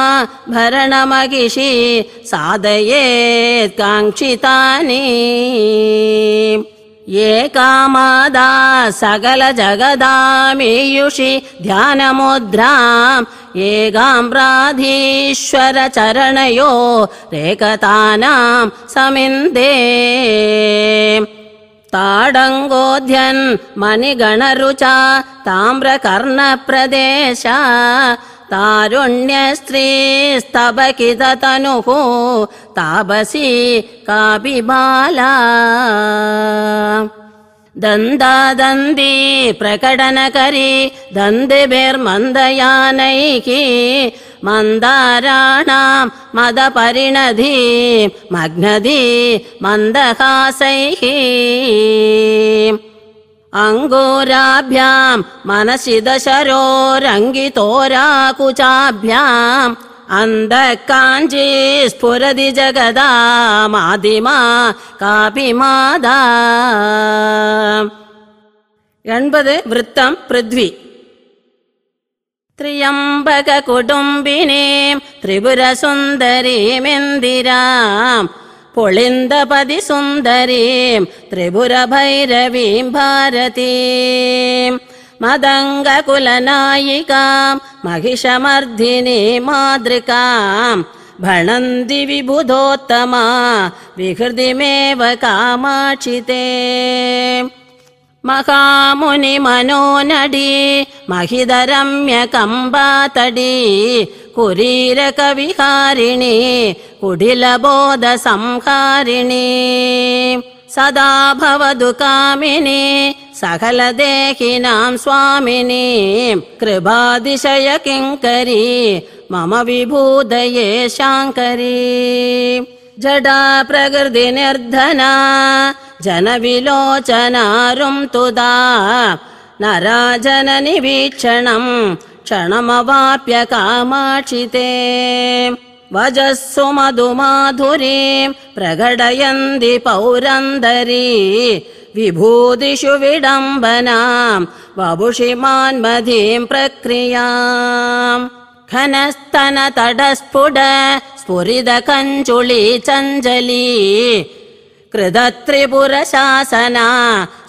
Speaker 2: भरणमहिषी साधयेत्काङ्क्षितानि ये मादा सकलजगदा मेयुषि ध्यानमुद्रा चरणयो रेखतानां समिन्दे मणिगणरुचा ताम्रकर्णप्रदेशा तारुण्यस्त्रीस्तबकित तनुः तापसि कापि बाला दन्द दन्दी प्रकडनकरी करी दन्दे भेर् मन्दयानैः मन्दाराणां मदपरिणधी मग्नधि मन्दहासैः अङ्गोराभ्याम् मनसिदशरोरङ्गितोराकुचाभ्याम् अन्तः काञ्ची स्फुरति जगदामादिमा कापि मादा എൺപത് വൃത്തം പൃഥ്വി ത്രിയംബക കുടുംബിനേം ത്രിപുരസുന്ദരീമെന്തിരാം पुळिन्दपदि सुन्दरीम्, त्रिपुरभैरवीम् भारतीम्, मदङ्गकुलनायिकां महिषमर्धिनी मादृकां भणन्ति विबुधोत्तमा विहृदिमेव कामाचिते महामुनि मनो नडी महिधरम्य तडी कुरीर कविहारिणि कुडिल बोध संहारिणि सदा नाम सकल देखिनां स्वामिनी कृपादिशय किङ्करी मम विभूदये शाङ्करी जडा प्रकृति निर्धना जनविलोचनारुं तुदा नराजननिवीक्षणम् क्षणमवाप्य कामाक्षिते वजस्सु मधु प्रगडयन्ति पौरन्दरी विभूतिषु विडम्बनाम् बभुषि मान्मधीम् प्रक्रिया घनस्तन कञ्चुली चञ्जली कृध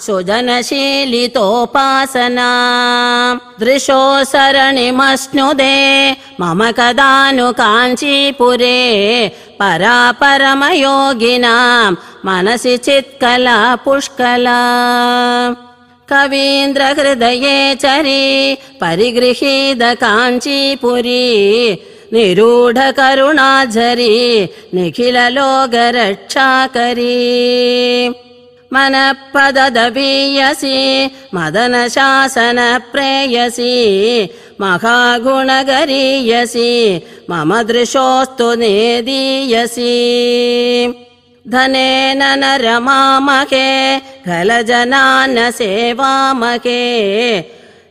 Speaker 2: सुजनशीलितोपासना दृशो सरणिमस्नुदे मम कदा नु काञ्चीपुरे परा मनसि चित्कला पुष्कला कवीन्द्रहृदये चरी परिगृहीत काञ्चीपुरी निरूढ करुणाझरी निखिल मदनशासनप्रेयसी महागुणगरीयसी मम दृशोस्तु नियसि धनेन ननन रमामके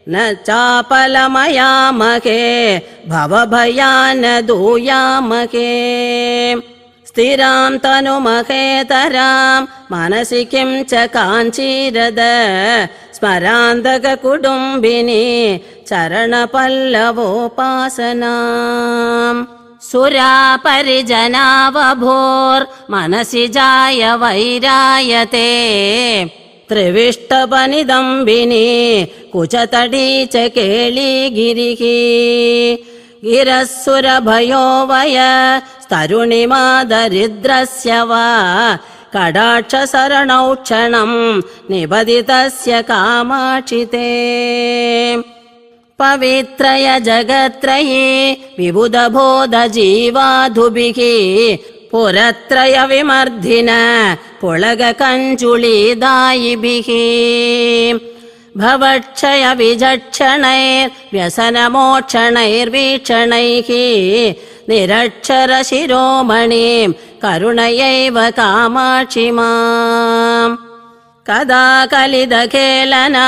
Speaker 2: न चापलमयामहे भवभयान् दूयामहे स्थिरां तनुमहेतरां मनसि किं च काञ्चीरद स्मरान्धककुटुम्बिनी चरणपल्लवोपासना सुरा परिजनावभोर्मनसि जाय वैरायते त्रिविष्टपनिदम्बिनि कुचतडी च केळी गिरिः गिरः सुर भयो वा वा कडाक्षसरणौक्षणम् निबदितस्य कामाक्षिते पवित्रय जगत्रये विबुधबोधजीवाधुभिः जीवाधुभिः पुरत्रय विमर्धिन पुळगकञ्जुली दायिभिः भवक्षय विजक्षणैर्व्यसन मोक्षणैर्वीक्षणैः निरक्षरशिरोमणि करुणयैव कामाक्षि मा कदा कलिदकेलना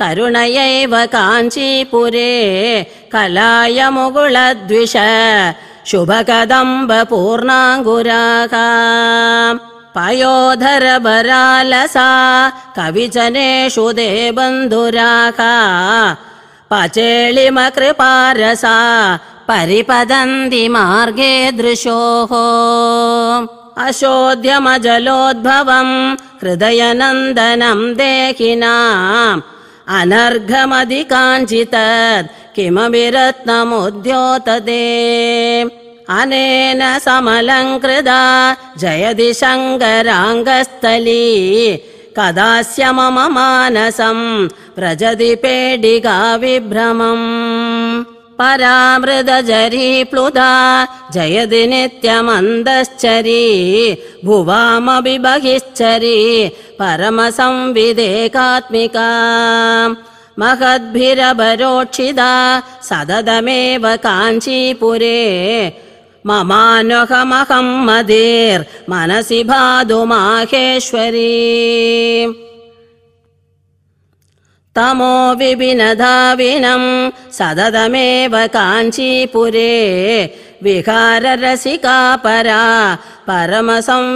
Speaker 2: करुणयैव काञ्चीपुरे कलाय मुगुलद्विष, शुभ कदम्ब पयोधर बरालसा कविचनेषु देवन्धुराका पचेळिम कृपारसा परिपदन्ति मार्गे दृशोः अशोध्यम हृदयनन्दनम् देहिना अनर्घमधि किमपि रत्नमुद्योतते अनेन समलङ्कृदा जयति शङ्कराङ्गस्थली कदास्य मम मानसम् व्रजति पेडिका विभ्रमम् परामृदझरी प्लुधा जयति नित्यमन्दश्चरी भुवामपि बहिश्चरी परमसंविदेकात्मिका सददमेव काञ्चीपुरे ममानहमहं मदेर्मनसि भादु माहेश्वरी तमो विभिनधाविनं सददमेव काञ्चीपुरे विहाररसिका परा परमसंविदुर्विरुहे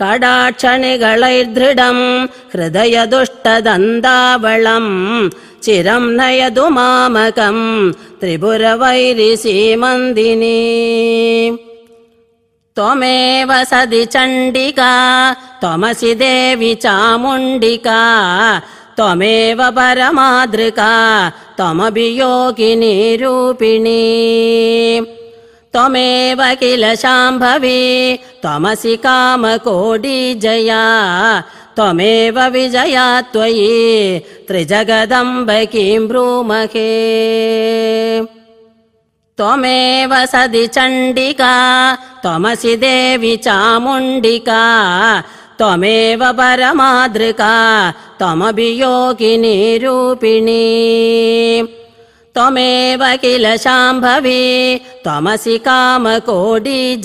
Speaker 2: कडाक्षणिगैर्दृढं हृदय दुष्टदन्दावळम् चिरं नय त्रिपुरवैरिसीमन्दिनी त्रिपुरवैरि सीमन्दिनी त्वमेव सदि चण्डिका त्वमसि देवि चामुण्डिका त्वमेव परमादृका त्वम रूपिणी त्वमेव किल शाम्भवी त्वमसि जया, त्वमेव विजया त्वयि ब्रूमहे त्वमेव सदि चण्डिका त्वमसि देवि चामुण्डिका त्वमेव परमादृका रूपिणी त्वमेव किल शाम्भवी त्वमसि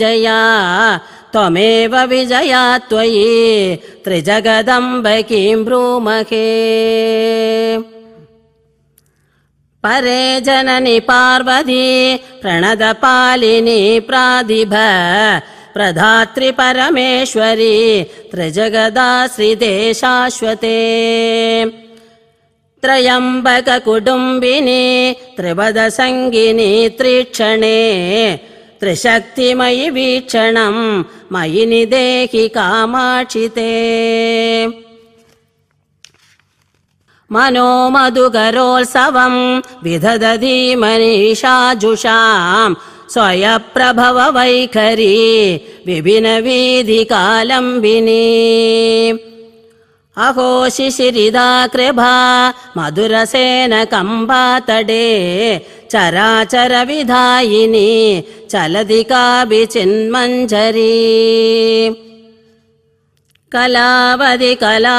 Speaker 2: जया त्वमेव विजया त्वयि ब्रूमहे परे जननि पार्वती प्रणदपालिनी प्रादिभ प्रधात्रि परमेश्वरी त्रिजगदाश्रिदेशाश्वते त्रयम्बक त्रिपदसङ्गिनि त्रीक्षणे त्रिक्षणे त्रिशक्तिमयि वीक्षणम् मयि देहि कामाक्षिते मनोमधुकरोत्सवम् विध दधि मनीषा जुषाम् वैखरी अहो शिशिरिदा कृभा मधुरसेन कम्बातडे चराचर विधायिनी चलदि का कलावधि कला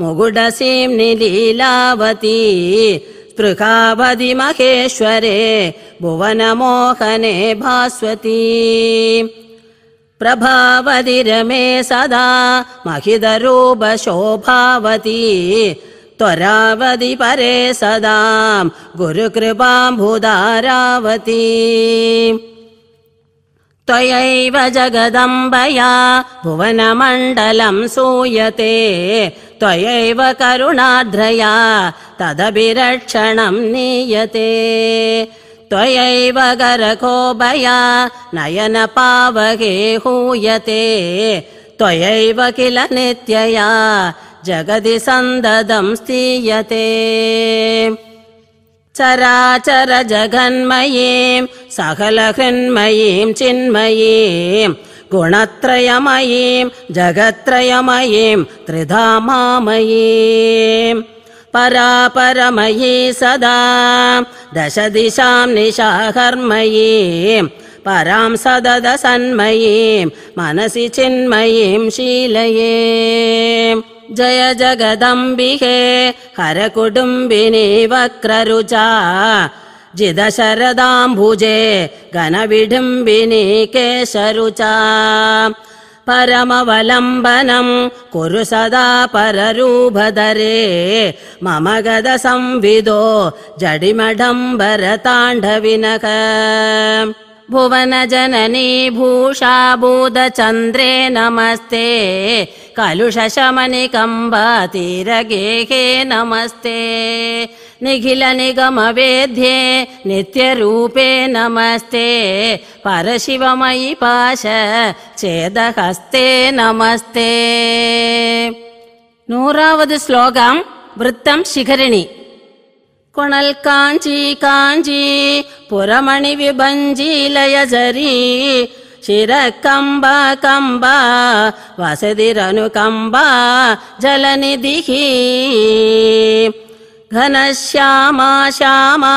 Speaker 2: मुगुडसीम्नि लीलावती स्पृहावधि महेश्वरे भुवनमोहने भास्वती प्रभावदिरमे सदा महिदरूपशोभावती त्वरावदि परे सदा गुरुकृपाम्भुदारावती त्वयैव जगदम्बया भुवनमण्डलम् सूयते त्वयैव करुणाद्रया तदभिरक्षणम् नीयते त्वयैव गरकोभया नयनपावहे हूयते त्वयैव किल नित्यया जगदि सन्ददं स्थीयते चराचर जगन्मयीं सकल चिन्मयीं गुणत्रयमयीं जगत्त्रयमयीं त्रिधा परा परमयि सदा दश दिशां निशाहर्मयीं परां सददसन्मयीं मनसि चिन्मयीं शीलये जय जगदम्बिः हर वक्ररु वक्ररुचा जिद शरदाम्बुजे घनविडुम्बिनी केशरुचा परमवलम्बनं कुरु सदा पररूपदरे मम गदसंविदो जडिमढं भुवनजननी चंद्रे नमस्ते कलुषशमनिकम्बतीरगेहे नमस्ते निखिल नित्यरूपे नमस्ते परशिवमयि पाश चेदहस्ते नमस्ते नूरावद् श्लोकम् वृत्तम् शिखरिणी कोणल् काञ्ची काञ्ची पुरमणि विभञ्जी शिरकम्ब कम्बा वसदिरनुकम्बा जलनिधिः घनश्यामा श्यामा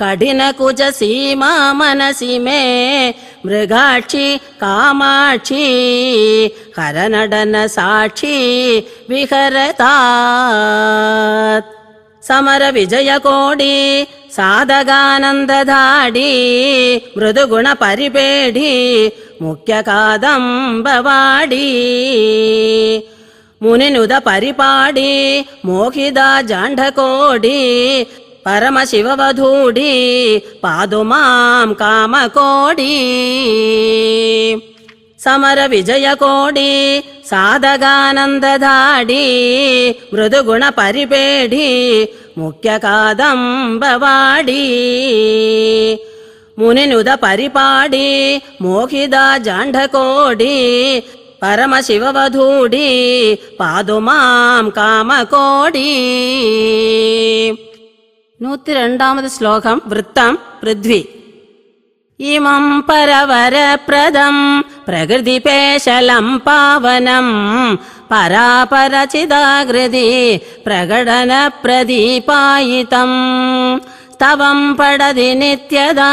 Speaker 2: कठिन कुजसीमा मनसि मे मृगाक्षि कामाक्षी हरनडन साक्षी विहरता ोडी साधगानन्दधाडी मृदुगुण मुख्यकादम्बवाडी मुनिनुद मोहिदा जाण्डकोडी परमशिववधूडी पादुमाम् कामकोडी समर विजयकोडी साधगानन्दधाडी मृदुगुण परिपेडीवाडी मुनिनुदपरिपाडी मोहिदाजाण्डकोडी परमशिवधूडी पादुमां कामकोडी नूतिरण्डाम श्लोकं वृत्तम् पृथ्वी परवरप्रदम् परवरप्रदं पेशलम् पावनम् परापर चिदाकृति प्रकटन प्रदीपायितम् तवम् पडति नित्यदा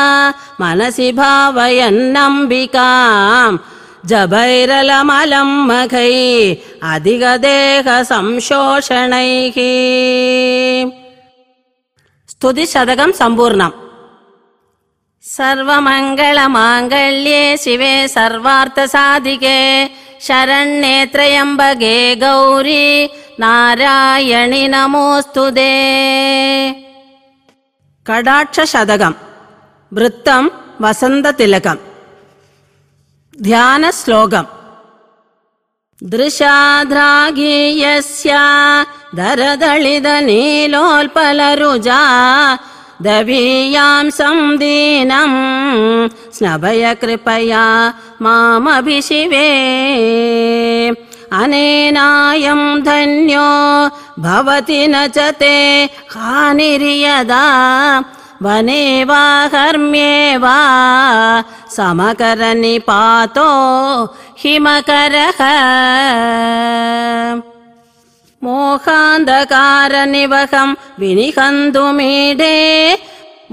Speaker 2: मनसि भावयन्नम्बिकाम् जभैरलमलम् मघै अधिक स्तुतिशतकम् सम्पूर्णम् सर्वमङ्गलमाङ्गल्ये शिवे सर्वार्थसाधिके शरणेत्रयम्बगे गौरी नारायणि नमोऽस्तु दे कडाक्षशतकम् वृत्तम् वसन्ततिलकम् ध्यानश्लोकम् दृशागी दवीयां संदीनम् स्नभय कृपया मामभिशिवे अनेनायं धन्यो भवति न च ते हानिर्यदा हर्म्ये वा समकरनिपातो हिमकरः मोकान्धकारनिवहम् विनिखन्तु मीढे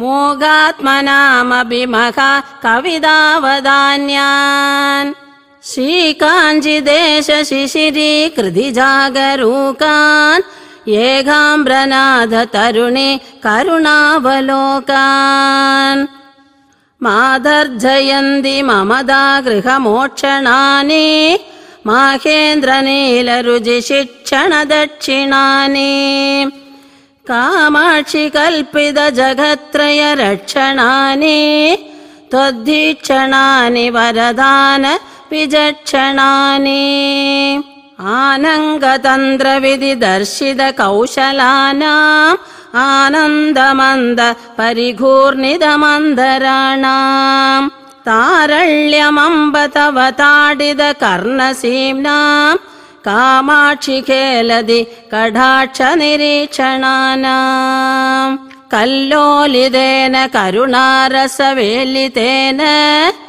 Speaker 2: मोघात्मनामभिमहा कविदावदान्यान् श्रीकाञ्जिदेशशिशिरीकृति जागरूकान् तरुणे करुणावलोकान् माधर्जयन्ति ममदा गृहमोक्षणानि माहेन्द्र दक्षिणानि कामाक्षि कल्पित रक्षणानि त्वद्धिक्षणानि वरदान विजक्षणानि आनन्दतन्त्रविधि दर्शित कौशलानाम् सारल्यमम्ब तव ताडित कर्णसीम्नाम् कामाक्षि केलदि कडाक्ष निरीक्षणाना कल्लोलितेन करुणारसवेलितेन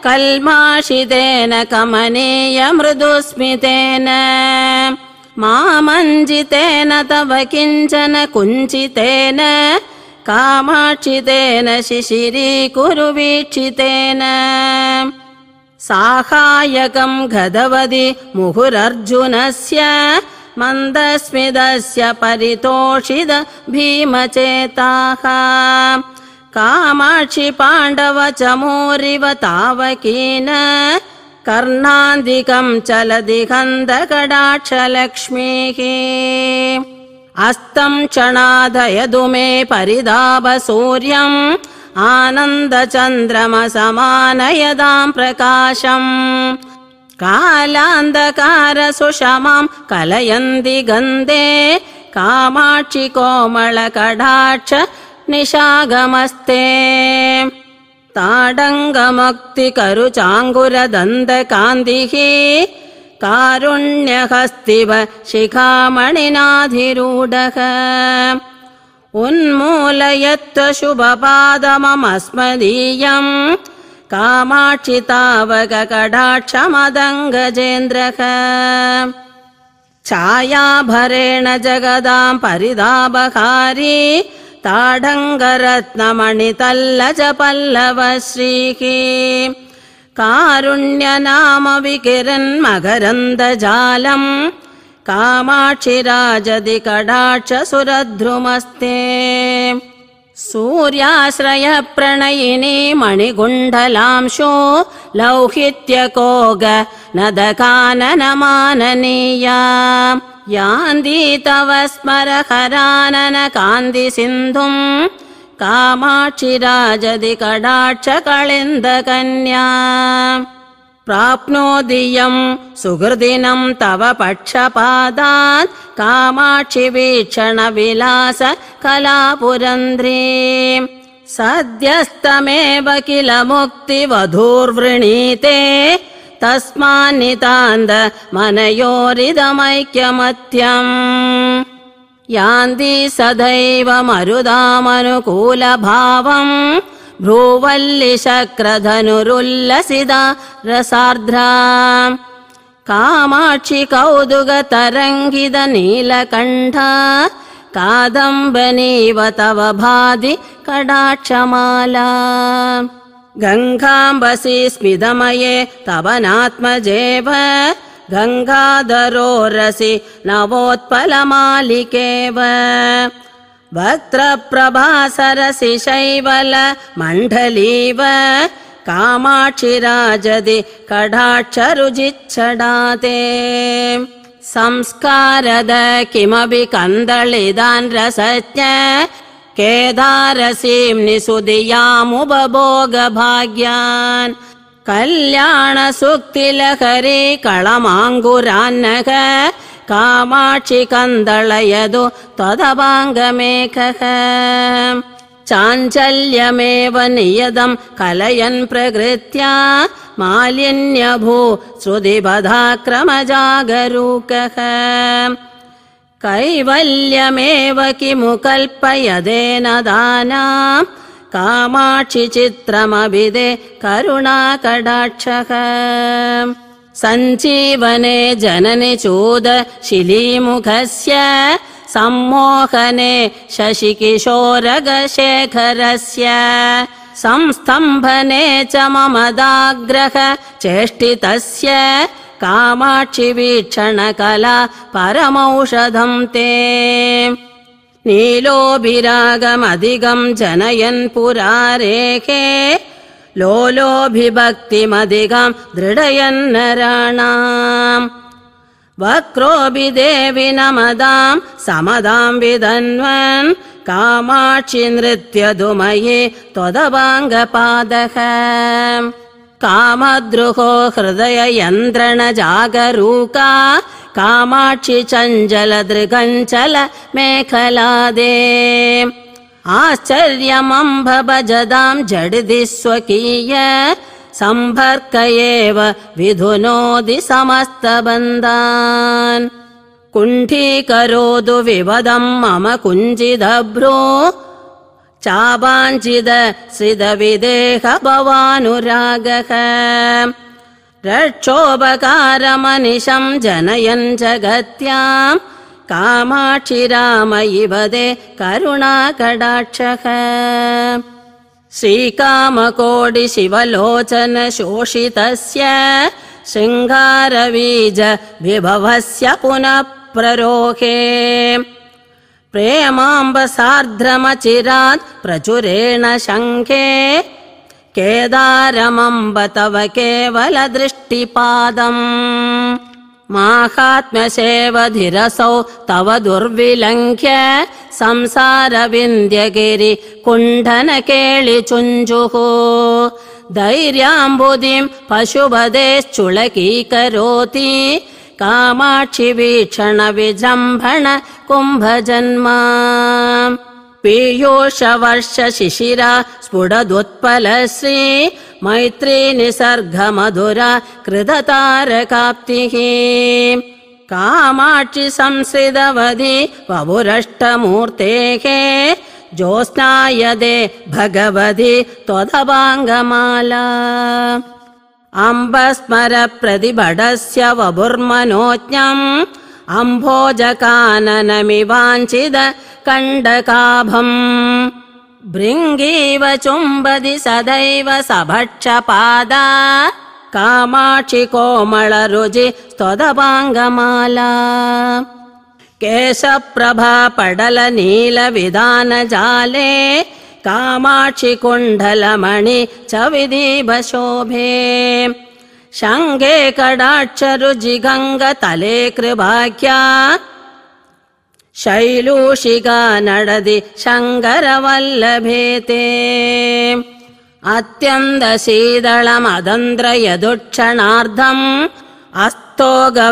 Speaker 2: कल्माषितेन कमनीय मृदुस्मितेन मामञ्जितेन तव किञ्चन कुञ्चितेन कामाक्षितेन शिशिरीकुरु वीक्षितेन साहायकं गदवधि मुहुरर्जुनस्य मन्दस्मिदस्य परितोषिद भीमचेताः कामाक्षि पाण्डव च मोरिव तावकेन कर्णान्दिकं चलति अस्तं क्षणादयदु मे परिधाभ सूर्यम् आनन्दचन्द्रमसमानयदाम् प्रकाशम् कालान्धकार सुषमाम् कलयन्दि गन्धे कामाक्षि कोमलकडाक्ष दन्त ताडङ्गमक्तिकरुचाङ्गुरदन्तकान्दिः कारुण्यहस्तिव शिखामणिनाधिरूढः उन्मूलयत्वशुभपादममस्मदीयम् कामाक्षि छायाभरेण जगदाम् परिदाभकारी ताडङ्गरत्नमणितल्लज पल्लवश्रीः कारुण्यनाम विकिरन्मगरन्दजालम् कामाक्षि सुरध्रुमस्ते सूर्याश्रय प्रणयिनी मणिगुण्डलांशो लौहित्यको गनदकानन माननीया यान्दी तव स्मरहरानन हरान कामाक्षि राजधिकडाक्षकळिन्द कन्या प्राप्नोदियम् सुहृदिनम् तव पक्षपादात् कामाक्षि वीक्षण विलास सद्यस्तमेव किल मुक्तिवधूर्वृणीते तस्मान्नितान्द मनयोरिदमैक्यमत्यम् यान्दी सदैव मरुदामनुकूलभावम् भ्रूवल्लि शक्रधनुरुल्लसिदा रसार्ध्रा कामाक्षि कौदुगतरङ्गिद नीलकण्ठ कादम्बनीव तव भाधि कडाक्षमाला गङ्गाम्बसि स्विदमये तव गङ्गाधरो नवोत्पलमालिकेव, वक्त्रप्रभासरसि शैवल मण्डलीव कामाक्षि राजदि कढाक्षरुजि संस्कारद किमपि कन्दलिदान् रसज्ञं कल्याणसुक्तिलहरी कलमाङ्गुरान्नः कामाक्षि कन्दयदु तदवाङ्गमेकः चाञ्चल्यमेव नियतम् कलयन् प्रकृत्या मालिन्यभू श्रुतिबधाक्रमजागरूकः कैवल्यमेव किमु कामाक्षि करुणा करुणाकटाक्षः सञ्जीवने जननि चोद शिलीमुखस्य सम्मोहने शशिकिशोरगशेखरस्य संस्तम्भने च ममदाग्रह चेष्टितस्य कामाक्षि वीक्षण परमौषधम् ते नीलोऽभिरागमधिगम् जनयन् पुरारेखे लोलोभिभक्तिमधिगम् दृढयन् नराणाम् वक्रोऽभिदेवि नमदाम् समदाम् विधन्वन् कामाक्षि नृत्यदुमये त्वदवाङ्गपादः कामद्रुहो हृदय यन्द्रण जागरूका कामाक्षि चञ्चल दृगञ्चल मेखलादे आश्चर्यमम्भव जदाम् जडिदि स्वकीय सम्भर्क एव विधुनो दि समस्त बन्धान् कुण्ठीकरोतु विवदम् मम कुञ्जिदभ्रो चाबाञ्चिद श्रिदविदेह भवानुरागः रक्षोपकारमनिशम् जनयन् जगत्याम् कामाक्षि रामयि वदे करुणाकटाक्षः श्रीकामकोडिशिवलोचन शोषितस्य शृङ्गारबीज विभवस्य पुनः प्ररोहे प्रेमाम्ब प्रचुरेण शङ्खे केदारमम्ब तव केवल दृष्टिपादम् माहात्म्यशेवधिरसौ तव दुर्विलङ्घ्य संसारविन्द्यगिरि कुण्ठन केळिचुञ्जुः धैर्याम्बुदिम् पशुपदेश्चुलकीकरोति कामाक्षि वीक्षण विजृम्भण कुम्भजन्मा ीयोष वर्ष शिशिर स्फुटदुत्पलश्री मैत्री निसर्ग मधुरा कृत कामाक्षि संसृतवधि वपुरष्टमूर्तेः ज्योत्स्नाय दे भगवति त्वदवाङ्गमाला अम्बस्मरप्रतिभटस्य वपुर्मनोज्ञम् अम्भोजकानमिवाञ्चिद कण्डकाभम् भृङ्गीव चुम्बदि सदैव सभक्षपादा पादा कामाक्षि कोमल रुजि केशप्रभा पडल जाले कामाक्षि कुण्डल मणि च विधि शङ्गे कडाक्षरु तले कृपाख्या शैलूषिका नडदि शङ्करवल्लभेते ते अत्यन्त शीतलमदन्द्र यदुक्षणार्धम् अस्तो ग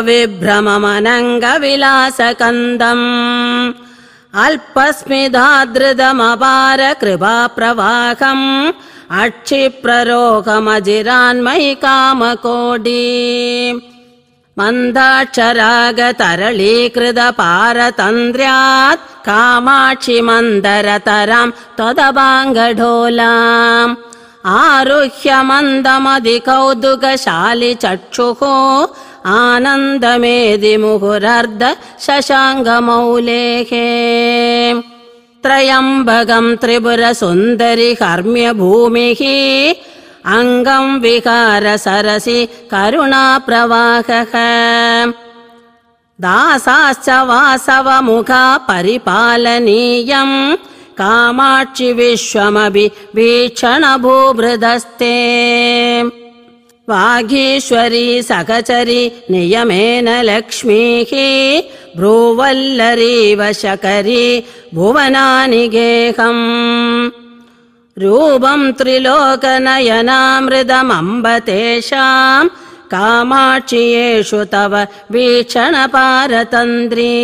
Speaker 2: क्षिप्ररोगमजिरान्मयि कामकोडी मन्दाक्षराग तरलीकृत पारतन्द्र्यात् कामाक्षि मन्दरतरां त्वदबाङ्गढोलाम् आरुह्य मन्दमधिकौतुकशालि चक्षुः आनन्दमेदि मुहुरर्द शशाङ्गमौलेखे त्रयम्बगम् त्रिपुरसुन्दरि सुन्दरि अङ्गम् विहार सरसि करुणाप्रवाहः दासाश्च वासवमुखा परिपालनीयम् कामाक्षि विश्वमभि वीक्षणभूभृदस्ते वाघीश्वरी सहचरी नियमेन लक्ष्मीः ब्रूवल्लरीव शकरी भुवनानि गेहम् रूपम् त्रिलोकनयनामृदमम्ब तेषाम् कामाक्षिषु तव वीक्षणपारतन्द्री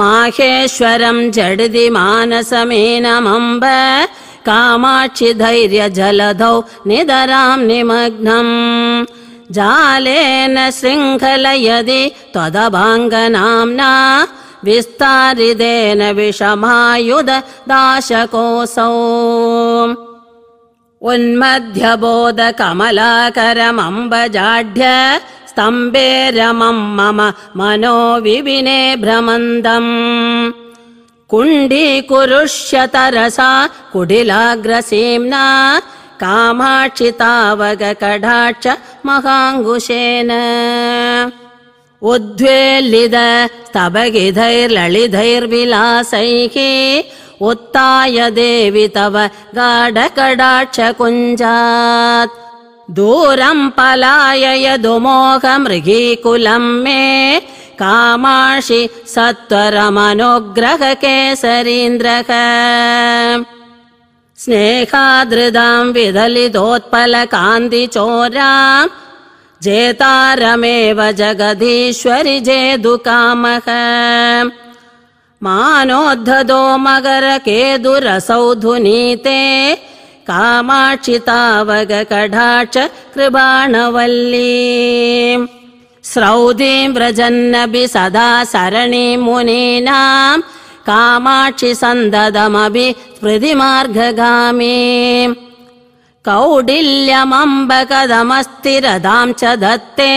Speaker 2: माहेश्वरम् झटिति मानसमेनमम्ब धैर्य जलधौ निदराम् निमग्नम् जालेन शृङ्खल यदि त्वदभाङ्गनाम्ना विस्तारिदेन विषमायुध दाशकोऽसौ उन्मध्य बोध रमम् मम मनो विविने भ्रमन्दम् कुण्डी तरसा कुडिलाग्रसीम्ना कामाक्षि तावग कडाक्ष महाङ्गुशेन उद्वेलिदस्तबगिधैर्लितैर्विलासैः देवि तव गाढ कुञ्जात् दूरम् पलाय यदुमोहमृगीकुलम् दुमोह मे कामाशि सत्वरमनुग्रह केसरीन्द्र स्नेहादृदम् विदलितोत्पल कान्ति जेतारमेव जगदीश्वरि जेदु कामः मानोद्धदो मगर केदुरसौधुनी ते कृपाणवल्ली श्रौधीम् व्रजन्नभि सदा सरणि मुनीनाम् कामाक्षि सन्ददमभि स्मृति मार्गगामी च दत्ते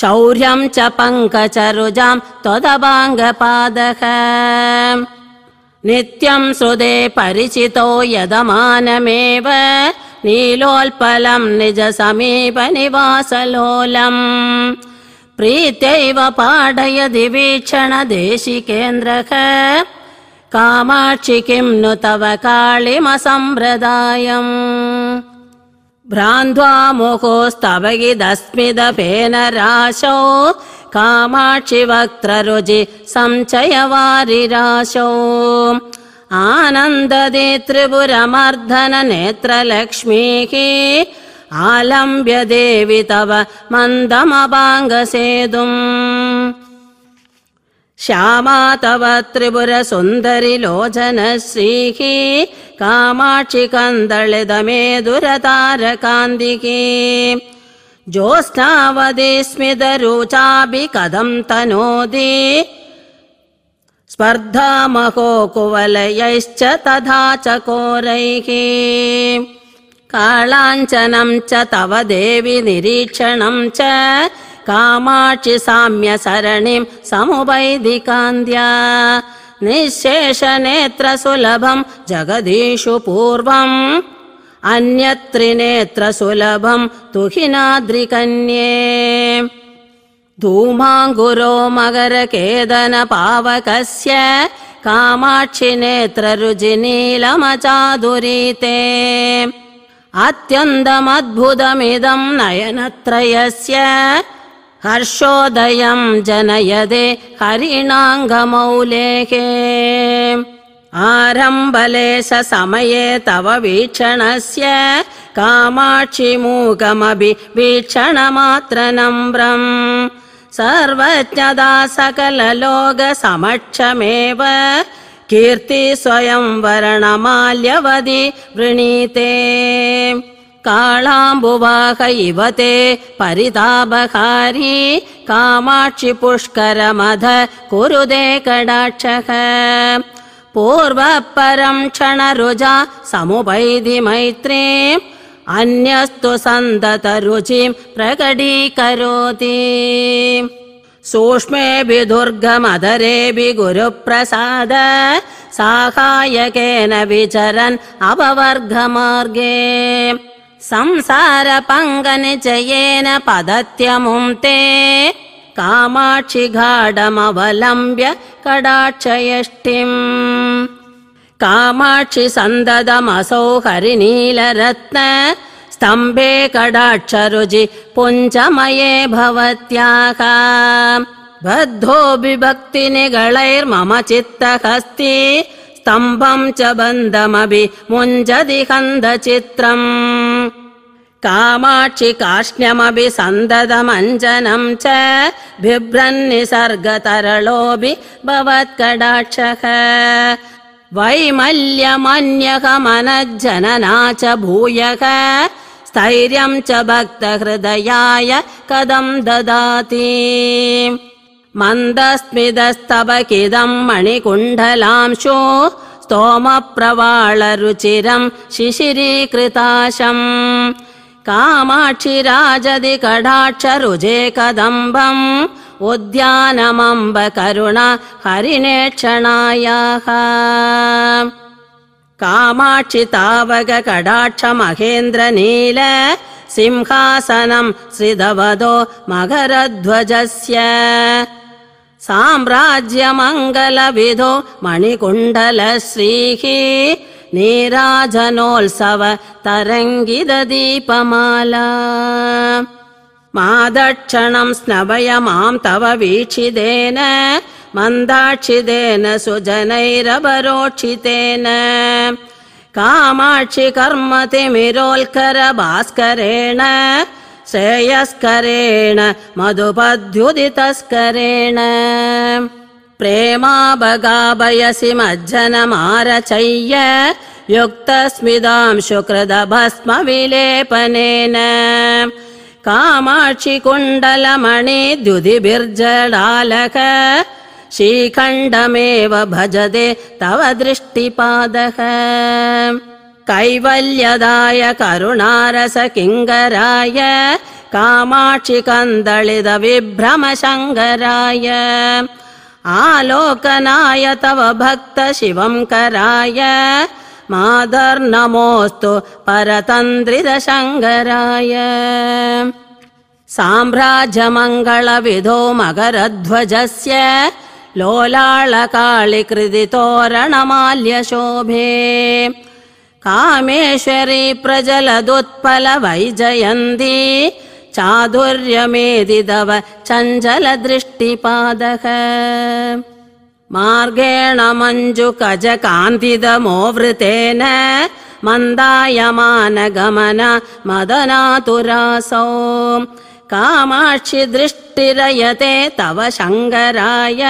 Speaker 2: शौर्यम् च पङ्कचरुजाम् त्वदबाङ्गपादः नित्यम् सुदे परिचितो यदमानमेव नीलोल्पलम् निज समीप निवासलोलम् प्रीत्यैव पाढय दिवीक्षण देशिकेन्द्रः कामाक्षि किम् नु तव कालिमसम्प्रदायम् कामाक्षि आनन्ददे त्रिपुरमर्दन नेत्रलक्ष्मीः आलम्ब्य देवि तव मन्दमपाङ्गसेतुम् श्यामा तव त्रिपुरसुन्दरि लोचनश्रीः श्रीः कामाक्षि कन्दिदमे दुरतारकान्तिकी ज्योत्स्नावधि स्मितरुचापि कदम् तनोति कुवलयैश्च तथा कोरैः कालाञ्चनम् च तव देवि निरीक्षणम् च कामाक्षि साम्यसरणिम् समुवैदिकान्द्या निःशेषनेत्रसुलभम् जगदीषु पूर्वम् अन्यत्रिनेत्रसुलभं तु हिनाद्रिकन्ये धूमाङ्गुरो मगर केदन पावकस्य कामाक्षि नेत्र रुजिनीलमचादुरीते अत्यन्तमद्भुतमिदम् नयनत्रयस्य हर्षोदयम् जनयदे हरिणाङ्गमौलेहे आरम्बले समये तव वीक्षणस्य कामाक्षि वीक्षणमात्र नम्रम् सर्वज्ञदा सकल कीर्ति समक्षमेव कीर्ति वृणीते काळाम्बुवाह इव ते परितापकारी कामाक्षि पुष्करमध कुरुदे कडाक्षः पूर्वपरं क्षणरुजा समुपैधि मैत्रीम् अन्यस्तु सन्दत रुचिम् प्रकटीकरोति सूक्ष्मेऽपि दुर्गमदरेऽभि गुरुप्रसाद साहायकेन विचरन् अपवर्गमार्गे संसारपङ्गनिचयेन संसार ते चयेन कडाक्षयष्टिम् कामाक्षि सन्ददमसौ हरिनीलरत्न रत्न स्तम्भे कडाक्षरुजि पुञ्जमये भवत्याः बद्धो विभक्तिनिगळैर्मम गणैर्मम स्तम्भम् च बन्धमभि मुञ्जदि गन्ध चित्रम् कामाक्षि काष्ण्यमभि सन्ददमञ्जनम् च बिभ्रन्नि भवत्कडाक्षः वैमल्यमन्यकमनज्जनना च भूयक स्थैर्यम् च भक्तहृदयाय कदम् ददाति मन्दस्मिदस्तबकिदम् मणिकुण्डलांशो स्तोमप्रवालरुचिरम् शिशिरीकृताशम् कामाक्षिराजदि कडाक्षरुजे कदम्बम् उद्यानमम्ब करुणा हरिणेक्षणायाः कामाक्षि तावकटाक्षमहेन्द्रनील सिंहासनम् श्रीधवधो मघरध्वजस्य साम्राज्यमङ्गलविधो मणिकुण्डल श्रीः नीराजनोत्सव तरङ्गिददीपमाला दीपमाला मादक्षणम् स्नभय माम् तव वीक्षिदेन मन्दाक्षिदेन सुजनैरवरोक्षितेन कामाक्षि कर्मतिमिरोल्कर भास्करेण श्रेयस्करेण मधुपद्युदितस्करेण प्रेमाभगाभयसि मज्जनमारचय्य युक्तस्मिदां शुक्रदभस्मविलेपनेन विलेपनेन कामाक्षि कुण्डलमणि द्युदिभिर्जडालः श्रीखण्डमेव भजते तव दृष्टिपादः कैवल्यदाय करुणारस किङ्गराय कामाक्षि कन्दलित विभ्रम आलोकनाय तव भक्त शिवङ्कराय मादर नमोस्तु साम्राज्यमङ्गलविधो मकरध्वजस्य लोलाळकालि कृदितोरणमाल्यशोभे कामेश्वरी प्रजलदुत्पल वैजयन्ती चादुर्यमेदिदव तव मार्गेण मञ्जुकज कान्तिदमोवृतेन मन्दायमान गमन मदनातुरासो कामाक्षि दृष्टिरयते तव शङ्कराय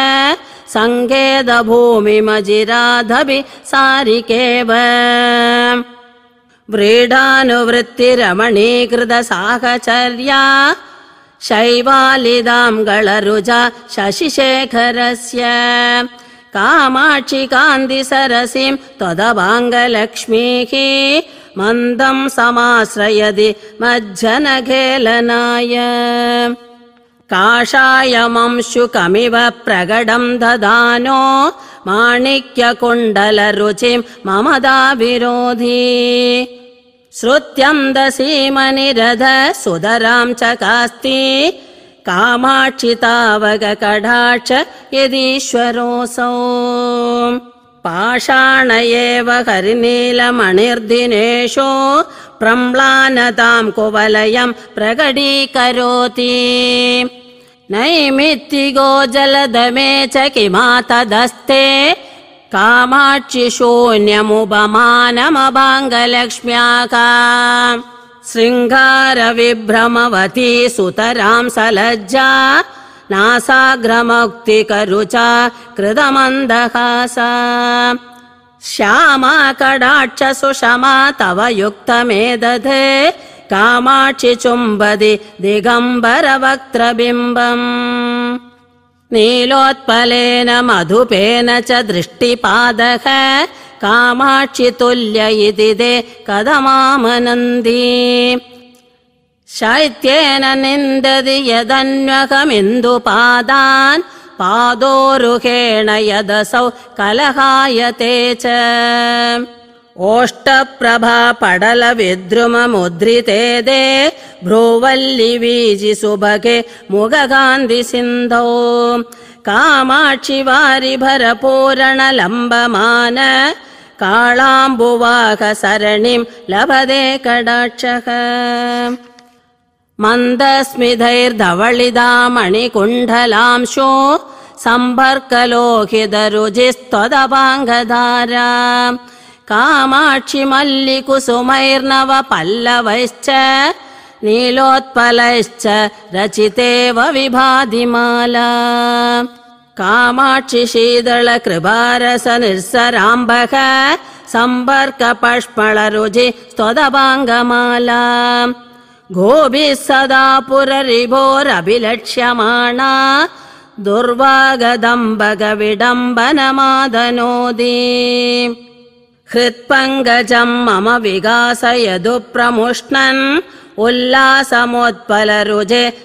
Speaker 2: सङ्गेद भूमिमजिराधभि सारिकेव व्रीडानुवृत्तिरमणीकृत साहचर्या शैवालिदाङ्गळ रुजा शशिशेखरस्य कामाक्षि कान्दिसरसिं त्वदवाङ्गलक्ष्मीः मन्दम् समाश्रयदि मज्जनखेलनाय काशायमं, शुकमिव प्रगडम् दधानो माणिक्यकुण्डल ममदा विरोधी श्रुत्यम् दसीमनिरध सुधरां च कास्ति कामाक्षितावगकडाक्ष यदीश्वरोऽसौ पाषाण एव हरिनीलमणिर्दिनेशो प्रम्लानताम् कुवलयम् प्रकटीकरोति नैमित्ति जलदमे च किमा कामाक्षिशून्यमुपमानमबाङ्गलक्ष्म्या शृङ्गारविभ्रमवती नमभाङ्गलक्ष्म्या का श्रृङ्गार सुतरां सलज्जा लज्जा कृतमन्दहासा श्यामा कडाक्ष सुषमा तव युक्तमे दधे कामाक्षि चुम्बदि दिगम्बरवक्त्रबिम्बम् नीलोत्पलेन मधुपेन च दृष्टिपादः कामाक्षितुल्य इति ते कदा शैत्येन निन्दति यदन्वहमिन्दुपादान् पादोरुहेण यदसौ कलहायते च भा पडल विद्रुममुद्रिते भ्रुवल्लिबीजि वीजि मुग गान्धि सिन्धो कामाक्षि वारिभर पूरण लभदे कडाक्षः मन्दस्मितैर्धवळिदा मणिकुण्डलांशो सम्पर्क लोहिदरुजिस्त्वदबाङ्गधारा कामाक्षिमल्लिकुसुमैर्नव पल्लवैश्च नीलोत्पलैश्च रचितेव विभादिमाला माला कामाक्षि शीतल कृबारस निर्सराम्बक सम्पर्क पष्पळ रुजि स्तबाङ्गमाला गोभिः सदा पुररिभोरभिलक्ष्यमाणा दुर्वागदम्बगविडम्बनमादनोदी हृत्पङ्गजम् मम विकास यदु प्रमुष्णन्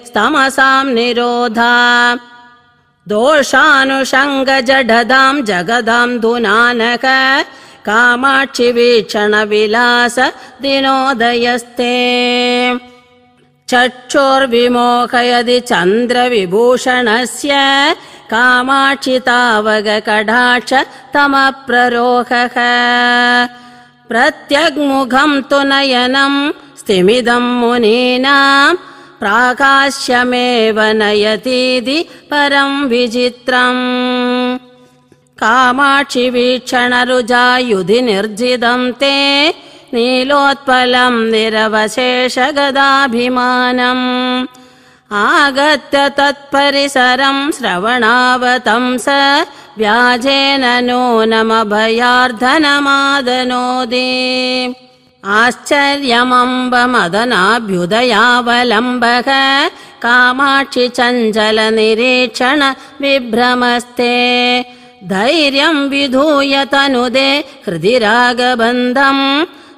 Speaker 2: स्तमसाम् निरोधा दोषानुषङ्गज जगदाम् धुनानक कामाक्षि वीक्षण विलास दिनोदयस्ते चक्षोर्विमोख यदि चन्द्र कामाक्षि तावगकढाक्ष तमः प्रत्यग्मुखम् तु नयनम् स्तिमिदम् मुनीनाम् प्राकाश्यमेव नयतीति परम् विजित्रम् कामाक्षिवीक्षणरुजा युधि निर्जितम् ते नीलोत्पलम् निरवशेष आगत्य तत्परिसरम् श्रवणावतं स व्याजेन नूनमभयार्धनमादनोदे नमभयार्दनमादनो आश्चर्यमम्ब मदनाभ्युदयावलम्बः कामाक्षि चञ्चल निरीक्षण विभ्रमस्ते धैर्यम् विधूय तनुदे हृदि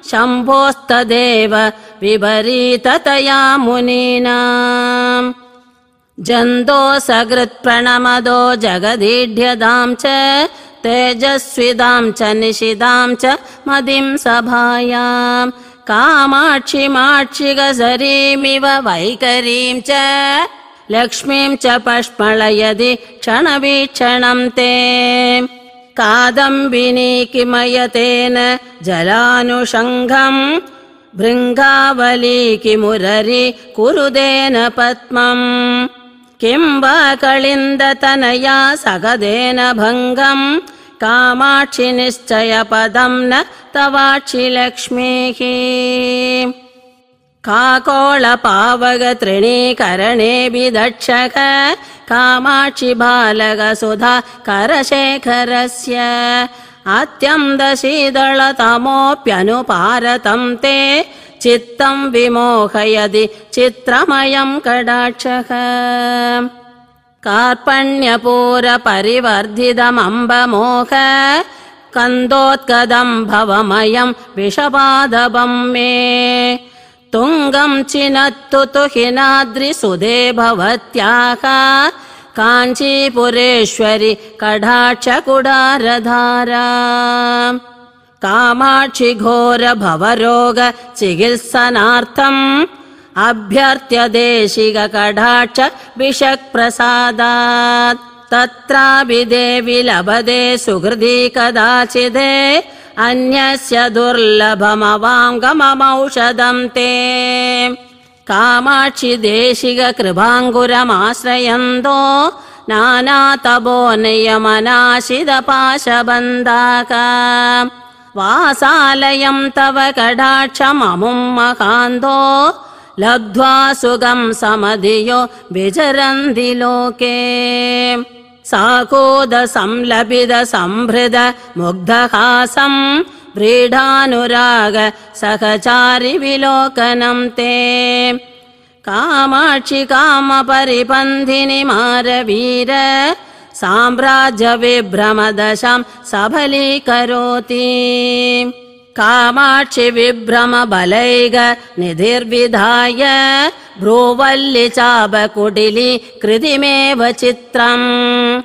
Speaker 2: शम्भोस्तदेव विपरीततया मुनीना जन्दो सकृत्प्रणमदो जगदीढ्यदां च तेजस्विदां च निशिदां च मदीं सभायाम् कामाक्षिमाक्षिगसरीमिव वैकरीं च लक्ष्मीं च पष्मळयदि क्षणवीक्षणं ते कादम्बिनी किमयतेन जलानुषङ्गम् भृङ्गावली किमुररि कुरुदेन पद्मम् तनया सगदेन भङ्गम् कामाक्षि निश्चयपदम् न तवाक्षि लक्ष्मीः काकोळ पावक त्रिणीकरणेऽभिदक्षः कामाक्षि बालक सुधा करशेखरस्य अत्यन्तशीतलतमोऽप्यनुपारतम् ते चित्तम् विमोह यदि चित्रमयम् कडाक्षः कार्पण्यपूरपरिवर्धितमम्बमोह परिवर्धितमम्बमोह कन्दोत्कदम् भवमयम् विषपादबम् मे तुङ्गञ्चिनत्तु हिनाद्रि हिनाद्रिसुदे भवत्याः काञ्चीपुरेश्वरि कढाक्ष कुडारधारा कामाक्षि घोर भवरोग चिकित्सनार्थम् अभ्यर्थ्य देशिग कढाक्ष विषक्प्रसादात् तत्रापि देवि लभते सुहृदि कदाचिदे अन्यस्य दुर्लभमवाङ्गममौषधम् ते कामाक्षि देशिग कृपाङ्गुरमाश्रयन्तो नाना वासालयम् तव कडाक्षममुम् महान्तो लब्ध्वा सुगम् समधियो विजरन्ति लोके साकोद संलपित सम्भृद मुग्धहासम् व्रीडानुराग सहचारि विलोकनम् ते कामाक्षि काम मारवीर साम्राज्य सबलीकरोति कामाक्षि विभ्रम बलैग निधिर्विधाय ब्रूवल्लि चाबकुडिली कृतिमेव चित्रम्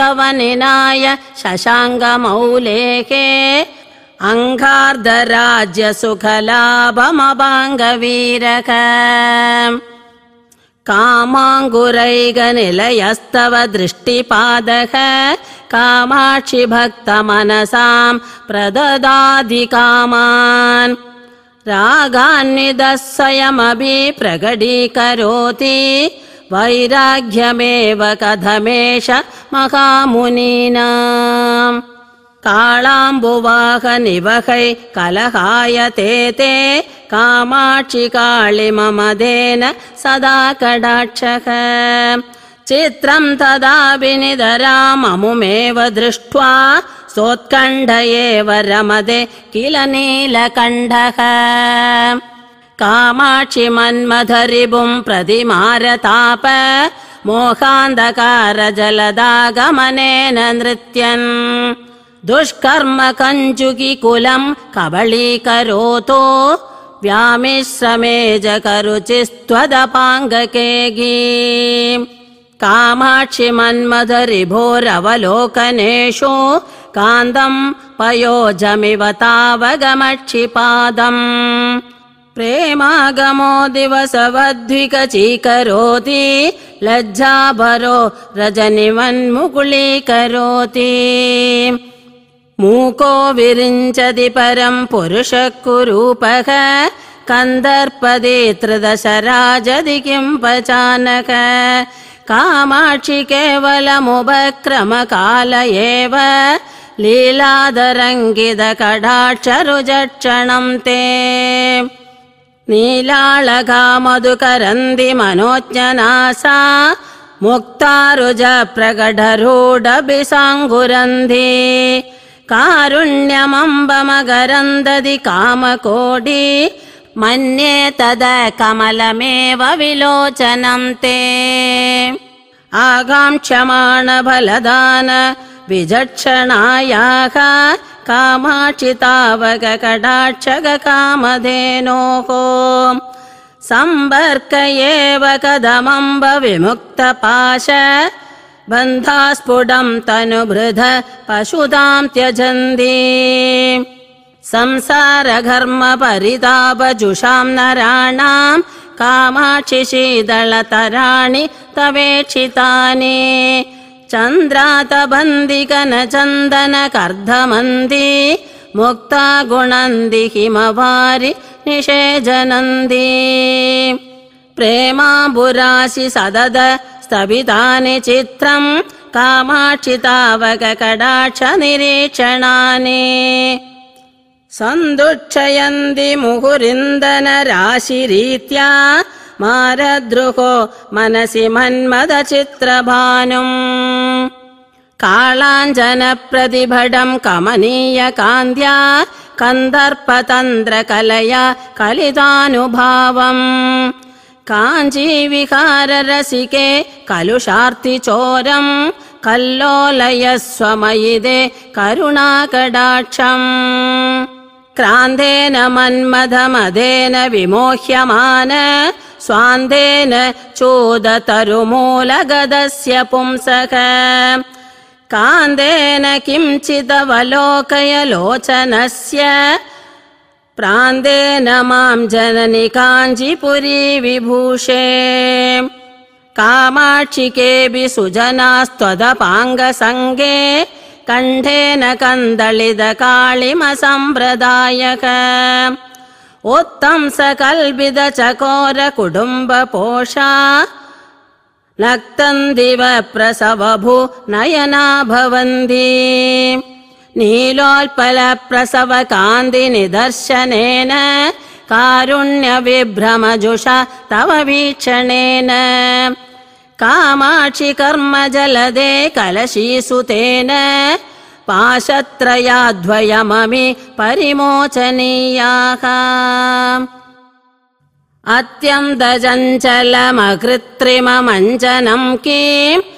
Speaker 2: तव निनाय शशाङ्गमौलेहे अङ्गार्धराज्य कामाङ्गुरैगनिलयस्तव दृष्टिपादः कामाक्षि भक्तमनसाम् प्रददाधि कामान् रागान्निदः प्रकटीकरोति वैराग्यमेव कथमेष महामुनीना कालाम्बुवाहनिवहै कलहाय ते ते कामाक्षि देन सदा कडाक्षः चित्रम् तदा विनिदराममुमेव दृष्ट्वा सोत्कण्ठ एव रमदे किल नीलकण्ठः कामाक्षि मन्मधरिबुम् प्रतिमारताप मोहान्धकार जलदागमनेन नृत्यन् दुष्कर्म कञ्जुकि कुलम् कवलीकरोतु व्यामिश्रमेज करुचिस्त्वदपाङ्गकेगी कामाक्षि मन्मधरिभोरवलोकनेषु कान्दम् पयोजमिव तावगमक्षिपादम् प्रेमागमो लज्जाभरो रजनिवन्मुकुलीकरोति मूको विरिञ्चति परम् पुरुषः कुरूपः कन्दर्पदेत्र दशरा किम् पचानक कामाक्षि केवलमुपक्रमकाल एव लीलादरङ्गिदकढाक्षरुजक्षणम् ते नीलाघा मधुकरन्धि मनोज्ञना कारुण्यमम्बमगरन्ददि कामकोडी मन्ये तद कमलमेव विलोचनम् ते आकाङ्क्षमाण बलदान विजक्षणायाः कामाक्षितावगकडाक्षग सम्पर्क एव कदमम्ब विमुक्तपाश बन्धा स्फुटं तनुबृध पशुधां त्यजन्ति संसार घर्म नराणां कामाक्षिशीतलतराणि तवेक्षितानि चन्द्रातबन्दिकन चन्दन कर्धमन्दी मुक्ता गुणन्ति हिमवारि निषेजनन्ति प्रेमा सदद वितानि चित्रम् कामाक्षि निरीक्षणानि सन्दुक्षयन्ति मुहुरिन्दन राशिरीत्या मारद्रुहो मनसि मन्मद चित्रभानुम् कालाञ्जनप्रतिभटम् कमनीय कान्द्या कन्दर्पतन्द्र कलिदानुभावम् काञ्जीविहाररसिके कलुषार्तिचोरम् कल्लोलय स्वमयिदे करुणाकटाक्षम् क्रान्देन मन्मथ विमोह्यमान स्वान्देन चोदतरुमूलगदस्य पुंसः कान्देन किञ्चिदवलोकयलोचनस्य लोचनस्य प्रान्दे न माम् जननि काञ्जिपुरी विभूषे केऽपि सुजनास्त्वदपाङ्गसङ्गे कण्ठेन कन्दलित काळिमसम्प्रदायक उत्तम् स चकोर कुटुम्ब पोषा नक्तं दिव प्रसवभू नयना भवन्ति नीलोत्पलप्रसव कारुण्यविभ्रमजुषा कारुण्य विभ्रमजुषा तव वीक्षणेन कामाक्षि कर्म जलदे कलशीसुतेन पाशत्रयाध्वयमी परिमोचनीयाः किम्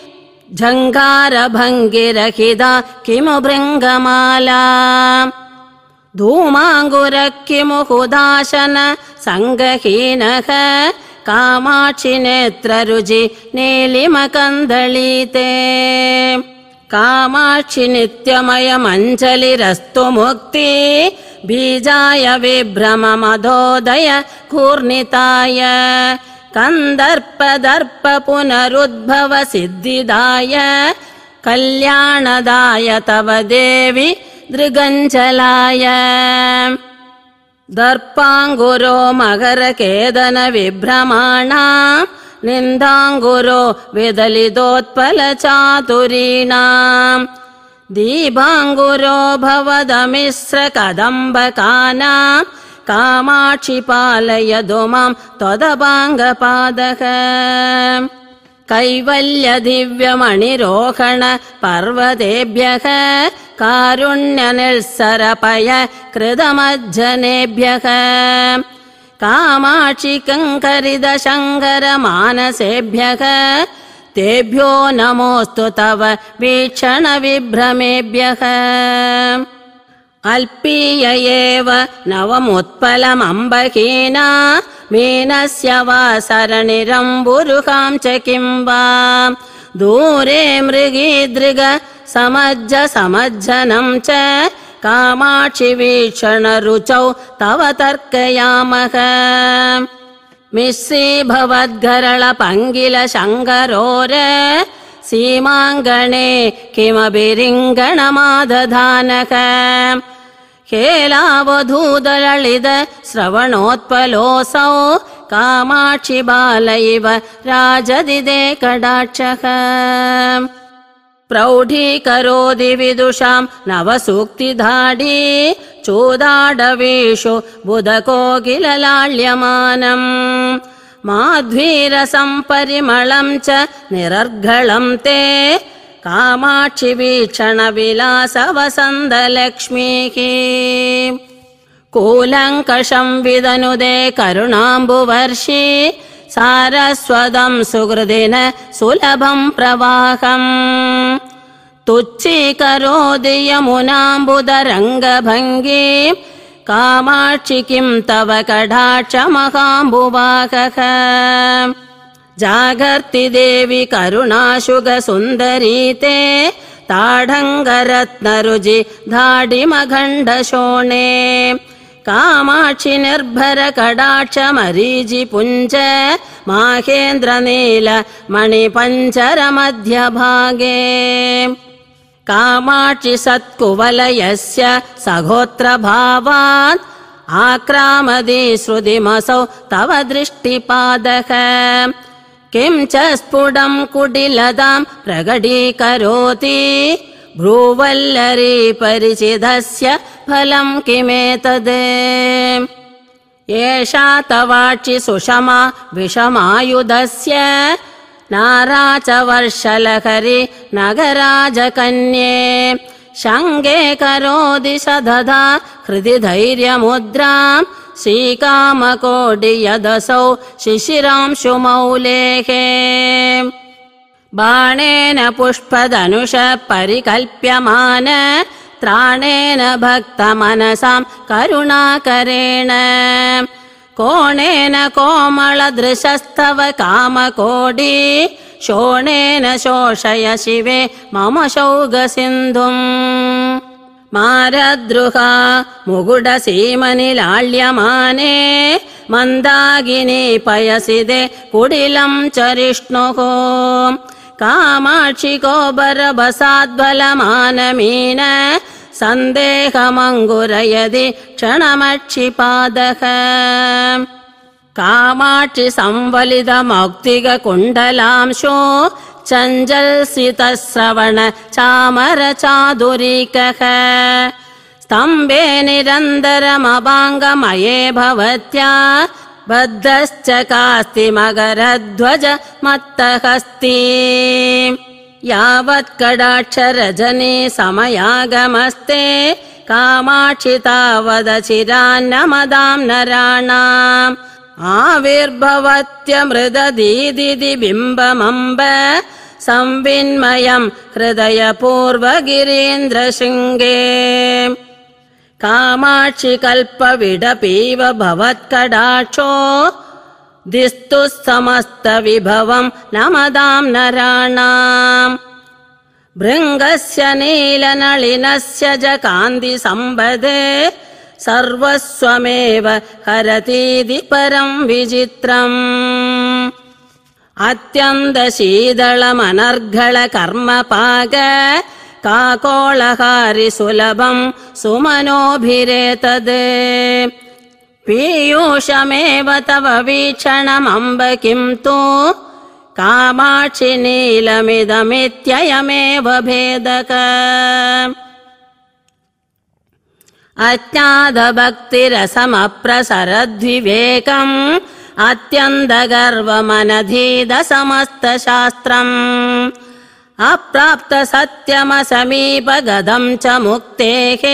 Speaker 2: जङ्गारभङ्गिर किमु भृङ्गमाला धूमाङ्गुर हुदाशन सङ्गहीनः कामाक्षि नेत्र रुजि नीलिमकन्दली ते कामाक्षि नित्यमयमञ्जलिरस्तु मुक्ति बीजाय विभ्रममधोदय कूर्णिताय कन्दर्प दर्प पुनरुद्भव सिद्धिदाय कल्याणदाय तव देवि दृगञ्चलाय दर्पाङ्गुरो मकरकेदन विभ्रमाणा निन्दाङ्गुरो चातुरीणाम् दीभाङ्गुरो भवदमिश्र कदम्बकानाम् कामाक्षि पालय माम् त्वदपाङ्गपादः कैवल्यदिव्यमणिरोहण पर्वतेभ्यः कारुण्यनिस्सरपय कृतमज्जनेभ्यः कामाक्षि कङ्करिद शङ्कर मानसेभ्यः तेभ्यो नमोऽस्तु तव वीक्षण अल्पीय एव नवमुत्पलमम्बहीना मीनस्य वा सरणिरम्बुरुकां च वा दूरे मृगी समज्ज समज्जनम् च कामाक्षि वीक्षण रुचौ तव तर्कयामः मिश्रीभवद्गरळ पङ्गिल शङ्करोर सीमाङ्गणे किमभिरिङ्गणमादधानक खेलावधूदलित श्रवणोत्पलोऽसौ कामाक्षि बाल इव राजदिदे कडाक्षः प्रौढीकरोति विदुषाम् नवसूक्तिधाडी सूक्तिधाढी चोदाडवीषु माध्वीरसम् परिमलं च निरर्घलं ते कामाक्षि वीक्षण विलास वसन्द लक्ष्मीः विदनुदे करुणाम्बुवर्षि वर्षी सारस्वदं सुहृदिन सुलभं प्रवाहम् तुच्छीकरोदि यमुनाम्बुदरङ्गभङ्गी कामाक्षि किं तव कडाक्ष महाम्बुवाकः जागर्ति देवि करुणाशुग सुन्दरी ते ताढङ्गरत्नरुजि धाडिमखण्ड शोणे कामाक्षि निर्भर मरीजि पुञ्ज माहेन्द्र नील मणि मध्यभागे कामाक्षि सत्कुवलयस्य सहोत्रभावात् आक्रामदि श्रुतिमसौ तव दृष्टिपादः किं च स्फुटम् कुडिलताम् प्रगडीकरोति भ्रूवल्लरीपरिचितस्य फलम् किमेतद् एषा तवाक्षि सुषमा विषमायुधस्य नारा वर्षलहरि नगराजकन्ये शङ्गे करोति स दधा हृदि धैर्यमुद्रां श्रीकामकोडियदसौ शिशिरांशुमौलेः बाणेन पुष्पदनुष परिकल्प्यमान त्राणेन भक्तमनसां करुणाकरेण कोणेन कोमलदृशस्तव कामकोडी शोणेन शोषय शिवे मम शौघ मारद्रुहा मुगुडसीमनिलाल्यमाने मन्दागिनी पयसि दे कुडिलम् चरिष्णुः कामाक्षि सन्देहमङ्गुरयदि क्षणमक्षिपादः कामाक्षि संवलितमौक्तिककुण्डलांशो चञ्जल्सितश्रवण कुण्डलांशो चञ्जल्सितः श्रवण स्तम्बे भवत्या बद्धश्च कास्ति मगरध्वज यावत्कडाक्ष रजनी समयागमस्ते कामाक्षि तावद चिरान्न नराणाम् आविर्भवत्य संविन्मयम् हृदय शृङ्गे कामाक्षि कल्पविडपीव भवत्कडाक्षो दिस्तुः समस्तविभवम् न मदाम् न भृङ्गस्य नीलनलिनस्य च कान्ति सर्वस्वमेव हरतीति परम् विजित्रम् अत्यन्तशीतलमनर्घल कर्म पाक काकोलहारि सुलभम् सुमनोभिरेतदे पीयूषमेव तव वीक्षणमम्ब तु कामाक्षि नीलमिदमित्ययमेव भेदक अज्ञादभक्तिरसमप्रसरद्विवेकम् अत्यन्तगर्वमनधीदसमस्तशास्त्रम् समस्त च मुक्तेः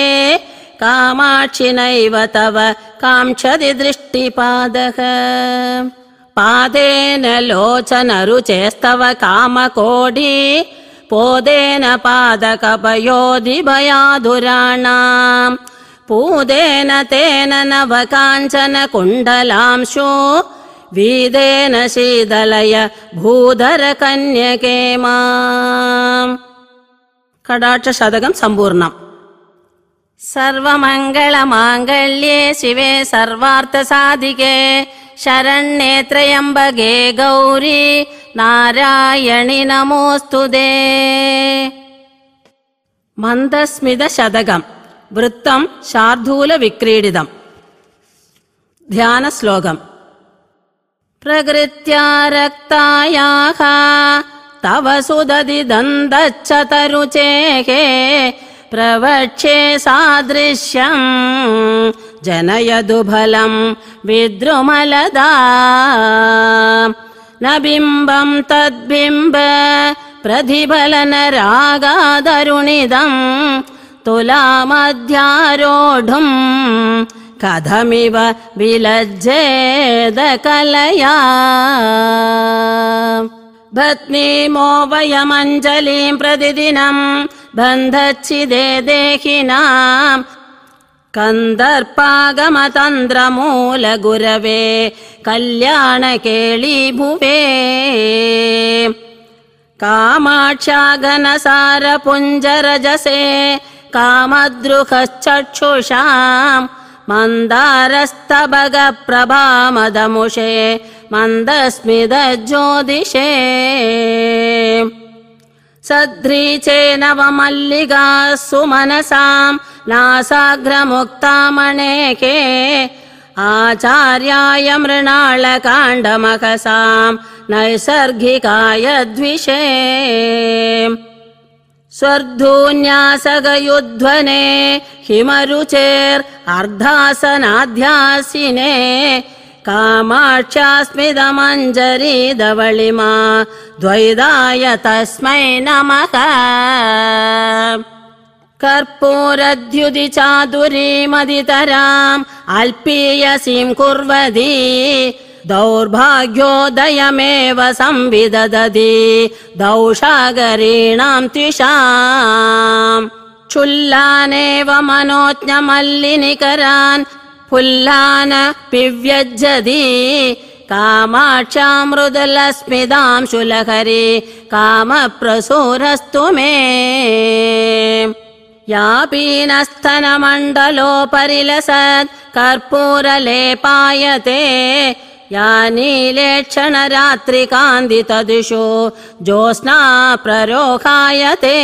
Speaker 2: कामाक्षिणैव तव काङ्क्षति दृष्टिपादः पादेन लोचनरुचेस्तव कामकोडी पोदेन पादकपयोधिभयाधुराणाम् पूदेन तेन नवकाञ्चन कुण्डलांशु वीदेन शीतलय भूधरकन्यके माम् कडाक्षशतकम् सम्पूर्णम् सर्वमङ्गलमाङ्गल्ये शिवे सर्वार्थसाधिके शरण्येत्रयम्बगे गौरी नारायणि नमोऽस्तु दे मन्दस्मितशतकम् वृत्तम् शार्दूलविक्रीडितम् ध्यानश्लोकम् प्रकृत्या रक्तायाः तव सुदधि प्रवक्ष्ये सादृश्यम् जनयदुभलम् विद्रुमलदा न बिम्बम् तद्बिम्ब प्रतिफल तुलामध्यारोढुम् कथमिव विलज्जेदकलया भत्नीमो वयमञ्जलिम् प्रतिदिनम् बन्धच्छिदे देहिनाम् गुरवे कल्याणकेळीभुवे कामाक्षागनसारपुञ्जरजसे भुवे मन्दारस्तभगप्रभामदमुषे मन्दस्मिदज्योतिषे सद्रीचे नवमल्लिगा नासाग्रमुक्तामणेके आचार्याय मृणाळकाण्डमकसां नैसर्गिकाय द्विषे स्वर्धून्यासगयुध्वने हिमरुचेर् अर्धासनाध्यासिने कामाक्षास्मिदमञ्जरी दवळि द्वैदाय तस्मै नमः कर्पूरद्युदि चादुरीमधितराम् अल्पीयसीम् कुर्वदि दौर्भाग्योदयमेव संविदधति दौषागरीणाम् त्रिषा चुल्लानेव मनोज्ञमल्लिनिकरान् फुल्लान न पिव्यज्जति कामाक्षा मृदु शुलहरी कामप्रसूरस्तु मे यापीनस्तनमण्डलोपरिलसत् कर्पूरले पायते या नीले ज्योत्स्ना प्ररोखायते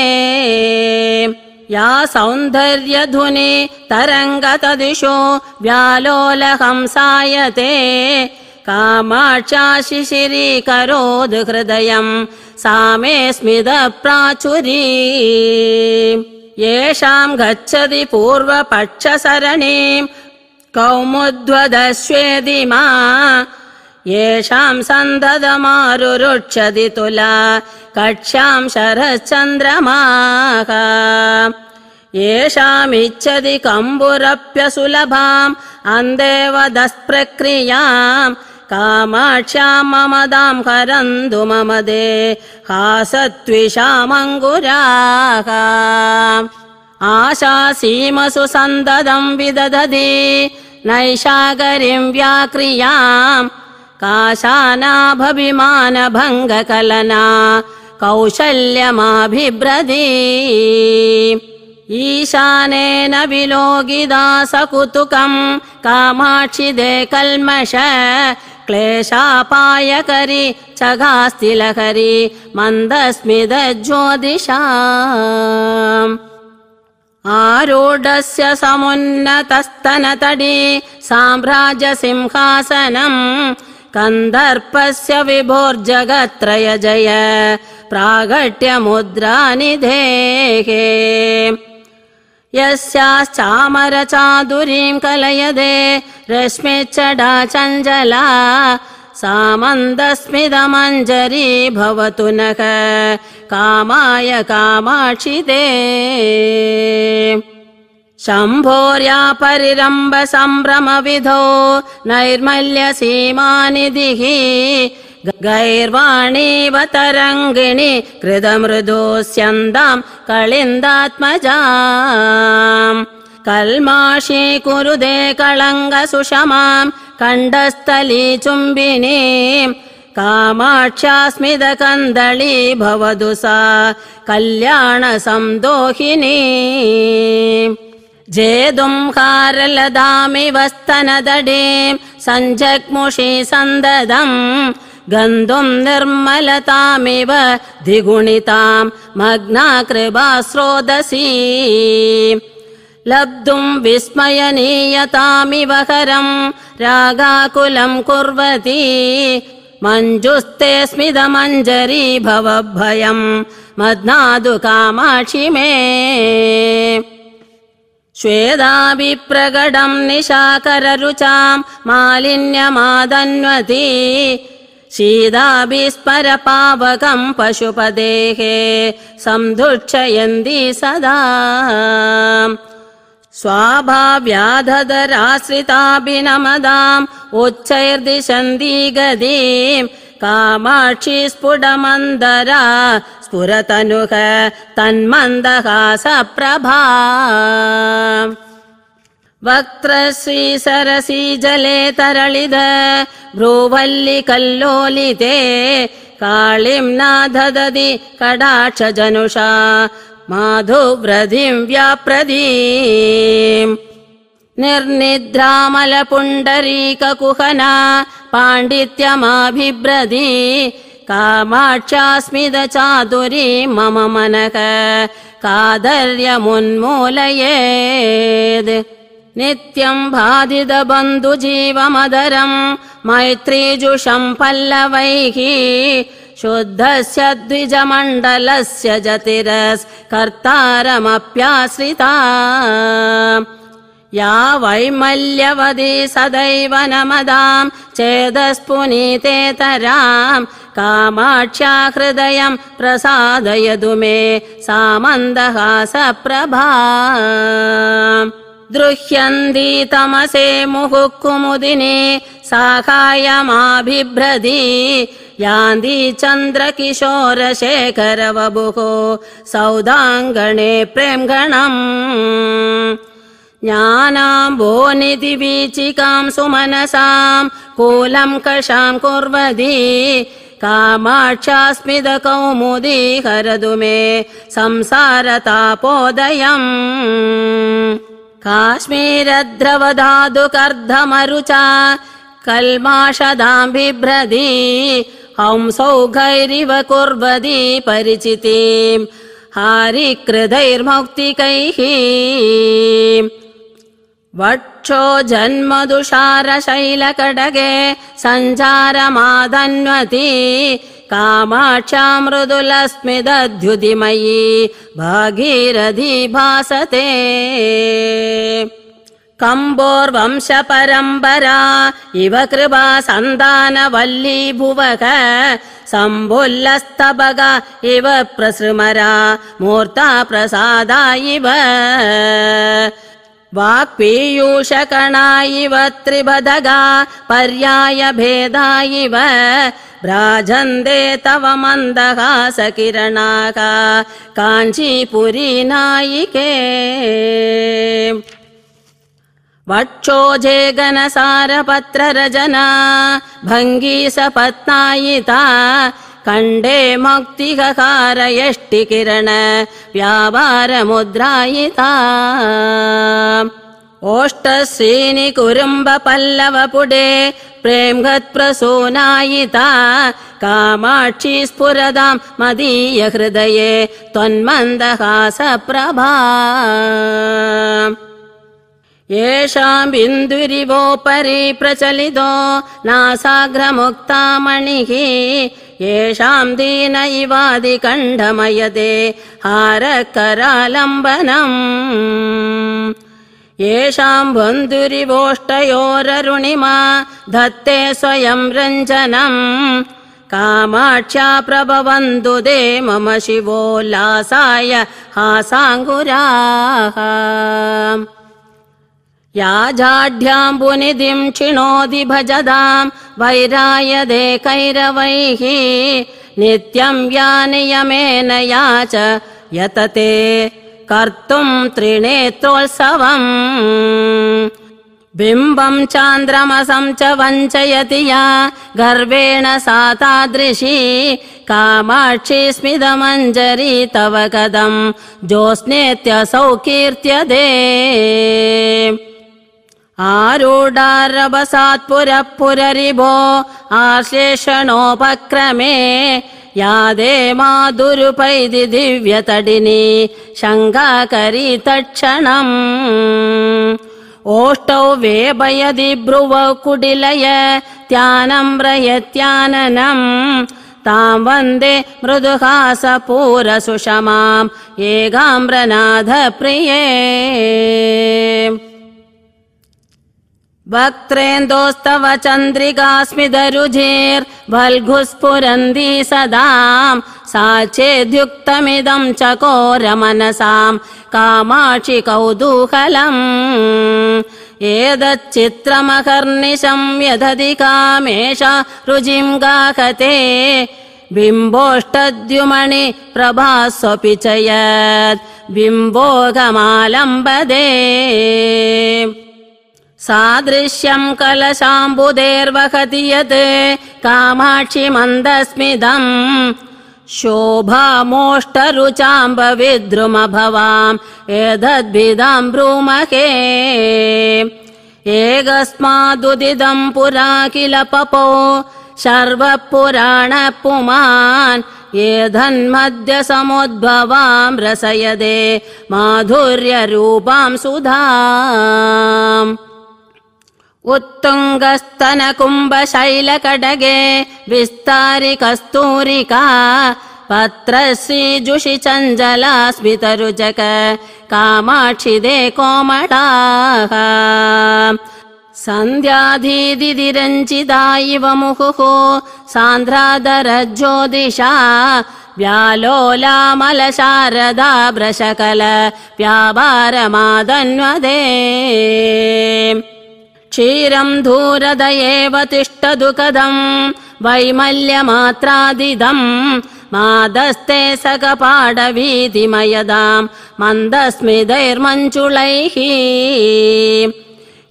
Speaker 2: या सौन्दर्यधुने तरङ्गतदिशो व्यालोलहंसायते सायते हृदयम् सा मे स्मित प्राचुरी येषाम् गच्छति पूर्वपक्षसरणिम् कौमुद्वदश्वेदिमा येषां सन्दद तुला कक्षाम् शरश्चन्द्रमाः येषामिच्छति कम्बुरप्यसुलभाम् अन्धे वदस्प्रक्रियाम् कामाक्ष्याम् मम दां करन्तु मम दे हासत्विषामङ्गुराः सविषामङ्गुराः आशासीमसु सन्ददम् विदधति नैषागरिम् व्याक्रियाम् काशा कौशल्यमाभिभ्रदे ईशानेन विलोगिदा कौशल्यमाभिभ्रतीशानेन विलोगि कामाक्षिदे कल्मष क्लेशापायकरि चगास्तिलकरि मन्दस्मिद ज्योतिषा आरूढस्य समुन्नतस्तनतडी साम्राज्यसिंहासनम् कन्दर्पस्य विभोर्जगत्रय जय मुद्रा निधेः यस्याश्चामरचादुरीम् कलयदे रश्मिश्चडा चञ्जला सा मन्दस्मिदमञ्जरी भवतु नः कामाय कामाक्षि शम्भोर्या परिरम्ब सम्भ्रम विधो नैर्मल्य सीमानिधिः गैर्वाणीव तरङ्गिणि कृतमृदोऽस्यन्दाम् कलिन्दात्मजाम् कल्माषी सुषमाम् कण्डस्थली चुम्बिनी कामाक्षा सा कल्याण जेदुम् हारलदामिव स्तनदडे सञ्जग्मुषि सन्ददम् गन्तुम् निर्मलतामिव द्विगुणिताम् मग्ना कृपा स्रोदसी लब्धुम् विस्मयनीयतामिव हरम् रागाकुलम् कुर्वती मञ्जुस्ते स्मिदमञ्जरी भव श्वेदाभिप्रगडम् निशाकररुचाम् मालिन्यमादन्वती शीदाभि पशुपदेहे पशुपतेः सन्धुक्षयन्ति सदा स्वाभाव्याधदराश्रिताभिनमदाम् धराश्रिताभिनमदाम् उच्चैर्दिशन्दी कामाक्षि स्फुटमन्दरा स्फुर तन्मन्दहासप्रभा वक्त्र जले तरलिध भ्रूवल्लि कल्लोलिते कालिम् कडाक्षजनुषा माधुव्रधिम् व्याप्रदीम् निर्निद्रामलपुण्डरीककुहना पुण्डरीक कुहना पाण्डित्यमाभिव्रदी कामाक्ष्यास्मिद मम मनः कादर्यमुन्मूलयेद् नित्यम् बाधिद बन्धु मैत्रीजुषम् पल्लवैः शुद्धस्य द्विजमण्डलस्य च तिरस्कर्तारमप्याश्रिता या वैमल्यवती सदैव न मदाम् चेदस्पुनीतेतराम् हृदयम् प्रसादयतु मे सा मन्द तमसे मुहुक्कुमुदिने, कुमुदिने यान्दी चन्द्र किशोर शेखर सौदाङ्गणे प्रेम् गणम् ज्ञानाम्बोनि सुमनसाम् कूलम् कषाम् कुर्वदी कामाक्षास्मिद कौमुदी मे संसारतापोदयम् काश्मीर कल्माषदाम् बिभ्रदी हंसौघैरिव कुर्वदी परिचिति हारिकृधैर्मुक्तिकैः वक्षो जन्म दुषार कामाक्षा मृदु भागीरधि भासते कम्बोर्वंश परम्बरा इव कृपा वल्ली भुवक सम्बुल्लस्तभगा इव प्रसृमरा मूर्ता इव वाक्पीयूषकणा इव त्रिभदगा पर्याय भेदा इव भ्राजन्ते तव मन्दहा काञ्चीपुरी नायिके वक्षो जे गनसारपत्र भङ्गी सपत्नायिता कण्डे मुक्तिगकार यष्टिकिरण व्यापारमुद्रायिता ओष्टश्रीनि कुरुम्ब पल्लव पुडे प्रेम् गत्प्रसोनायिता कामाक्षि मदीय हृदये येषाम् बिन्दुरिवोपरि प्रचलितो नासाग्रमुक्ता मणिः येषाम् इवादिकण्ठमयते हारकरालम्बनम् येषाम् बन्धुरिवोष्टयोररुणिमा धत्ते स्वयम् रञ्जनम् कामाक्ष्या प्रभवन्तु दे मम शिवोल्लासाय याजाढ्याम्बुनिधिम् चिणोति भजदाम् वैराय दे कैरवैः नित्यम् या नियमेन याच यतते कर्तुम् त्रिणेत्रोत्सवम् बिम्बम् चान्द्रमसम् च वञ्चयति या गर्वेण सा तादृशी कामाक्षी स्मिदमञ्जरी तव कदम् ज्योत्स्नेत्यसौ कीर्त्यदे आरूढारबसात्पुरः पुररिभो आशेषणोपक्रमे यादे मा दुरुपैदि दिव्यतडिनी शङ्खकरी तत्क्षणम् ओष्टौ वेबयदि ब्रुव कुडिलय त्यानम् रयत्याननम् ताम् वन्दे मृदुहासपूरसुषमाम् एगाम्रनाथप्रिये भक्त्रेन्दोस्तव चन्द्रिकास्मिदरुजेर्भल्गु स्फुरन्दी सदाम् सा चेद्युक्तमिदम् चकोरमनसाम् कामाक्षि कौतूहलम् एतच्चित्रमहर्निशं यदधि कामेषा रुजिम् गाहते बिम्बोष्टद्युमणि प्रभा स्वपि च यत् बिम्बोगमालम्बदे सादृश्यम् कलशाम्बुदेर्वहति यत् कामाक्षि मन्दस्मिदम् शोभा विद्रुमभवाम् एतद्भिदम् ब्रूमहे एकस्मादुदिदम् पुरा किल पपो शर्व पुमान् समुद्भवाम् रसयदे माधुर्यरूपाम् सुधा उत्तुङ्गस्तन विस्तारिकस्तूरिका, शैल कडगे विस्तारि कस्तूरिका पत्रीजुषि चञ्जला स्वितरुजक कामाक्षि दे इव मुहुः सान्ध्रादरज्योतिषा व्यालोलामलशारदा भ्रशकल व्यापारमादन्वदे क्षीरम् एव तिष्ठ दुःखदम् वैमल्यमात्रादिदम् मादस्ते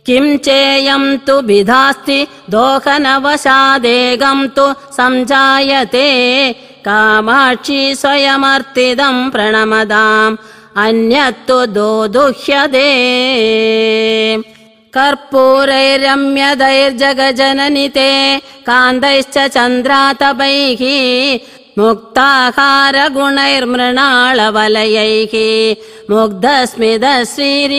Speaker 2: किम् चेयम् तु विधास्ति दोहनवशादेगम् तु सञ्जायते कामाक्षी स्वयमर्तिदम् प्रणमदाम् अन्यत्तु दो दुह्यदे कर्पूरैरम्यदैर्जग ते कान्दैश्च चन्द्रातपैः मुक्ताहारगुणैर्मृणालवलयैः मुक्ताकार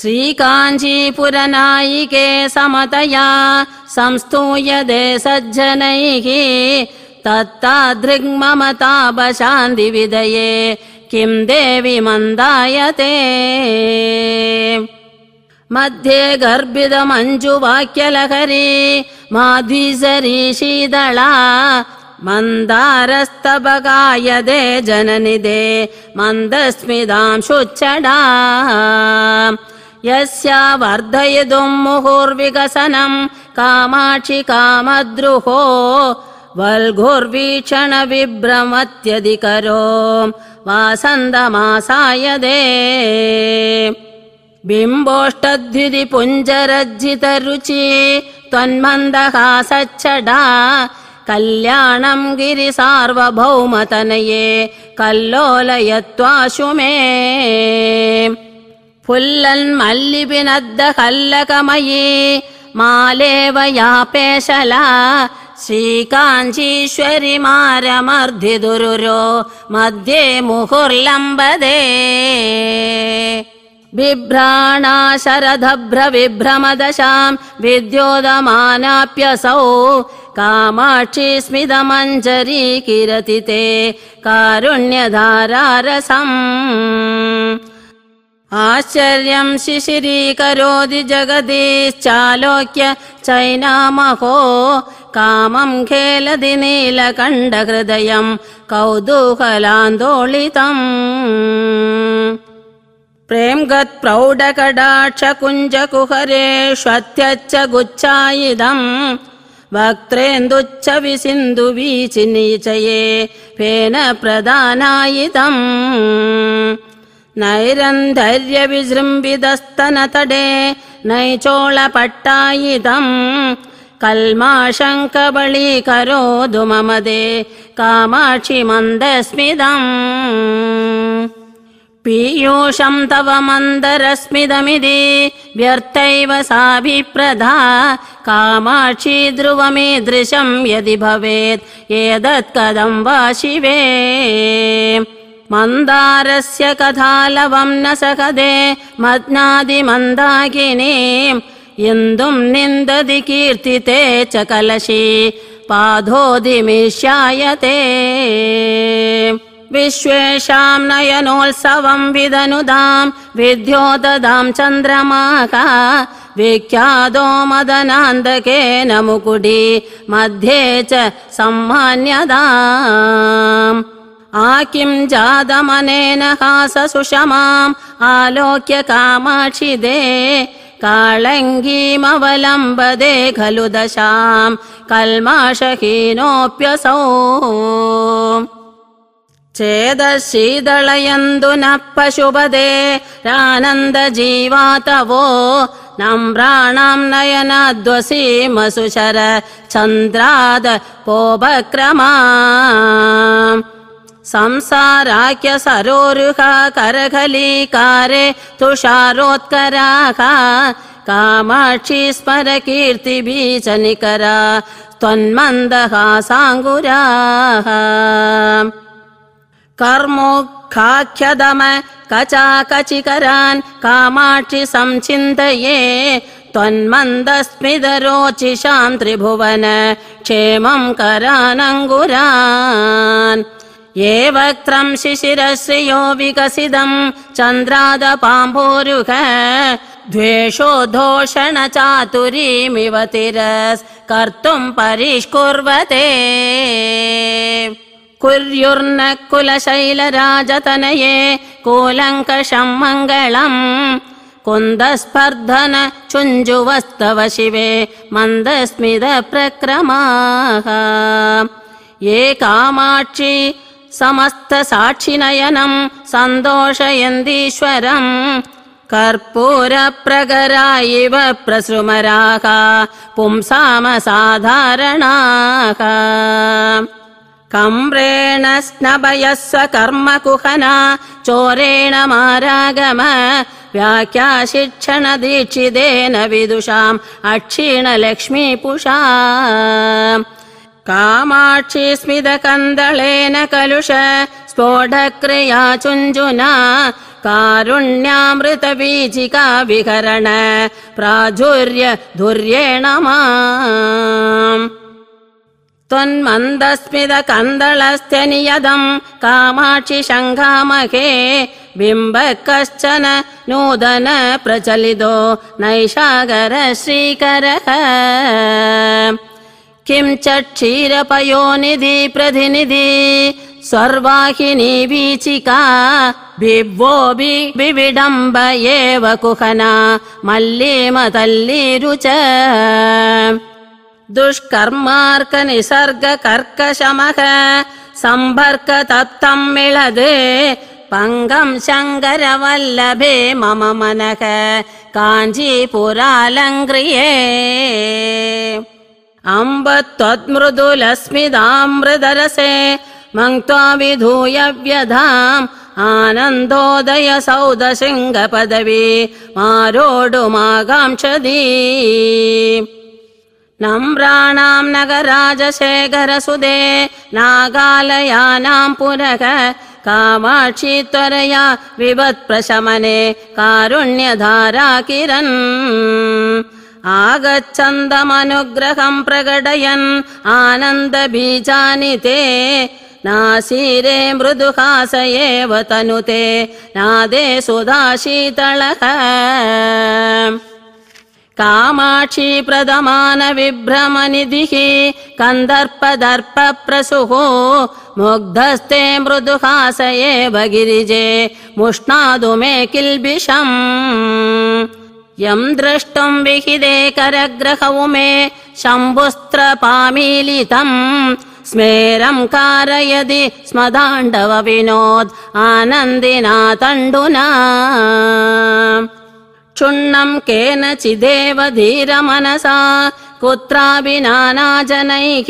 Speaker 2: श्रीकाञ्चीपुरनायिके समतया संस्तूयते सज्जनैः तत्तादृग् किम् देवि मन्दायते मध्ये गर्भिद मञ्जुवाक्य लहरी माध्वी सरीशीदला मन्दारस्तपगाय दे जननिदे यस्या वर्धयितुम् मुहुर्विकसनम् कामाक्षि कामद्रुहो वल्घुर्वीक्षण विभ्रमत्यधिकरो वासन्दमासायदे दे बिम्बोष्टद्विधिपुञ्जरज्जित रुचि त्वन्मन्दहा सच्चडा कल्याणम् गिरिसार्वभौमतनये सार्वभौमतनये मे फुल्लन् पेशला श्रीकाञ्चीश्वरि काञ्चीश्वरि दुरुरो मध्ये मुहुर्लम्बदे बिभ्राणा शरदभ्र विभ्रम दशाम् विद्योदमानाप्यसौ कामाक्षि स्मितमञ्जरी किरति ते आश्चर्यम् शिशिरीकरोति जगदीश्चालोक्य चैनामहो कामम् खेलदिनीलकण्डहृदयम् कौदूहलान्दोलितम् प्रेम् गत् प्रौढकडाक्षकुञ्जकुहरेष्वत्यच्च गुच्छायिदम् विसिन्धुवीचिनीचये फेन प्रदानायिदम् नैरन्धैर्य विजृम्भिदस्तनतडे नैचोळपट्टायिदम् कल्मा मम दे कामाक्षि मन्दस्मिदम् पीयूषम् तव मन्दरस्मिदमिति व्यर्थैव साभिप्रधा कामाक्षी ध्रुवमीदृशम् यदि भवेत् एतत्कदम् वा शिवे मन्दारस्य कथालवम् न सखदे कदे इन्दुम् निन्दति कीर्तिते च कलशी पाधोऽधिमिश्यायते विश्वेषाम् नयनोत्सवम् विदनुदाम् विद्यो ददाम् चन्द्रमाका विख्यातो मदनान्दकेन मुकुडी मध्ये च सम्मान्यदा आकिम् जातमनेन हाससुषमाम् आलोक्य कामाक्षिदे काळङ्गीमवलम्बदे खलु दशाम् कल्माषहीनोऽप्यसौ चेदशीदलयन्तु नः पशुपदे रानन्द जीवा तवो चन्द्राद पोपक्रमा संसाराख्यसरोरुह करखलीकारे तुषारोत्कराः कामाक्षि त्वन्मन्दहा त्वन्मन्दः कर्मो खाख्यदम कचा कचिकरान् कामाक्षि संचिन्तये त्वन्मन्दस्मिद रोचि क्षेमं करानङ्गुरान् ये वक्त्रम् शिशिर विकसितम् विकसिदम् चन्द्रादपाम्भोरुग द्वेषो दोषण चातुरीमिव तिरस्कर्तुम् परिष्कुर्वते कुर्युर्न कुलशैलराजतनये राजतनये कोलङ्कषम् मङ्गलम् कुन्दस्पर्धन चुञ्जुवस्तव शिवे ये कामाक्षी समस्त साक्षि नयनम् सन्तोषयन्दीश्वरम् कर्पूरप्रगरा इव प्रसृमराः पुंसामसाधारणाः कम्रेण स्नभयः स्वकर्म कुहना चोरेण मारागम व्याख्याशिक्षण विदुषाम् लक्ष्मीपुषा कामाक्षि स्मितकन्दलेन कलुष चुञ्जुना कारुण्यामृतबीजिका विहरण प्राचुर्य धुर्येण मा त्वन्मन्दस्मितकन्दलस्त्यनियतम् कामाक्षि शङ्घामहे बिम्बः कश्चन नूदन प्रचलितो नैषागर श्रीकरः किं क्षीर पयोनिधि प्रतिनिधि सर्वाहिनी वीचिका विभ्वो बि विविडम्ब एव कुहना मल्ली मदल्लीरुच दुष्कर्मार्क निसर्ग कर्क शमः सम्भर्क तत्थम् मिलदे पङ्गम् वल्लभे मम मनः काञ्जीपुरालङ्ये अम्ब त्वद्मृदुलस्मिदामृदरसे मङ्क्त्वा विधूय व्यधाम् आनन्दोदय सौदशृङ्गपदवी सिंहपदवी नम्राणाम् नगराजशेखरसुदे नागालयानाम् पुरः कामाक्षी त्वरया कारुण्यधारा किरन् आगच्छन्दमनुग्रहम् प्रकटयन् आनन्द ते नासीरे वतनुते, नादे सुधाशीतळः कामाक्षी प्रदमान विभ्रम निधिः कन्दर्प दर्प प्रसुः मुग्धस्ते गिरिजे मुष्णादु मे किल्बिषम् यम् द्रष्टुम् विहिदे करग्रह उमे शम्भुस्त्रपामीलितम् स्मेरम् कारयदि स्म दाण्डव विनोद् आनन्दिना तण्डुना क्षुण्णम् केनचिदेव धीरमनसा कुत्रापि नानाजनैः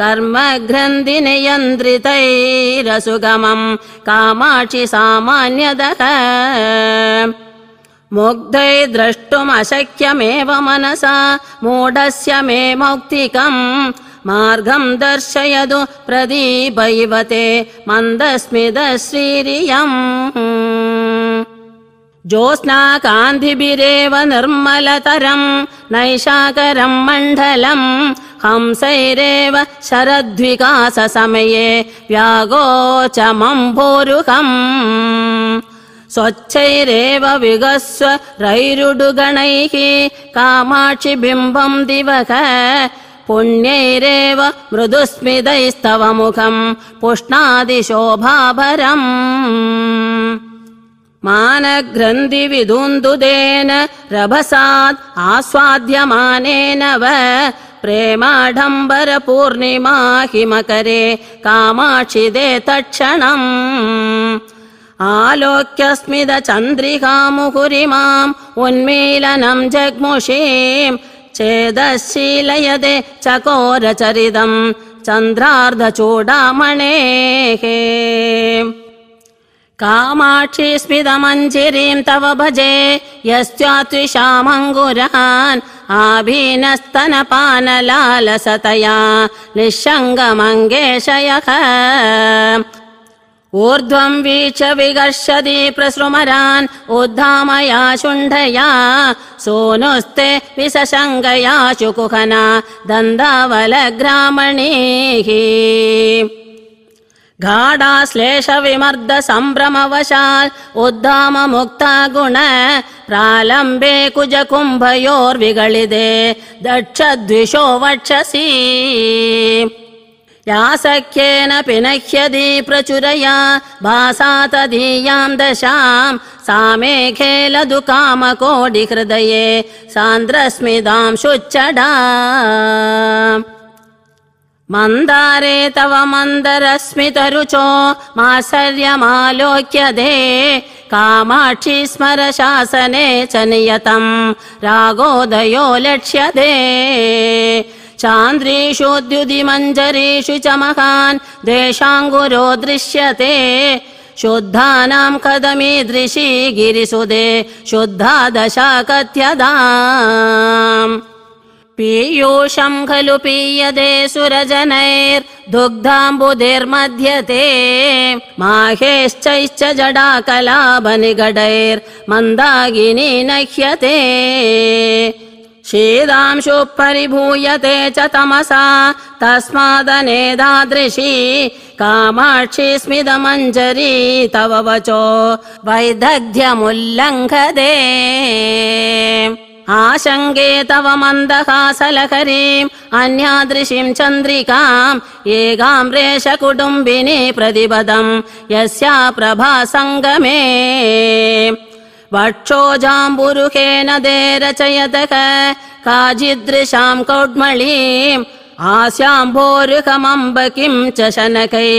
Speaker 2: कर्म ग्रन्थिनियन्त्रितैरसुगमम् कामाक्षि सामान्यतः मुग्धै द्रष्टुमशक्यमेव मनसा मूढस्य मे मौक्तिकम् मार्गम् दर्शयतु प्रदीपयिबे मन्दस्मितश्रीरियम् ज्योत्स्नाकान्धिभिरेव निर्मलतरम् नैषाकरम् मण्डलम् हंसैरेव शरद्विकाससमये व्यागोचमम् भोरुकम् स्वच्छैरेव विगस्व रैरुडुगणैः कामाक्षिबिम्बम् दिवः पुण्यैरेव मृदुस्मितैस्तव मुखम् पुष्णादिशोभाभरम् मानग्रन्थिविदुन्दुदेन रभसाद् आस्वाद्यमानेन व प्रेमाढम्बरपूर्णिमा हिमकरे कामाक्षिदे तत्क्षणम् आलोक्यस्मिदचन्द्रिकामुहुरि माम् उन्मीलनं जग्मुषीं चेदशीलयदे चकोरचरिदम् चन्द्रार्धचूडामणेः कामाक्षि स्मितमञ्जिरीं तव भजे यस्या त्रिषामङ्गुरहान् आभिनस्तनपानलालसतया ऊर्ध्वं वीच विगर्षति प्रसृमरान् उद्धामया शुण्ढया सोनुस्ते विसशङ्गया शुकुहना दन्दावलग्रामणीः ददावल ग्रामणीः गाढाश्लेष विमर्द सम्भ्रम गुण प्रालम्बे कुज कुम्भयोर्विगळिदे वक्षसी या पि प्रचुरया भासा तदीयाम् दशाम् सा मे लधु कामकोडि हृदये सान्द्रस्मितां शुच्चडा मन्दारे तव मन्दरस्मितरुचो मासर्यमालोक्यदे कामाक्षि स्मर शासने च नियतम् रागोदयो लक्ष्यते चान्द्रीषु च महान् देशाङ्गुरो दृश्यते शुद्धानाम् कदमी गिरिसुदे शुद्धा दशा कथ्यदा पीयूषम् खलु पीयते सुरजनैर्दुग्धाम्बुधिर्मध्यते माहेश्चैश्च जडा नह्यते शीदांशुः परिभूयते च तमसा तस्मादनेदादृशी कामाक्षि स्मिदमञ्जरी तव वचो वैदग्ध्यमुल्लङ्घते आशङ्गे तव मन्दहासलहरीम् अन्यादृशीम् चन्द्रिकाम् एकाम् रेष प्रतिपदम् यस्या प्रभासङ्गमे वक्षोजाम्बुरुहेन न दे रचयतः काचिदृशाम् कौड्मलीम् आस्याम्भोरुहमम्ब किम् च शनकै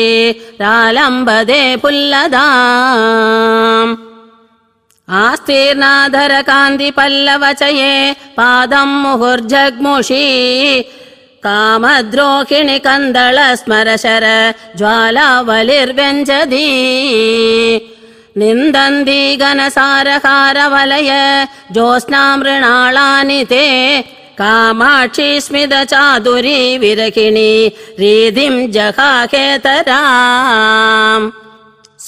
Speaker 2: रालम्बदे पुल्लदा आस्तीर्णाधर कान्ति पल्लवचये पादम् मुहुर्जग्मुषी कामद्रोहिणि कन्दळ स्मर शर निन्दन्दीगनसारहारवलय ज्योत्स्नामृणालानि ते कामाक्षि स्मिद चादुरी विरकिणी रीधिं जखा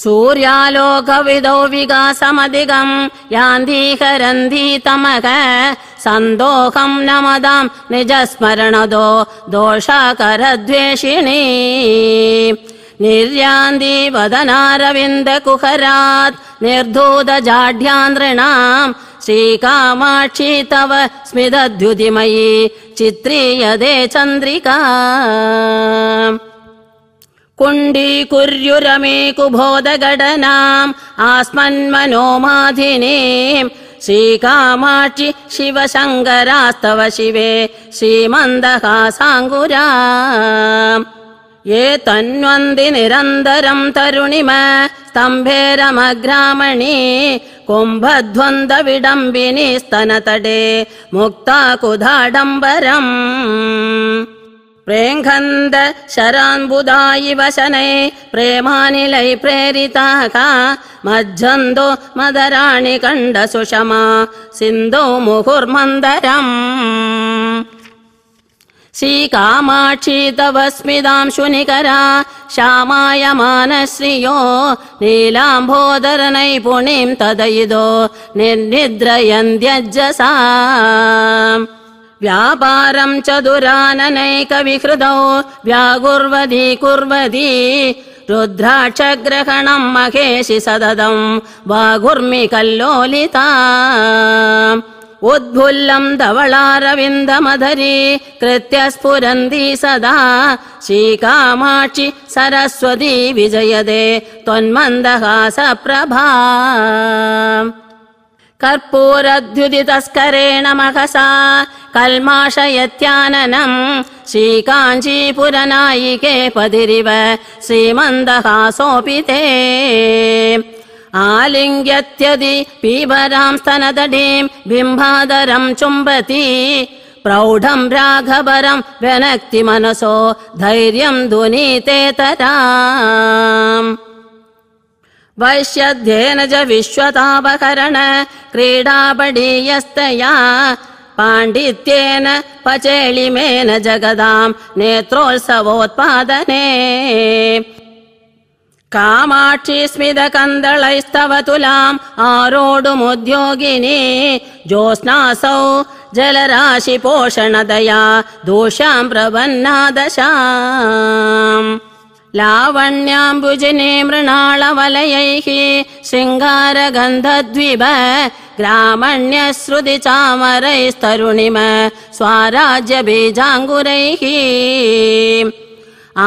Speaker 2: सूर्यालोकविदो सूर्यालोकविधौ विगासमधिगम् यान्दी करन्धीतमः सन्दोहं न मदं दोषाकरद्वेषिणी निर्यान्दी वदनारविन्द कुहरात् निर्धूतजाढ्यान्द्रिणाम् श्रीकामाक्षी तव स्मितद्युतिमयी चित्रीयदे चन्द्रिका कुण्डीकुर्युरमे कुबोधगणनाम् आस्मन्मनोमाधिनीम् श्रीकामाक्षि शिव शङ्करास्तव शिवे श्रीमन्दहासाङ्गुरा ये निरन्तरं निरन्तरम् तरुणिम स्तम्भेरमघ्रामणि कुम्भद्वन्द्विडम्बिनी स्तनतडे मुक्ताकुधाडम्बरम् प्रेङ्ख शरान्बुधा वशने प्रेमानिलै प्रेरिता मज्झन्दो मदराणि कण्ड सुषमा सिन्धु मुहुर्मन्दरम् श्री कामाक्षी शुनिकरा श्यामायमानः श्रियो लीलाम्भोदर नैः निर्निद्रयन्त्यजसा व्यापारं च दुराननैकविहृदौ व्यागुर्वदी कुर्वदी रुद्राक्षग्रहणम् महेशि सददम् वागुर्मि कल्लोलिता उद्भुल्लम् धवळारविन्द मधरी कृत्य सदा श्रीकामाक्षि सरस्वती विजयदे त्वन्मन्दहासप्रभा कर्पूरद्युदितस्करेण महसा कल्माशयत्याननम् श्रीकाञ्चीपुरनायिके पदिरिव श्रीमन्दहासोऽपि ते आलिङ्ग्यत्यदि पीवराम् बिम्भादरम् चुम्बति प्रौढम् राघवरम् व्यनक्ति मनसो धैर्यं धुनीतेतरा वैश्यध्येन च विश्वतापकरण पांडित्येन पाण्डित्येन पचेलिमेन जगदाम् नेत्रोत्सवोत्पादने कामाक्षि स्मित कन्दलैस्तव तुलाम् आरोढुमुद्योगिनी ज्योत्स्नासौ जलराशि पोषण दया दोषाम् प्रपन्ना दशा लावण्याम्बुजने मृणालवलयैः श्रृङ्गार गन्ध द्विभ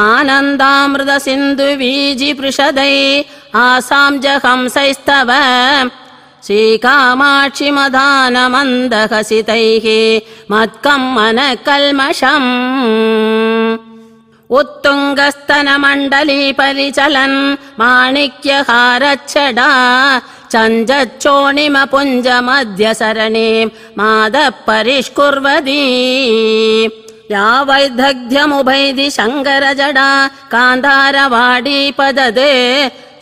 Speaker 2: आनन्दामृत सिन्धु बीजि पृषदैः आसाम् जहंसैस्तव श्रीकामाक्षि मधान मत्कम् कल्मषम् उत्तुङ्गस्तन मण्डली मादः परिष्कुर्वदी या वैदग्ध्यमुभैति शङ्कर जडा कान्धारवाडी पददे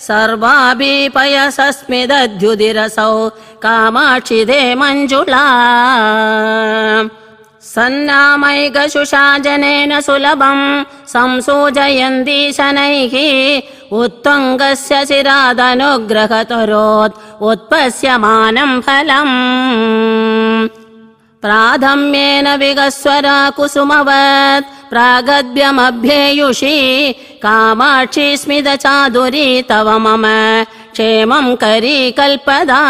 Speaker 2: सर्वाभि पयसस्मिदुदिरसौ कामाक्षि दे मञ्जुला सन्नामैकशुषा सुलभम् संसूजयन्ती शनैः उत्तङ्गस्य शिरादनुग्रहतरोत् उत्पस्यमानम् फलम् प्राथम्येन विगस्वरा कुसुमवत् प्रागद्यमभ्येयुषी कामाक्षी स्मित चादुरी तव मम क्षेमम् करी कल्पदा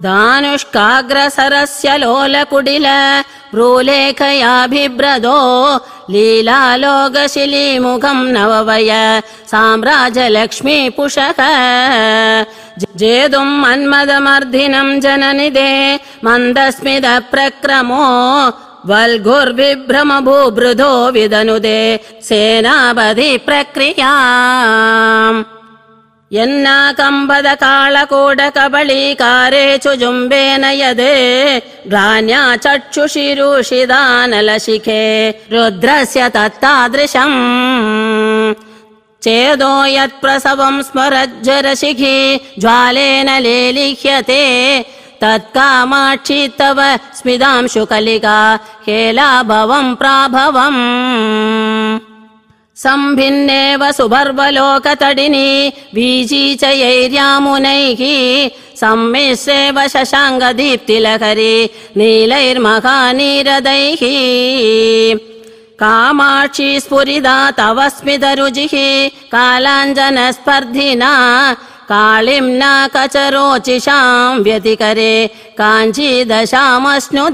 Speaker 2: दानुष्काग्रसरस्य लोलकुडिल भ्रूलेखयाभिभ्रदो लीलालोकशिलीमुखम् नववय साम्राज जेतुम् मन्मदमर्धिनम् जननिदे मन्दस्मिद विदनुदे सेनापधि प्रक्रिया यन्ना कम्बद चुजुम्बेन यदे गान्या चक्षुषिरुषिदानलशिखे रुद्रस्य तत्तादृशम् चेदो यत्प्रसवम् स्मरज्वरशिखि ज्वालेन लेलिह्यते तत्कामाक्षी तव स्मिदांशुकलिका हेलाभवम् प्राभवम् सम्भिन्नेव सुभर्वलोकतडिनी च यैर्यामुनैः सम्मिश्रेव शशाङ्गदीप्तिलहरे नीलैर्महानीरदैः कामाक्षी स्फुरिदा तव स्मितरुजिः कालाञ्जनस्पर्धिना कालिम्ना न कचरोचिशां व्यतिकरे काञ्चीदशामश्नु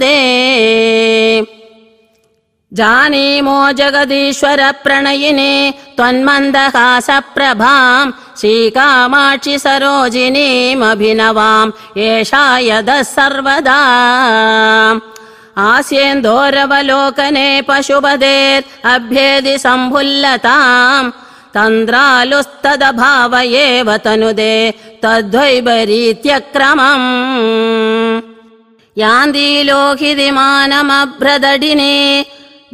Speaker 2: जानीमो जगदीश्वर प्रणयिनि त्वन्मन्दहा स सरोजिनीमभिनवाम् एषा यदः सर्वदा आस्येन्दोरवलोकने पशुपदेत् अभ्येदि सम्भुल्लताम् तन्द्रालुस्तदभाव एव तनुदे तद्वैवरीत्यक्रमम् यान्दी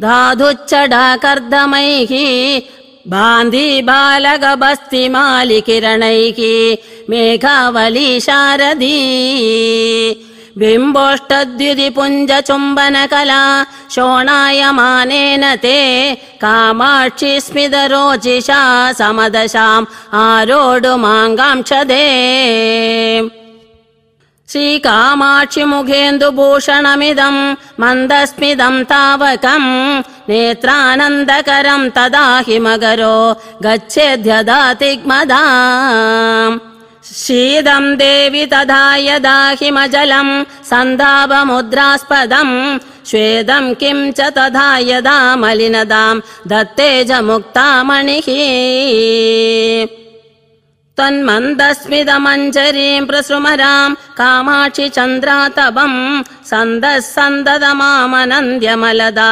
Speaker 2: धाधुच्छडकर्दमैः बान्धि बालकबस्ति मालिकिरणैः मेघावली शारदी बिम्बोष्टद्विति पुञ्ज चुम्बन कला शोणायमानेन ते कामाक्षि स्मिद रोचिषा समदशाम् आरोढुमाङ्गांशदे श्रीकामाक्षि मुघेन्दुभूषणमिदम् मन्दस्मिदम् तावकम् नेत्रानन्दकरम् गच्छेद्यदा तिग्मदा शीदम् देवि तदा यदा हिमजलम् सन्दावमुद्रास्पदम् श्वेदम् किम् च तदा यदा मलिनदाम् दत्तेज मुक्ता मणिः त्वन्मन्दस्मिदमञ्जरीम् प्रसुमराम् कामाक्षि चन्द्रातपम् सन्दः सन्ददमामनन्द्यमलदा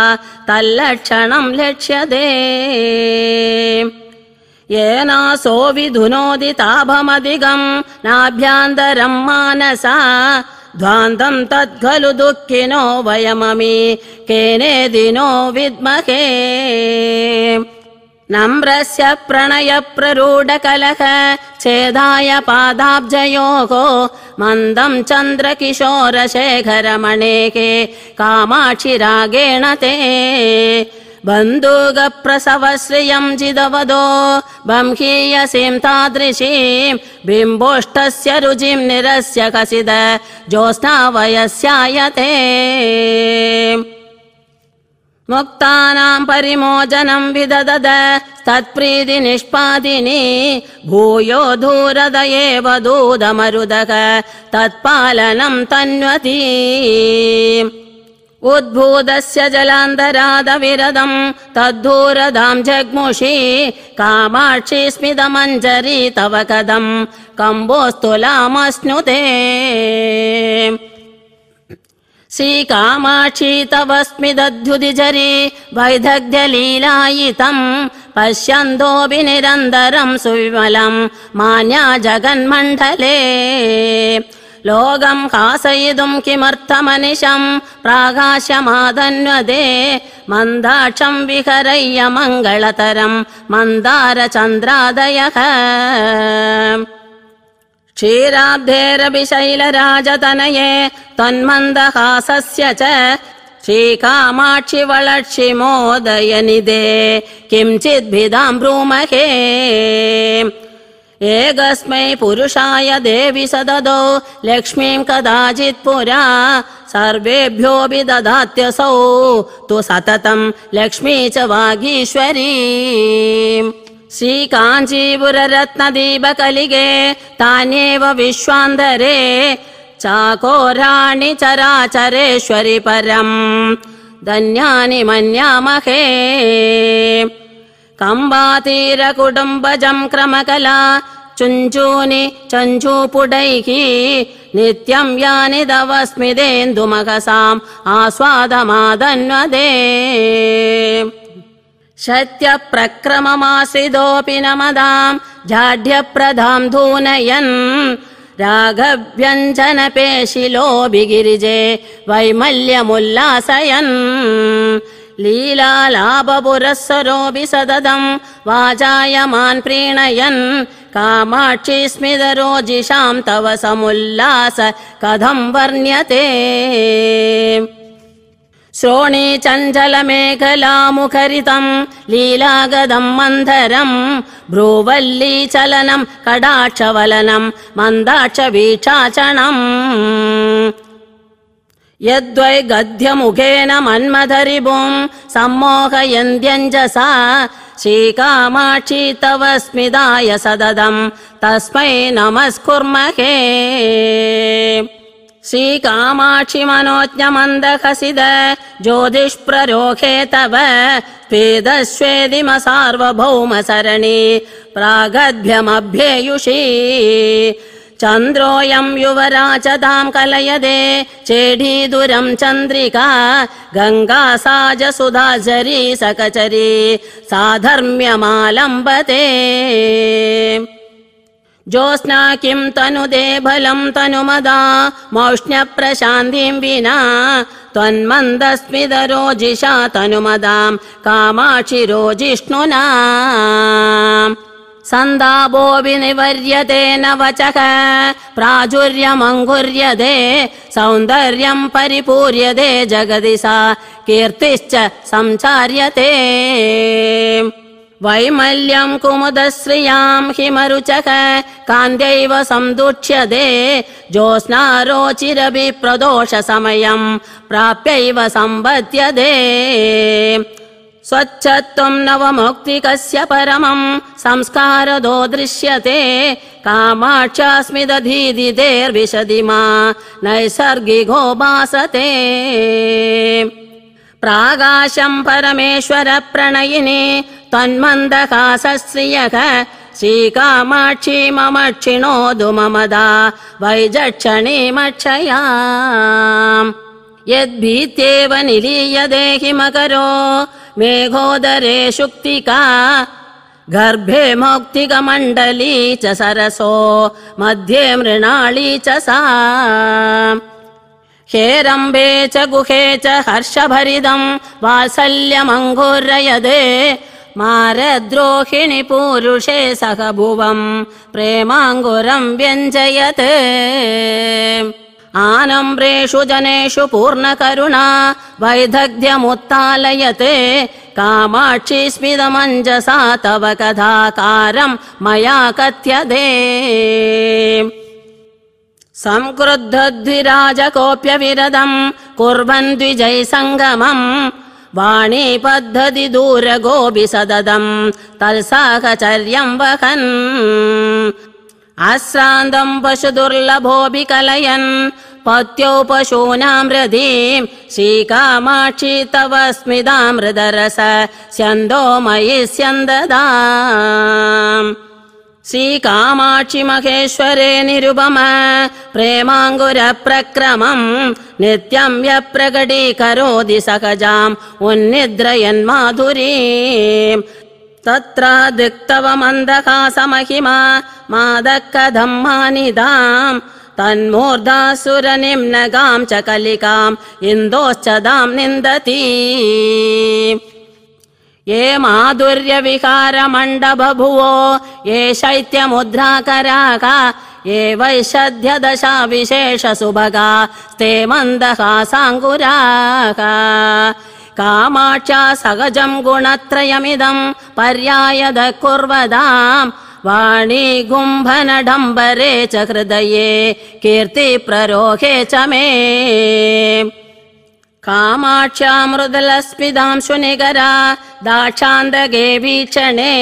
Speaker 2: तल्लक्षणम् लक्ष्यते येनासो विधुनोदिताभमधिगम् नाभ्यान्तरम् मानसा ध्वान्तम् खलु दुःखिनो वयममि केनेदिनो विद्महे नम्रस्य प्रणय छेदाय पादाब्जयोः मन्दम् चन्द्र किशोर शेखरमणेके कामाक्षि रागेण ते बन्धुगप्रसव श्रियम् जिदवधो तादृशीम् बिम्बोष्टस्य रुजिम् निरस्य कसिद मुक्तानाम् परिमोचनम् विददद तत्प्रीति भूयो धूरद एव दूदमरुदः तत्पालनम् तन्वती उद्भूतस्य जलान्तरादविरदम् तद्धूरदाम् जग्मुषी कामाक्षी स्मितमञ्जरी तव कदम् कम्बोस्तुलामश्नुते श्रीकामाक्षी तवस्मि दध्युदिजरे वैदग्ध्यलीलायितम् पश्यन्तोऽभिनिरन्तरम् सुविमलम् मान्या जगन्मण्डले लोगम् कासयितुम् किमर्थमनिशम् प्राकाशमादन्वदे मन्दाक्षम् विहरय्य मङ्गलतरम् शैलराजतनये तन्मन्दहासस्य च श्रीकामाक्षि वळक्षिमोदय निदे किंचिद्भिदाम् एकस्मै पुरुषाय देवि सददो लक्ष्मीम् लक्ष्मीं पुरा सर्वेभ्योऽपि ददात्यसौ तु सततम् लक्ष्मी च वागीश्वरी श्री तान्येव विश्वान्धरे चाकोराणि चराचरेश्वरि परम् धन्यानि मन्यामहे कम्बातीरकुटुम्बजम् क्रमकला चुञ्जूनि चञ्जूपुडैः नित्यम् यानि दवस्मिदेन्दुमघ आस्वादमादन्वदे शत्य प्रक्रममाश्रिदोऽपि न मदाम् जाढ्यप्रधाम् धूनयन् राघव्यञ्जनपेशिलो बि गिरिजे वैमल्यमुल्लासयन् लीलालाभपुरःसरोऽपि सददम् वाजाय प्रीणयन् कामाक्षि स्मिद तव समुल्लास कथम् वर्ण्यते श्रोणी मेखलामुखरितम् लीलागदम् मन्धरम् ब्रूवल्लीचलनम् कडाक्षवलनम् मन्दाक्ष वीक्षाचणम् यद्वै गद्यमुखेन मन्मधरिभुम् सम्मोहयन्त्यञ्जसा श्रीकामाक्षी तव स्मिदाय सददम् तस्मै नमस्कुर्महे श्रीकामाक्षि मनोज्ञमन्द खसिद ज्योतिष्प्ररोखे तव त्वेदश्वेदिम सार्वभौम सरणि प्रागद्भ्यमभ्येयुषी चन्द्रोऽयम् युवरा ताम् कलयदे चेढी चन्द्रिका गङ्गा साज सुधाचरी सकचरी साधर्म्यमालम्बते ज्योत्स्ना किं तनुदे भलम् तनुमदा मौष्ण्य प्रशान्तिम् विना त्वन्मन्दस्मिद रोजिषा तनुमदाम् कामाक्षि रोजिष्णुना सन्दाभोभि निवर्यते न वचः सौन्दर्यम् परिपूर्यते जगदिशा कीर्तिश्च संचार्यते वैमल्यम् कुमुदश्रियाम् हिमरुचः कान्द्यैव सन्दुक्ष्यते ज्योत्स्नारोचिरपि प्रदोष प्राप्यैव सम्पद्यते स्वच्छत्वम् नवमुक्तिकस्य परमम् संस्कारदो दृश्यते कामाक्षास्मिदधीधितेर्विशदि मा नैसर्गिको भासते परमेश्वर प्रणयिनि तन्मन्दकास श्रियः सीकामाक्षी ममक्षिणोदु ममदा वैजक्षणीमक्षया यद्भीत्येव निलीयदे हिमकरो मेघोदरे शुक्तिका गर्भे मौक्तिकमण्डली च सरसो मध्ये मृणाली च सा हेरम्बे च गुहे च हर्षभरिदम् भरिदम् मारद्रोहिणि पूरुषे सह भुवम् प्रेमाङ्गुरम् व्यञ्जयत् आनम्रेषु जनेषु पूर्णकरुणा करुणा वैदग्ध्यमुत्तालयत् कामाक्षि तव कथाकारम् मया कथ्यते संक्रुद्धिराजकोऽप्यविरदम् कुर्वन् द्विजय वाणी पद्धति दूर गोपि सददम् तल्साह वहन् अश्रान्तम् पशु दुर्लभोऽपि कलयन् पत्यौ हृदीम् श्रीकामाक्षि तव स्मिदामृदरस स्यन्दो मयि स्यन्ददा सी महेश्वरे निरुपम प्रेमाङ्गुरप्रक्रमम् नित्यं व्यप्रकटीकरोति सहजाम् उन्निद्रयन् माधुरी तत्र द्विक्तव मन्धका समहिमा मादः कथं मानिदाम् तन्मूर्धासुरनिम्नगां च कलिकाम् इन्दोश्च दाम् निन्दति ये माधुर्यविकारमण्डबभुवो ये शैत्यमुद्राकराका ये वैश्यध्यदशा विशेष सुभगा ते मन्दहासाङ्कुराका कामाक्षा सगजम् गुणत्रयमिदम् पर्यायद कुर्वदाम् वाणी गुम्भनडम्बरे च हृदये कीर्तिप्ररोहे च मे कामाक्ष्या मृदुलस्मिदांशु निगरा मन्दाक्षग्रहिला वीक्षणे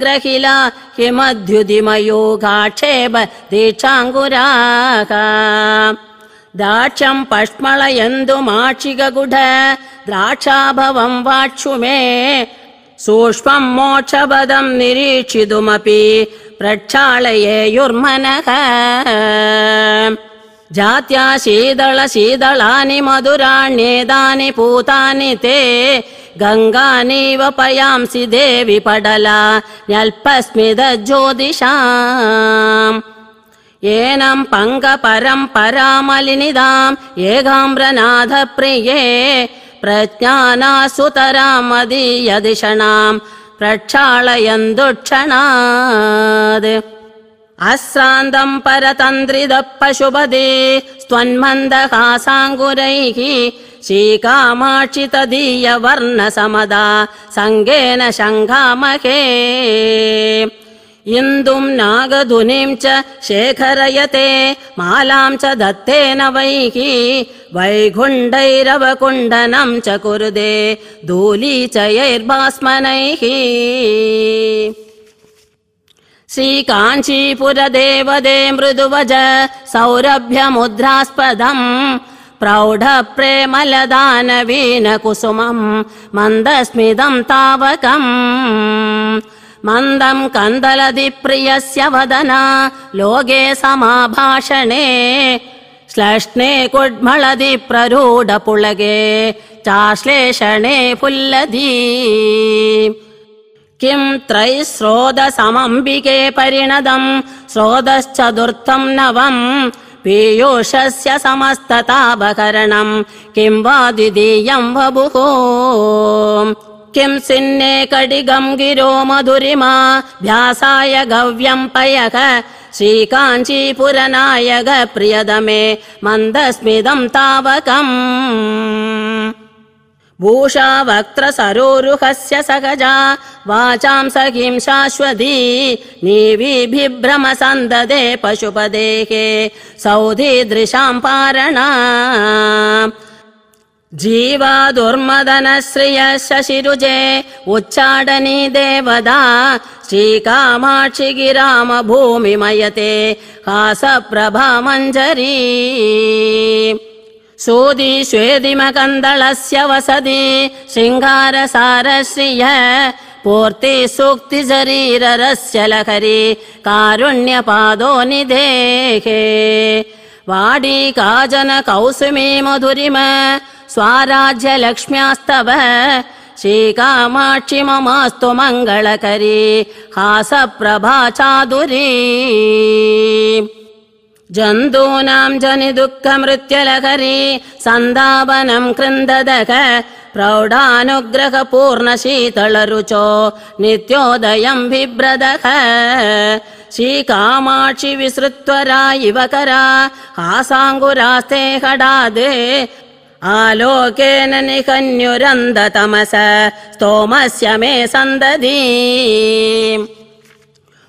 Speaker 2: ग्रहिला हिमद्युदिमयो दाक्षम् पष्मळयन्दुमाक्षि द्राक्षाभवम् वाक्षु मे सूक्ष्मम् मोक्षपदम् निरीक्षितुमपि प्रक्षालयेयुर्मनः जात्या शीतल शीतलानि मधुराण्येदानि पूतानि ते गङ्गानीव पयांसि देवि पडला न्यल्पस्मिद ज्योतिषा एनम् पङ्क परम्परामलिनिदाम् एगाम्ब्रनाथप्रिये प्रज्ञानासुतरामदीयदिषणाम् प्रक्षालयन् दुक्षणाद् अस्रान्दम् परतन्द्रिदः पशुपदे स्वन्मन्दहासाङ्गुरैः शीकामाक्षि सङ्गेन शङ्घामहे इन्दुम् नागधुनिं च शेखरयते मालाम् च दत्तेन वैः वैघुण्ठैरवकुण्डनं च कुरुदे धूली च यैर्भास्मनैः श्री काञ्चीपुर सौरभ्यमुद्रास्पदम् मृदु भज सौरभ्य मुद्रास्पदम् प्रौढ प्रेमलदान वीन तावकम् मन्दम् कन्दलति प्रियस्य लोके समाभाषणे श्लश्ने कुड्मळदि चाश्लेषणे फुल्लदी किम् त्रैः श्रोदसमम्बिके परिणदम् श्रोदश्चतुर्थम् नवम् पीयूषस्य समस्ततापकरणम् किम् द्वितीयम् भभुः किं सिन्ने कडिगम् गिरो मधुरिमा व्यासाय गव्यम् पयक श्रीकाञ्चीपुरनायक प्रियदमे मन्दस्मिदम् तावकम् वक्त्र भूषावक्त्रसरोरुहस्य सगजा वाचां सखीं शाश्वती निविभिभ्रमसन्ददे पशुपदेः सौधीदृशाम् पारणा जीवा दुर्मदनश्रियः शशिरुजे उच्चाडनी देवदा श्रीकामाक्षि भूमिमयते हासप्रभा सूदि श्वेदिमकन्दलस्य वसदि श्रृङ्गार सार श्रियः पूर्ति सूक्तिशरीररस्य लकरी कारुण्यपादो निदेहे वाडी काजन कौसुमी मधुरिम स्वाराज्य लक्ष्म्यास्तव श्रीकामाक्षि ममास्तु मङ्गलकरी हासप्रभा चादुरी जन्तूनाम् जनि दुःख मृत्युलहरी सन्दावनम् कृन्ददक प्रौढानुग्रह पूर्ण शीतल नित्योदयम् बिभ्रदः श्रीकामाक्षि विसृत्वरा इव करा आसाङ्गुरास्ते आलोकेन निकन्युरन्द तमस स्तोमस्य मे सन्ददी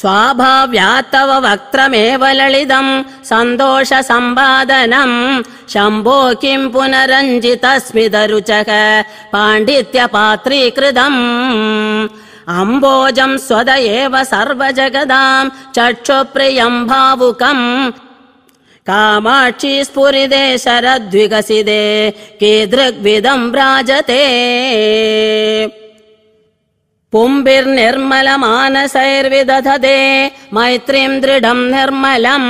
Speaker 2: स्वाभाव्यात् तव वक्त्रमेव ललितम् सन्तोष सम्पादनम् शम्भो किम् पुनरञ्जितस्मिदरुचः पाण्डित्य पात्रीकृतम् अम्बोजम् स्वद एव सर्व जगदाम् भावुकम् कामाक्षी स्फुरिदे शरद्विकसिदे राजते कुम्भिर्निर्मल मैत्रीम् दृढम् निर्मलम्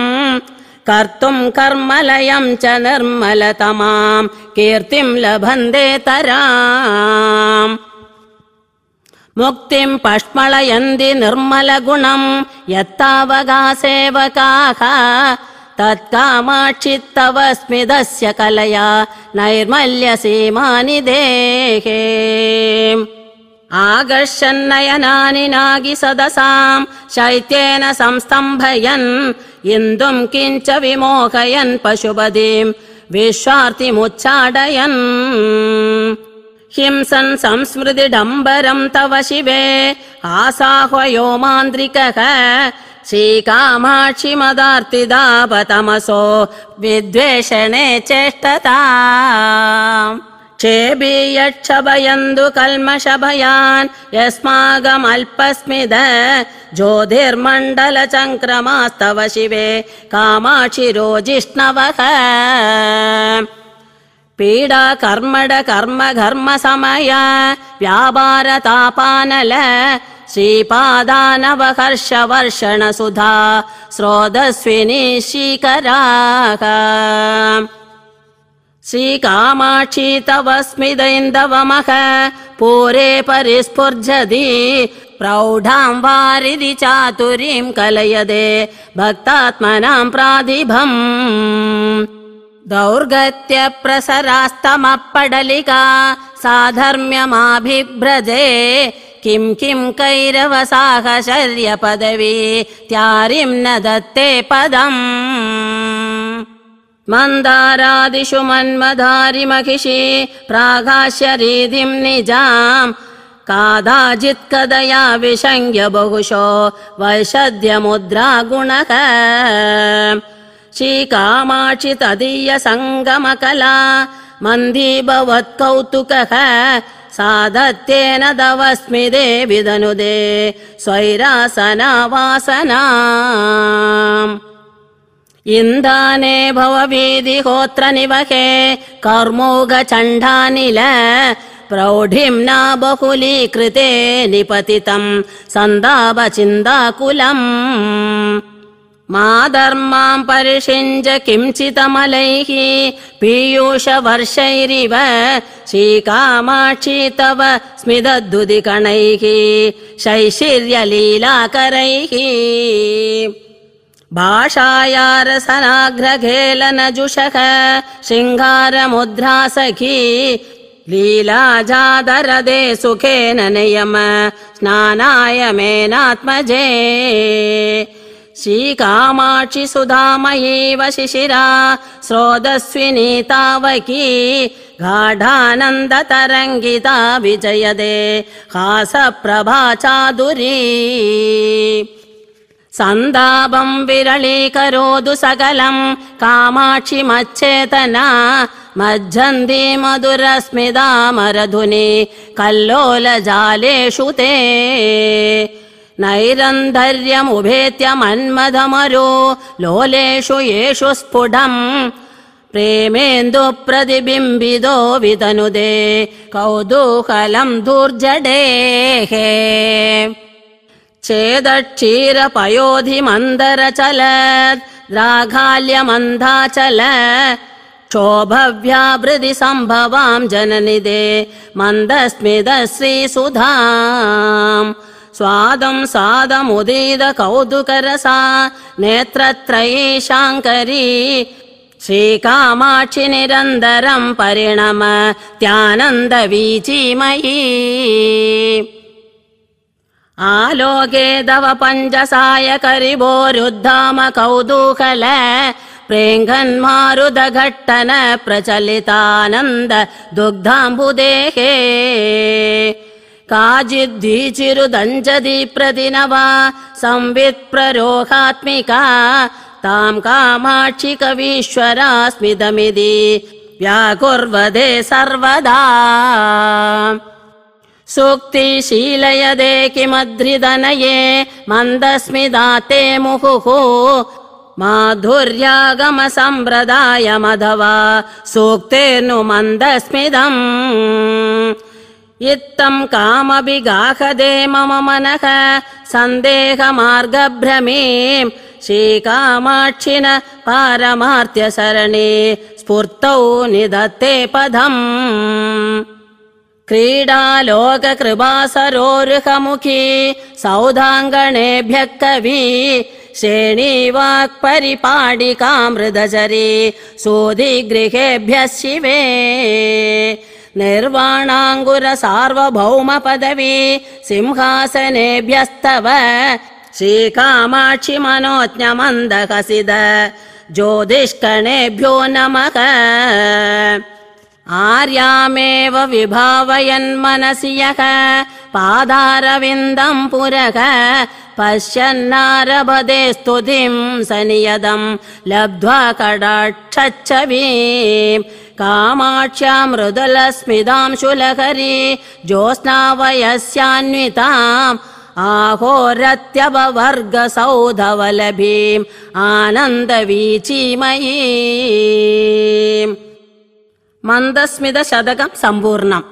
Speaker 2: कर्तुम् कर्मलयम् च निर्मलतमाम् कीर्तिम् लभन्दे तराम् मुक्तिम् पष्मलयन्ति निर्मलगुणम् यत्तावगा सेवकाः तत्कामाक्षित्तवस्मिदस्य कलया नैर्मल्यसीमानि देहे आगर्षन्नयनानि नागि सदसाम् शैत्येन संस्तम्भयन् इन्दुम् किञ्च विमोहयन् पशुपदीम् विश्वार्थिमुच्चाडयन् हिंसन् संस्मृतिडम्बरम् तव शिवे आसाह्वयो मान्त्रिकः श्रीकामाक्षि मदार्तिदापतमसो विद्वेषणे चेष्टता चे बि यच्छभयन्दु कल्मषभयान् यस्माकमल्पस्मिद ज्योतिर्मण्डल चङ्क्रमास्तव शिवे कामाक्षिरोजिष्णवः पीडा कर्मड कर्म घर्म समय व्यापार तापानल श्रीपादानवहर्ष वर्षण सुधा शीकराः श्रीकामाक्षी स्मिदैन्दवमः पूरे परिस्फुर्जति प्रौढाम् वारिधि चातुरीम् कलयदे भक्तात्मनाम् प्राधिभम् दौर्गत्य प्रसरास्तमप्पडलिका साधर्म्यमाभिभ्रजे किं किम् कैरवसाहशर्य न दत्ते पदम् मन्दारादिषु मन्मधारि महिषी प्रागाश्य रीधिम् निजाम् कादाचित् कदया विषङ्ग्य बहुशो वैषध्य मुद्रा गुणः श्रीकामाक्षि तदीय सङ्गमकला मन्दी भवत् कौतुकः दवस्मि देवि स्वैरासना वासना इन्दाने भव बीदि होत्र निबहे कर्मोगचण्डानिल प्रौढिम्ना बहुलीकृते निपतितम् सन्दाभ मा धर्माम् परिषिञ्ज किञ्चितमलैः पीयूष वर्षैरिव तव स्मितद्धुदिकणैः शैशिर्यलीलाकरैः भाषायारसनाग्रघेलन जुषः शृङ्गारमुद्रासखी लीलाजादरदे सुखेन नियम स्नानाय मेनात्मजे श्रीकामाक्षि सुधामयी स्रोदस्विनी तावकी गाढानन्दतरङ्गिता विजयदे हासप्रभा चादुरी सन्ताबम् करोदु सकलम् कामाक्षि मच्चेतना मज्झन्दी मधुरस्मिदा मरधुनि कल्लोलजालेषु ते नैरन्धर्यमुभेत्य मन्मधमरो लोलेषु येषु स्फुटम् प्रेमेन्दु प्रतिबिम्बिदो वितनुदे कौदूकलम् दुर्जडेः चेदक्षीरपयोधिमन्दरचलत् द्राघाल्यमन्धाचल पयोधि राघाल्य सम्भवाम् जननि दे मन्दस्मिद श्रीसुधा स्वादम् सादमुदीद कौतुकरसा नेत्रत्रयी शाङ्करी श्रीकामाक्षि निरन्तरम् परिणम त्यानन्द आलोके दव पञ्चसाय करि वोरुद्धाम कौदूहल घट्टन प्रचलितानन्द दुग्धाम्बुदेहे काचिद्वीचिरुदञ्ज दी प्रति न वा संवित् प्ररोहात्मिका ताम् कामाक्षि कवीश्वरास्मिदमिति व्याकुर्वदे सर्वदा सूक्ति शीलयदे किमध्रिदनये मन्दस्मिदाते मुहुः माधुर्यागम मधवा सूक्तेर्नु मन्दस्मिदम् इत्थम् कामभिगाहदे मम मनः सन्देहमार्ग भ्रमे श्री कामाक्षिण स्फूर्तौ निधत्ते पदम् क्रीडालोककृपा सौधाङ्गणेभ्यः कवी श्रेणीवाक् परिपाडिकामृदचरी शिवे निर्वाणाङ्गुरसार्वभौमपदवी सिंहासनेभ्यस्तव श्रीकामाक्षि मनोज्ञमन्दकसिद ज्योतिष्कणेभ्यो नमः आर्यामेव विभावयन्मनसि यः पादारविन्दम् पुरक पश्यन्नारभदे स्तुतिम् सनियदम् लब्ध्वा कडाक्षच्छवीम् कामाक्ष्या मृदुलस्मितां शुलहरी ज्योत्स्नावयस्यान्विताम् आहोरत्यवववर्ग सौधवलभीम् मन्दस्मितशतकम् सम्पूर्णम्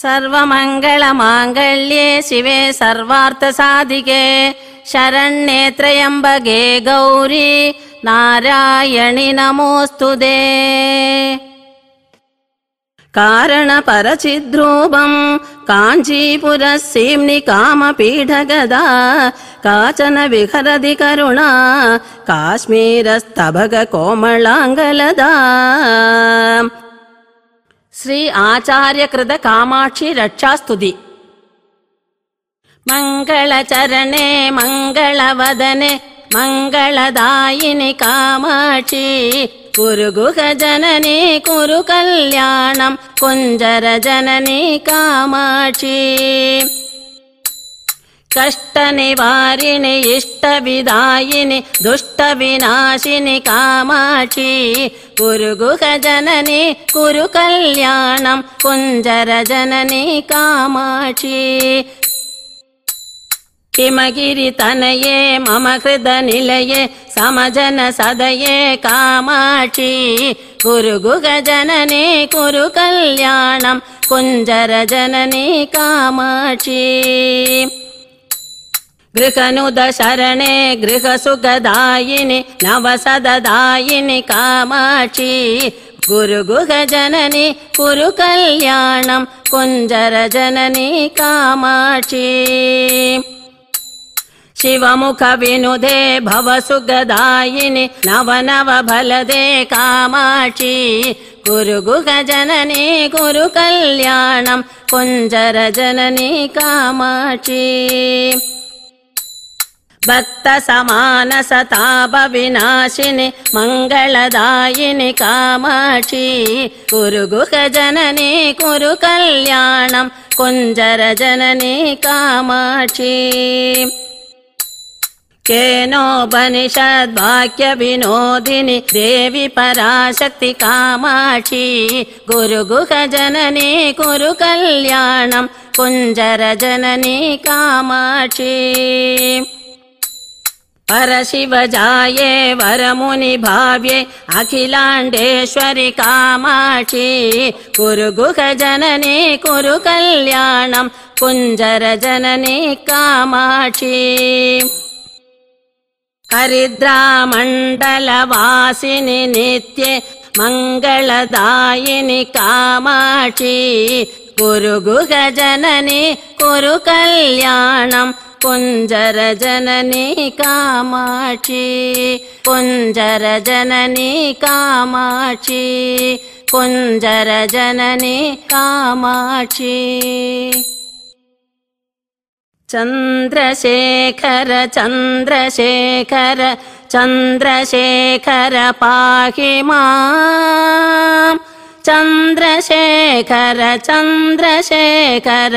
Speaker 2: सर्वमङ्गलमाङ्गल्ये शिवे सर्वार्थसाधिके त्र्यम्बके गौरी नारायणि नमोऽस्तु दे कारणपरचिद्रूपम् काञ्जीपुर सीम्नि कामपीठगदा काचन विहरदि करुणा काश्मीरस्तभग कोमलाङ्गलदा श्रीआचार्य कृत कामाक्षी रक्षास्तुति दी मङ्गलचरणे मङ्गल वदने मङ्गलदायिनि कामाक्षी पुरुगुखजननि कुरु कल्याणम् पुंजरजननी कामाक्षी कष्टनिवारिणि इष्टविदायिनि दुष्टविनाशिनि कामाक्षी पुजननि कुरु कल्याणम् पुञ्जरजननी कामाक्षी சிமகிரி தனையே மமகிருத நிலையே சமஜன சதையே காமாட்சி குரு குக ஜனனி குரு கல்யாணம் குஞ்சர ஜனனி காமாட்சி காமாட்சி குரு குக ஜனனி குரு கல்யாணம் குஞ்சர कुञ्जरजननि காமாட்சி शिवमुख विनुदे भव सुगदायिनि नव नव भलदे कामा गुरु गुखजननि कुरु कल्याणं कुञ्जरजननी कामाक्षि भक्तसमान सतापविनाशिनि मङ्गळदायिनि कामाी गुरुगुखजननि कुरु कुञ्जरजननी कामाी केनोपनिषद्वाक्यविनोदिनि देवि पराशक्ति कामाक्षी गुरुगुहजननी जननी कुरु कल्याणं कुञ्जर जननी कामाक्षी परशिवजाये वरमुनि भाव्ये अखिलाण्डेश्वरि कामाक्षी गुरुगुखजननी कुरु कल्याणं कुञ्जर जननी हरिद्रामण्डलवासिनि नित्ये मङ्गलदायिनि कामाक्षी कुरु गुगजननि कुरु कल्याणम् कुञ्जरजननी कामाक्षी पुञ्जरजननी कामाक्षी पुञ्जरजननि कामाक्षी चन्द्रशेखर चन्द्रशेखर चन्द्रशेखर पाहि मा चन्द्रशेखर चन्द्रशेखर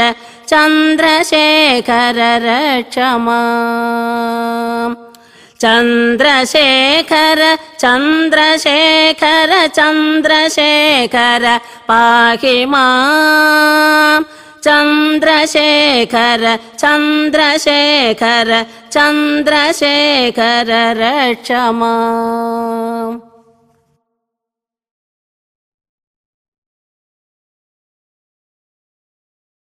Speaker 2: चन्द्रशेखर रक्षमा चन्द्रशेखर चन्द्रशेखर चन्द्रशेखर पाहि मा चन्द्रशेखर चन्द्रशेखर चन्द्रशेखर रक्षमा